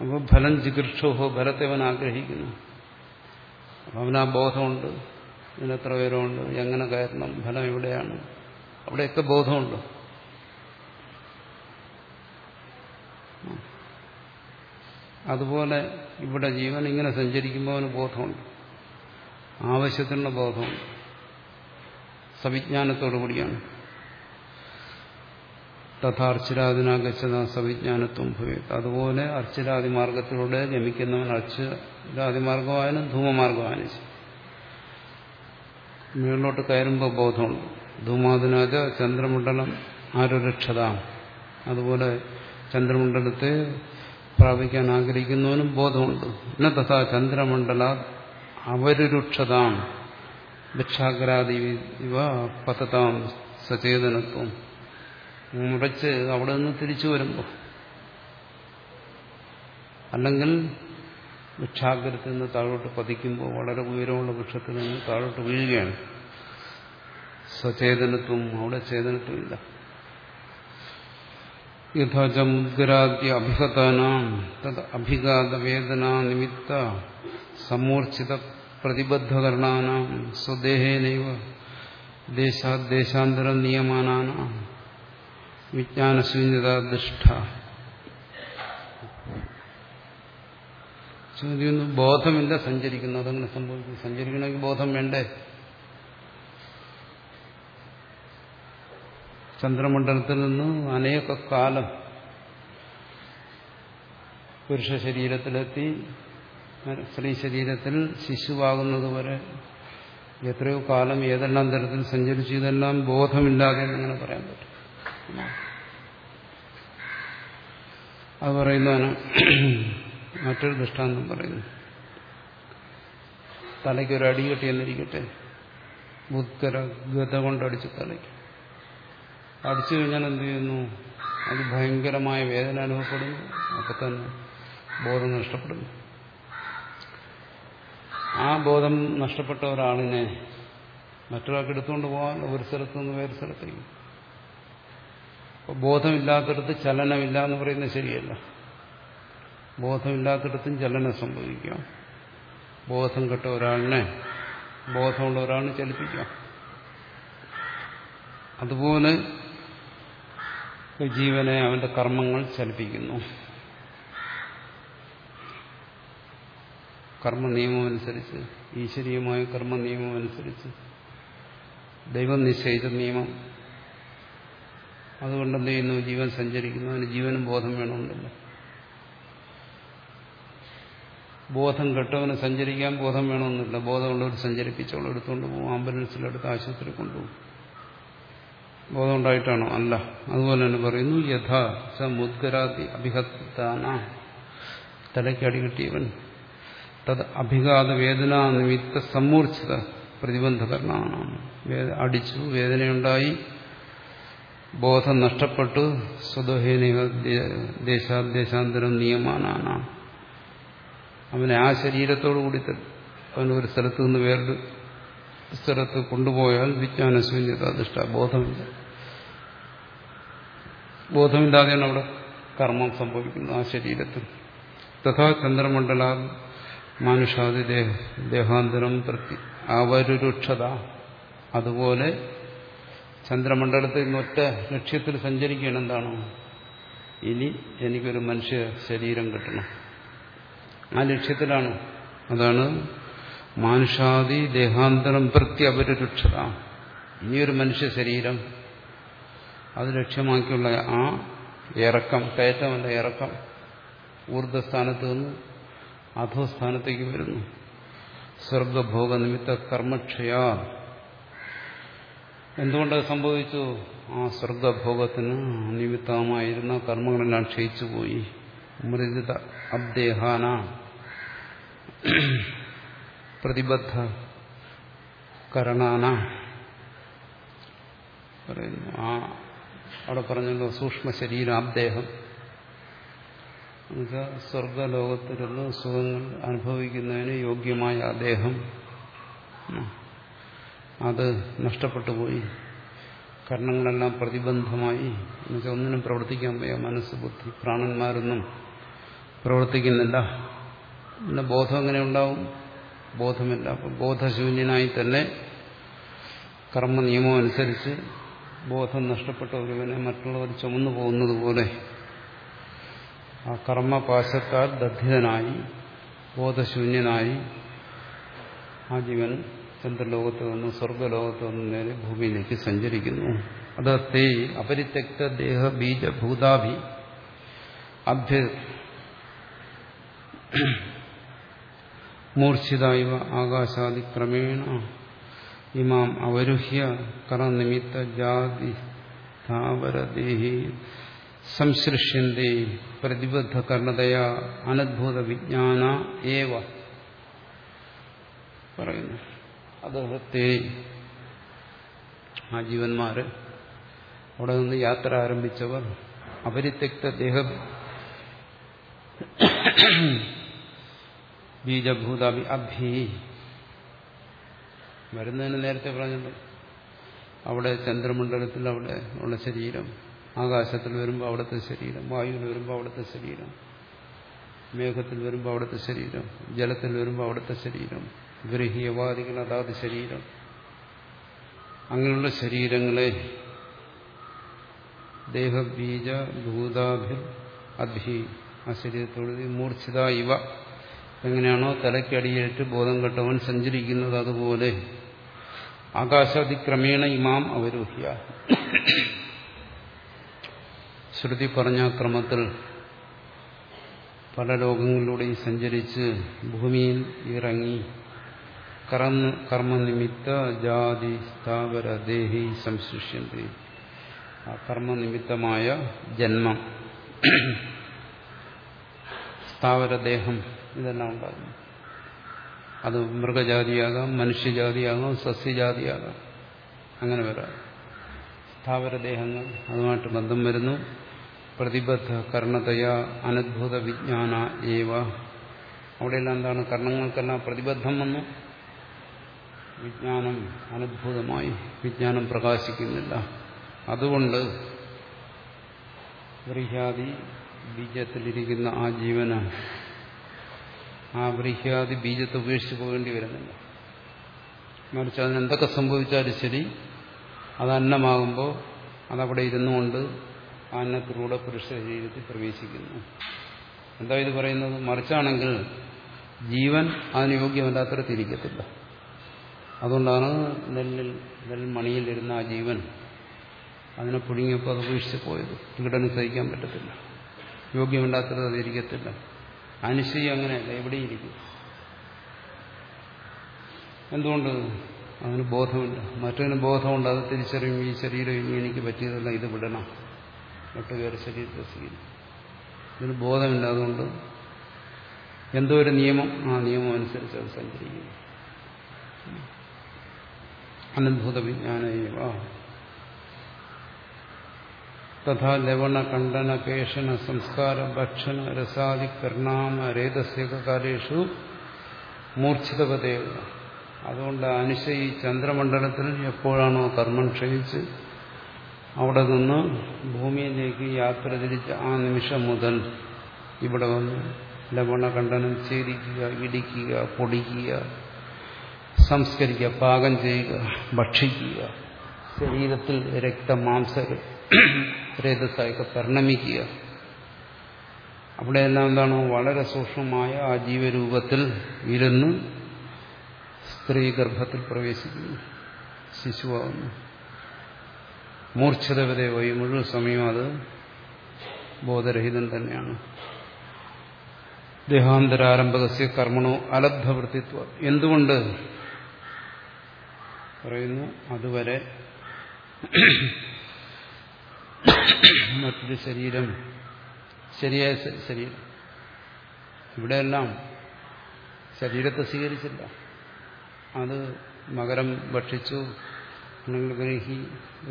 അപ്പോൾ ഫലം ജിഗൃക്ഷോഹോ ഫലത്തെ അവൻ ആഗ്രഹിക്കുന്നു. അവനാ ബോധമുണ്ട്. ഇതിനെത്ര പേരുണ്ട് എങ്ങനെ കയറണം? ഫലം എവിടെയാണ്? അവിടെയൊക്കെ ബോധമുണ്ട്. അതുപോലെ ഇവിടെ ജീവൻ ഇങ്ങനെ സഞ്ചരിക്കുമ്പോൾ അവന് ബോധമുണ്ട്. ആവശ്യത്തിനുള്ള ബോധമുണ്ട്. സവിജ്ഞാനത്തോടു കൂടിയാണ് തഥാർച്ചിരാദിന ഗച്ഛത സവിജ്ഞാനത്വം ഭൂയത് അതുപോലെ അർച്ചിരാദി മാർഗത്തിലൂടെ ഗമിക്കുന്നവൻ അർച്ചിരാദി മാർഗമായാലും ധൂമമാർഗമായാലും മുകളിലോട്ട് കയറുമ്പോൾ ബോധമുണ്ട്. ധൂമാദിനാജ ചന്ദ്രമണ്ഡലം ആരുരക്ഷത. അതുപോലെ ചന്ദ്രമണ്ഡലത്തെ പ്രാപിക്കാൻ ആഗ്രഹിക്കുന്നവനും ബോധമുണ്ട്. പിന്നെ തഥാ ചന്ദ്രമണ്ഡല അവരുരുക്ഷതാം. ഭിക്ഷാഗ്രാദി ഇവ പതതാം സചേതനത്വം. മുറച്ച് അവിടെ നിന്ന് തിരിച്ചു വരുമ്പോൾ അല്ലെങ്കിൽ വൃക്ഷാഗ്രത്തിൽ നിന്ന് താഴോട്ട് പതിക്കുമ്പോൾ വളരെ ഉയരമുള്ള വൃക്ഷത്തിൽ നിന്ന് താഴോട്ട് വീഴുകയാണ്. സചേതനത്വം അവിടെ ചേതനത്വമില്ല. യഥാചമുദ്ഗരാദ്യ അഭിഹതാനാം തത് അഭിഘാതവേദന നിമിത്ത സമൂർച്ഛിത പ്രതിബദ്ധകരണാനാം സ്വദേഹേനൈവ ദേശാദേശാന്തര നിയമാനാനാം വിജ്ഞാനശൂന്യതാദിഷ്ഠ ചോദ്യം ബോധമില്ല സഞ്ചരിക്കുന്നു. അതങ്ങനെ സംഭവിക്കുന്നു സഞ്ചരിക്കണമെങ്കിൽ ബോധം വേണ്ടേ? ചന്ദ്രമണ്ഡലത്തിൽ നിന്ന് അനേക കാലം പുരുഷ ശരീരത്തിലെത്തി സ്ത്രീ ശരീരത്തിൽ ശിശുവാകുന്നതുവരെ എത്രയോ കാലം ഏതെല്ലാം തരത്തിൽ സഞ്ചരിച്ചു ഇതെല്ലാം ബോധമില്ലാതെ അങ്ങനെ പറയാൻ പറ്റും അത് പറയുന്നതാണ് മറ്റൊരു ദൃഷ്ടാന്തം പറയുന്നു. തലയ്ക്ക് ഒരു അടി കെട്ടി എന്നിരിക്കട്ടെ. ബുദ്ധര ഗത കൊണ്ട് അടിച്ച് തലയ്ക്ക്. അടിച്ചു കഴിഞ്ഞാൽ എന്ത് ചെയ്യുന്നു? അത് ഭയങ്കരമായ വേദന അനുഭവപ്പെടുന്നു. അപ്പൊ തന്നെ ബോധം നഷ്ടപ്പെടുന്നു. ആ ബോധം നഷ്ടപ്പെട്ട ഒരാളിനെ മറ്റൊരാൾക്ക് എടുത്തുകൊണ്ട് പോകാൻ ഒരു സ്ഥലത്ത് നിന്ന് വേറെ സ്ഥലത്തേക്ക്. ബോധമില്ലാത്തടത്ത് ചലനമില്ല എന്ന് പറയുന്നത് ശരിയല്ല. ബോധമില്ലാത്തടത്തും ചലനം സംഭവിക്കാം. ബോധം കെട്ട ഒരാളിനെ ബോധമുള്ള ഒരാളിനെ ചലിപ്പിക്കാം. അതുപോലെ ജീവനെ അവന്റെ കർമ്മങ്ങൾ ചലിപ്പിക്കുന്നു. കർമ്മ നിയമമനുസരിച്ച് ഈശ്വരീയമായ കർമ്മ നിയമമനുസരിച്ച് ദൈവം നിശ്ചയിച്ച നിയമം അതുകൊണ്ട് എന്ത് ചെയ്യുന്നു? ജീവൻ സഞ്ചരിക്കുന്നു. അതിന് ജീവനും ബോധം വേണമെന്നില്ല ബോധം കെട്ടവന് സഞ്ചരിക്കാൻ ബോധം വേണമെന്നില്ല ബോധമുള്ളവർ സഞ്ചരിപ്പിച്ചവളെ എടുത്തുകൊണ്ട് പോകും ആംബുലൻസിലെടുത്ത് ആശുപത്രി കൊണ്ടുപോകും ബോധമുണ്ടായിട്ടാണോ അല്ല. അതുപോലെ തന്നെ പറയുന്നു മുദ്ഗരാതി അഭിഹത്താന തലയ്ക്കടി കിട്ടിയവൻ. തത് അഭിഘാത വേദന നിമിത്ത സമ്മൂർച്ഛിത പ്രതിബന്ധകരണമാണ് അടിച്ചു വേദനയുണ്ടായി. ബോധം നഷ്ടപ്പെട്ടു. സ്വദോഹേന ദേശാദേശാന്തരം നിയമാനാണ്. അവനെ ആ ശരീരത്തോടു കൂടി അവൻ ഒരു സ്ഥലത്ത് നിന്ന് വേറൊരു സ്ഥലത്ത് കൊണ്ടുപോയാൽ വിജ്ഞാനശൂന്യത അധിഷ്ഠ ബോധമില്ല. ബോധമില്ലാതെയാണ് അവിടെ കർമ്മം സംഭവിക്കുന്നത് ആ ശരീരത്തിൽ. തഥാ ചന്ദ്രമണ്ഡല മാനുഷാദി ദേഹാന്തരം പ്രതി അവരുരുക്ഷത. അതുപോലെ ചന്ദ്രമണ്ഡലത്തിൽ നിന്നൊറ്റ ലക്ഷ്യത്തിൽ സഞ്ചരിക്കുകയാണ് എന്താണ്. ഇനി എനിക്കൊരു മനുഷ്യ ശരീരം കിട്ടണം. ആ ലക്ഷ്യത്തിലാണ് അതാണ് മാനുഷാദി ദേഹാന്തരം പ്രതി അപരുരുക്ഷത ഇനിയൊരു മനുഷ്യ ശരീരം. അത് ലക്ഷ്യമാക്കിയുള്ള ആ ഇറക്കം കയറ്റമല്ല ഇറക്കം ഊർജസ്ഥാനത്ത് നിന്ന് അധോസ്ഥാനത്തേക്ക് വരുന്നു. സ്വർഗഭോഗ നിമിത്ത കർമ്മക്ഷയ എന്തുകൊണ്ടത് സംഭവിച്ചു? ആ സ്വർഗഭോഗത്തിന് നിമിത്തമായിരുന്ന കർമ്മങ്ങളെല്ലാം ക്ഷയിച്ചുപോയി. മൃദിത അബ്ദേഹാന. പ്രതിബദ്ധ കരണാന. പറയുന്നു ആ അവിടെ പറഞ്ഞല്ലോ സൂക്ഷ്മ ശരീരം അബ്ദേഹം. എന്നുവെച്ചാൽ സ്വർഗലോകത്തിലുള്ള സുഖങ്ങൾ അനുഭവിക്കുന്നതിന് യോഗ്യമായ അദ്ദേഹം. ദേഹം അത് നഷ്ടപ്പെട്ടു പോയി. കർണങ്ങളെല്ലാം പ്രതിബന്ധമായി. എന്നുവെച്ചാൽ ഒന്നിനും പ്രവർത്തിക്കാൻ വയ്യ മനസ്സ് ബുദ്ധി. പ്രാണന്മാരൊന്നും പ്രവർത്തിക്കുന്നില്ല. പിന്നെ ബോധം എങ്ങനെ ഉണ്ടാവും? ബോധമില്ല. അപ്പം ബോധശൂന്യനായി തന്നെ കർമ്മ നിയമം അനുസരിച്ച് ബോധം നഷ്ടപ്പെട്ട ഒരുവനെ മറ്റുള്ളവർ ചുമന്നു പോകുന്നത് പോലെ ആ കർമ്മപാശത്താൽ ദഗ്ധിതനായി ബോധശൂന്യനായി ആ ജീവൻ ചന്ദ്രലോകത്ത് നിന്ന് സ്വർഗലോകത്ത് നിന്ന് നേരെ ഭൂമിയിലേക്ക് സഞ്ചരിക്കുന്നു. അത് തേ അപരിത്യക്ത ദേഹ ബീജഭൂതാഭി അഭ്യ മൂർച്ഛിതായവ ആകാശാദി ക്രമേണ ഇമാം അവരുഹ്യ കറനിമിത്ത ജാതി സ്ഥാവരദേഹി സംസൃഷ്യന്തി പ്രതിബദ്ധ കർണതയാ അനദ്ഭുത വിജ്ഞാന ഏവ പറയുന്നു. അദ്ദേഹത്തെ ആ ജീവന്മാര് അവിടെ നിന്ന് യാത്ര ആരംഭിച്ചവർ അപരിത്യക്ത ദേഹ ബീജഭൂതാഭി അഭി. വരുന്നതിന് നേരത്തെ പറഞ്ഞത് അവിടെ ചന്ദ്രമണ്ഡലത്തിൽ അവിടെ ഉള്ള ശരീരം ആകാശത്തിൽ വരുമ്പോൾ അവിടുത്തെ ശരീരം വായുവിൽ വരുമ്പോൾ അവിടുത്തെ ശരീരം മേഘത്തിൽ വരുമ്പോൾ അവിടുത്തെ ശരീരം ജലത്തിൽ വരുമ്പോൾ അവിടുത്തെ ശരീരം. ഗൃഹീയവാദികൾ അതാത് ശരീരം. അങ്ങനെയുള്ള ശരീരങ്ങളെ ദേഹബീജ ഭൂതാഭി അഭി ആ ശരീരത്തോട് മൂർച്ഛിത ഇവ. എങ്ങനെയാണോ തലയ്ക്കടിയേറ്റ് ബോധം കെട്ടവൻ സഞ്ചരിക്കുന്നത് അതുപോലെ ആകാശാതിക്രമേണ ഇമാം അവരോഹ്യ. ശ്രുതി പറഞ്ഞ ക്രമത്തിൽ പല ലോകങ്ങളിലൂടെയും സഞ്ചരിച്ച് ഭൂമിയിൽ ഇറങ്ങി കർമ്മനിമിത്ത ജാതി സ്ഥാവര ദേഹി സംസൃഷ്യന്തി ആ കർമ്മനിമിത്തമായ ജന്മം. സ്ഥാവരദേഹം ഇതെല്ലാം ഉണ്ടാകുന്നു. അത് മൃഗജാതിയാകാം മനുഷ്യജാതിയാകാം സസ്യജാതിയാകാം. അങ്ങനെ വരാം. സ്ഥാവരദേഹങ്ങൾ അതുമായിട്ട് ബന്ധം വരുന്നു. പ്രതിബദ്ധ കർണതയ അനദ്ഭുത വിജ്ഞാന ഏവ. അവിടെയെല്ലാം എന്താണ്? കർണങ്ങൾക്കെല്ലാം പ്രതിബദ്ധം വന്നു. വിജ്ഞാനം അനുഭൂതമായി വിജ്ഞാനം പ്രകാശിക്കുന്നില്ല. അതുകൊണ്ട് വൃഹ്യാദി ബീജത്തിലിരിക്കുന്ന ആ ജീവന് ആ വൃഹ്യാദി ബീജത്തെ ഉപേക്ഷിച്ച് പോകേണ്ടി വരുന്നില്ല. മറിച്ച് അതിനെന്തൊക്കെ സംഭവിച്ചാലും ശരി അത് അന്നമാകുമ്പോൾ അതവിടെ ഇരുന്നുകൊണ്ട് ആ അന്നത്തിലൂടെ പുരുഷ ശരീരത്തിൽ പ്രവേശിക്കുന്നു. എന്താ ഇത് പറയുന്നത്? മറിച്ചാണെങ്കിൽ ജീവൻ അതിന് യോഗ്യമല്ലാത്തടത്തിരിക്കത്തില്ല അതുകൊണ്ടാണ് നെല്ലിൽ നെൽമണിയിലിരുന്ന ആ ജീവൻ അതിനെ പുഴുങ്ങിയപ്പോൾ അത് ഉപേക്ഷിച്ച് പോയത്. പീഡനം സഹിക്കാൻ പറ്റത്തില്ല. യോഗ്യമല്ലാത്തത് അതിരിക്കത്തില്ല അനുശ്ചയം അങ്ങനെയല്ല എവിടെയിരിക്കും എന്തുകൊണ്ട്? അതിന് ബോധമില്ല. മറ്റൊരു ബോധമുണ്ട്. അത് തിരിച്ചറിയും ഈ ശരീരം ഇനി എനിക്ക് പറ്റിയതല്ല ഇത് വിടണം. മറ്റു വേറെ ശരീരത്തെ സ്വീകരിക്കും. ഇതിന് ബോധമില്ല. അതുകൊണ്ട് എന്തോ ഒരു നിയമം ആ നിയമം അനുസരിച്ച് അത് സഞ്ചരിക്കുന്നു അനദ്ഭുത വിജ്ഞാന തഥാ ലവണ കണ്ടന കേശന സംസ്കാര ഭക്ഷണ രസാദി കർണാമ രേതസ്യകാലേഷു കാലേഷു മൂർച്ഛിതപതയുക അതുകൊണ്ട് അനുശ ഈ ചന്ദ്രമണ്ഡലത്തിൽ എപ്പോഴാണോ കർമ്മം ക്ഷയിച്ച് അവിടെ നിന്ന് ഭൂമിയിലേക്ക് യാത്ര തിരിച്ച ആ നിമിഷം മുതൽ ഇവിടെ വന്ന് ലവണ കണ്ടനം ഛേദിക്കുക ഇടിക്കുക പൊടിക്കുക സംസ്കരിക്കുക പാകം ചെയ്യുക ഭക്ഷിക്കുക ശരീരത്തിൽ രക്തമാംസ രേതസ്സായൊക്കെ പരിണമിക്കുക. അവിടെയെല്ലാം എന്താണ്? വളരെ സൂക്ഷ്മമായ ആ ജീവരൂപത്തിൽ ഇരുന്ന് സ്ത്രീ ഗർഭത്തിൽ പ്രവേശിക്കുന്നു ശിശുവാകുന്നു. മൂർച്ഛതവതെ വഴി മുഴുവൻ സമയം അത് ബോധരഹിതം തന്നെയാണ്. ദേഹാന്തരാരംഭകസ്യ കർമ്മണോ അലബ്ധവൃത്തിത്വം എന്തുകൊണ്ട് പറയുന്നു അതുവരെ മറ്റൊരു ശരീരം ശരിയായ ശരീരം ഇവിടെയെല്ലാം ശരീരത്തെ സ്വീകരിച്ചില്ല. അത് മകരം ഭക്ഷിച്ചു അല്ലെങ്കിൽ ഗ്രഹി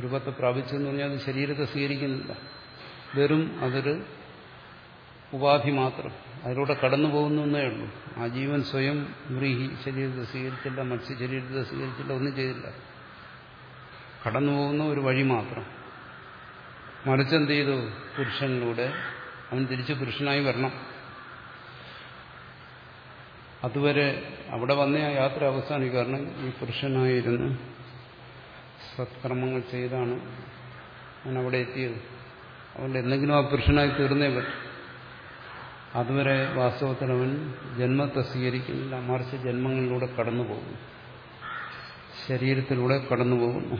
രൂപത്തെ പ്രാപിച്ചു എന്ന് പറഞ്ഞാൽ അത് ശരീരത്തെ സ്വീകരിക്കുന്നില്ല. വെറും അതൊരു ഉപാധി മാത്രം. അതിലൂടെ കടന്നു പോകുന്നു എന്നേ ഉള്ളൂ. ആ ജീവൻ സ്വയം വ്രീഹി ശരീരത്തെ സ്വീകരിച്ചില്ല മത്സ്യ ശരീരത്തെ സ്വീകരിച്ചില്ല ഒന്നും ചെയ്തില്ല. കടന്നു പോകുന്ന ഒരു വഴി മാത്രം. മറിച്ചെന്ത് ചെയ്തു? പുരുഷനിലൂടെ അവൻ തിരിച്ച് പുരുഷനായി വരണം. അതുവരെ അവിടെ വന്ന ആ യാത്ര അവസാനിക്കും കാരണം ഈ പുരുഷനായിരുന്ന് സത്കർമ്മങ്ങൾ ചെയ്താണ് അവൻ അവിടെ എത്തിയത്. അതുകൊണ്ട് എന്തെങ്കിലും ആ പുരുഷനായി തീർന്നേ പറ്റും. അതുവരെ വാസ്തവത്തിൽ അവൻ ജന്മത്തെ സ്വീകരിക്കുന്നില്ല മറിച്ച് ജന്മങ്ങളിലൂടെ കടന്നു പോകുന്നു. ശരീരത്തിലൂടെ കടന്നു പോകുന്നു.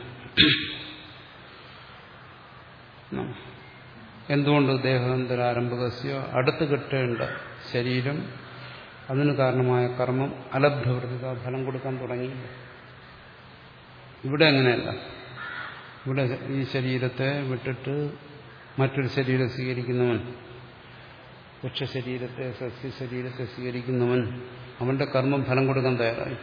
എന്തുകൊണ്ട് ദേഹാന്തരാരംഭകസ്യ അടുത്ത് കിട്ടേണ്ട ശരീരം. അതിന് കാരണമായ കർമ്മം. അലബ്ധവൃത്തിക ഫലം കൊടുക്കാൻ തുടങ്ങി ഇവിടെ അങ്ങനെയല്ല. ഇവിടെ ഈ ശരീരത്തെ വിട്ടിട്ട് മറ്റൊരു ശരീരം സ്വീകരിക്കുന്നവൻ വൃക്ഷശരീരത്തെ സസ്യശരീരത്തെ സ്വീകരിക്കുന്നവൻ അവന്റെ കർമ്മം ഫലം കൊടുക്കാൻ തയ്യാറായി.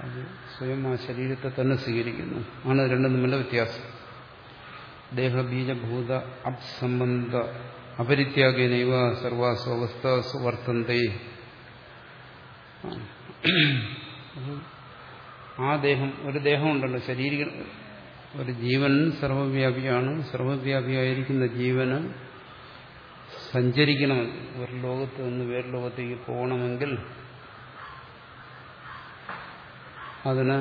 അത് സ്വയം ആ ശരീരത്തെ തന്നെ സ്വീകരിക്കുന്നു. ആണ് രണ്ടും തമ്മിലുള്ള വ്യത്യാസം. ദേഹബീജഭൂത അപ്സംബന്ധ അപരിത്യാഗേനൈവ സർവാസു അവസ്ഥാസു ആ ദേഹം ഒരു ദേഹമുണ്ടല്ലോ ശരീര ഒരു ജീവൻ സർവവ്യാപിയാണ്. സർവവ്യാപിയായിരിക്കുന്ന ജീവന് സഞ്ചരിക്കണമെങ്കിൽ ഒരു ലോകത്ത് നിന്ന് വേറെ ലോകത്തേക്ക് പോകണമെങ്കിൽ അതിന്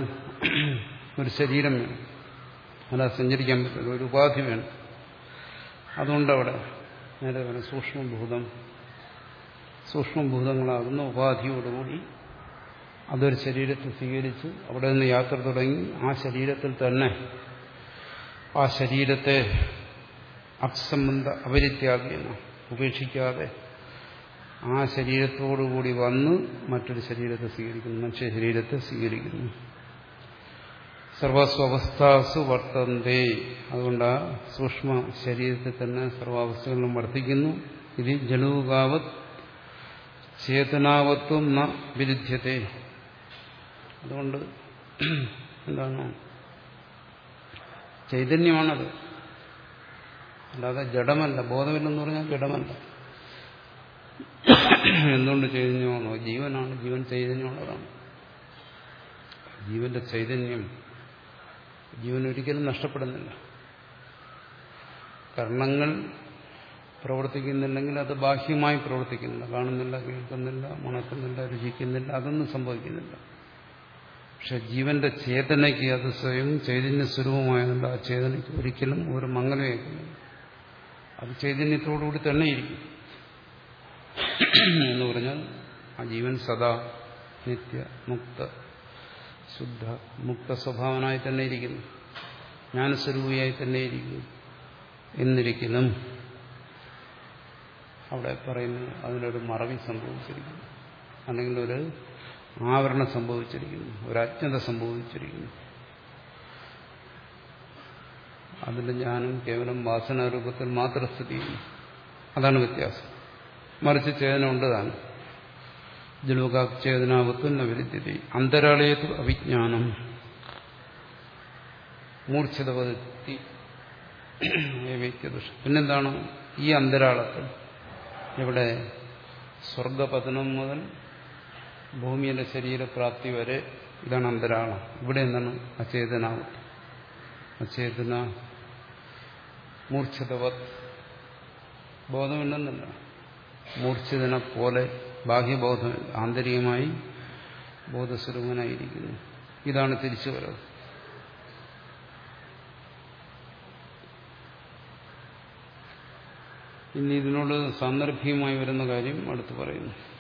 ഒരു ശരീരം വേണം. അല്ല സഞ്ചരിക്കാൻ പറ്റില്ല. ഒരു ഉപാധി വേണം. അതുകൊണ്ടവിടെ നേരെ പറയാം സൂക്ഷ്മഭൂതം സൂക്ഷ്മഭൂതങ്ങളാകുന്ന ഉപാധിയോടുകൂടി അതൊരു ശരീരത്തെ സ്വീകരിച്ച് അവിടെ നിന്ന് യാത്ര തുടങ്ങി ആ ശരീരത്തിൽ തന്നെ ആ ശരീരത്തെ അസംബന്ധ അപരിത്യാഗിയെന്ന് ഉപേക്ഷിക്കാതെ ആ ശരീരത്തോടുകൂടി വന്ന് മറ്റൊരു ശരീരത്തെ സ്വീകരിക്കുന്നു മനുഷ്യ ശരീരത്തെ സ്വീകരിക്കുന്നു. സർവസ്വവസ്ഥാസു വർത്തന്തേ. അതുകൊണ്ട് ആ സൂക്ഷ്മ ശരീരത്തിൽ തന്നെ സർവാവസ്ഥകളിലും വർത്തിക്കുന്നു. ഇത് ജലൂകാവത് ചേതനാവത്വം ന വിരുദ്ധ്യത്തെ അതുകൊണ്ട് എന്താണ്? ചൈതന്യമാണത്. അല്ലാതെ ജഡമല്ല. ബോധമില്ലെന്ന് പറഞ്ഞാൽ ജഡമല്ല. എന്തുകൊണ്ട് ചൈതന്യമാണോ ജീവനാണ്. ജീവൻ ചൈതന്യമുള്ളതാണ്. ജീവന്റെ ചൈതന്യം ജീവൻ ഒരിക്കലും നഷ്ടപ്പെടുന്നില്ല. കർണങ്ങൾ പ്രവർത്തിക്കുന്നില്ലെങ്കിൽ അത് ബാഹ്യമായി പ്രവർത്തിക്കുന്നില്ല. കാണുന്നില്ല കേൾക്കുന്നില്ല മണക്കുന്നില്ല രുചിക്കുന്നില്ല അതൊന്നും സംഭവിക്കുന്നില്ല. പക്ഷെ ജീവന്റെ ചേതനയ്ക്ക് അത് സ്വയം ചൈതന്യ സ്വരൂപമായതുകൊണ്ട് ആ ചേതനയ്ക്ക് ഒരിക്കലും ഒരു മംഗലമേക്കുന്നില്ല അത് ചൈതന്യത്തോടുകൂടി തന്നെ ഇരിക്കും. എന്ന് പറഞ്ഞാൽ ആ ജീവൻ സദാ നിത്യ മുക്ത ശുദ്ധ മുക്ത സ്വഭാവനായി തന്നെ ഇരിക്കുന്നു. ജ്ഞാനസ്വരൂപിയായി തന്നെ ഇരിക്കുന്നു. എന്നിരിക്കുന്നു അവിടെ പറയുന്നു അതിനൊരു മറവി സംഭവിച്ചിരിക്കുന്നു. അല്ലെങ്കിൽ ഒരു ആവരണം സംഭവിച്ചിരിക്കുന്നു. ഒരു അജ്ഞത സംഭവിച്ചിരിക്കുന്നു. അതിന്റെ ജ്ഞാനം കേവലം വാസനാരൂപത്തിൽ മാത്രം സ്ഥിതി ചെയ്യുന്നു. അതാണ് വ്യത്യാസം. മറിച്ച് ചേതന ഉണ്ട് താനും ജലോകാചേതനാവത്വം നവിദ്യതി അന്തരാളയത്തു അവിജ്ഞാനം. മൂർച്ഛിതവത്തി പിന്നെന്താണ്? ഈ അന്തരാളത്തിൽ ഇവിടെ സ്വർഗപതനം മുതൽ ഭൂമിയുടെ ശരീരപ്രാപ്തി വരെ ഇതാണ് അന്തരാളം. ഇവിടെ എന്താണ്? അചേതനാവത്ത്. അചേതന മൂർച്ഛിതവത്. ബോധമില്ലെന്നല്ല. മൂർച്ഛിതനെ പോലെ ബാഹ്യബോധമില്ല ആന്തരികമായി ബോധസ്വരൂപനായിരിക്കുന്നു. ഇതാണ് തിരിച്ചു വരവ്. ഇനി ഇതിനോട് സാന്ദർഭികമായി വരുന്ന കാര്യം അടുത്ത് പറയുന്നു.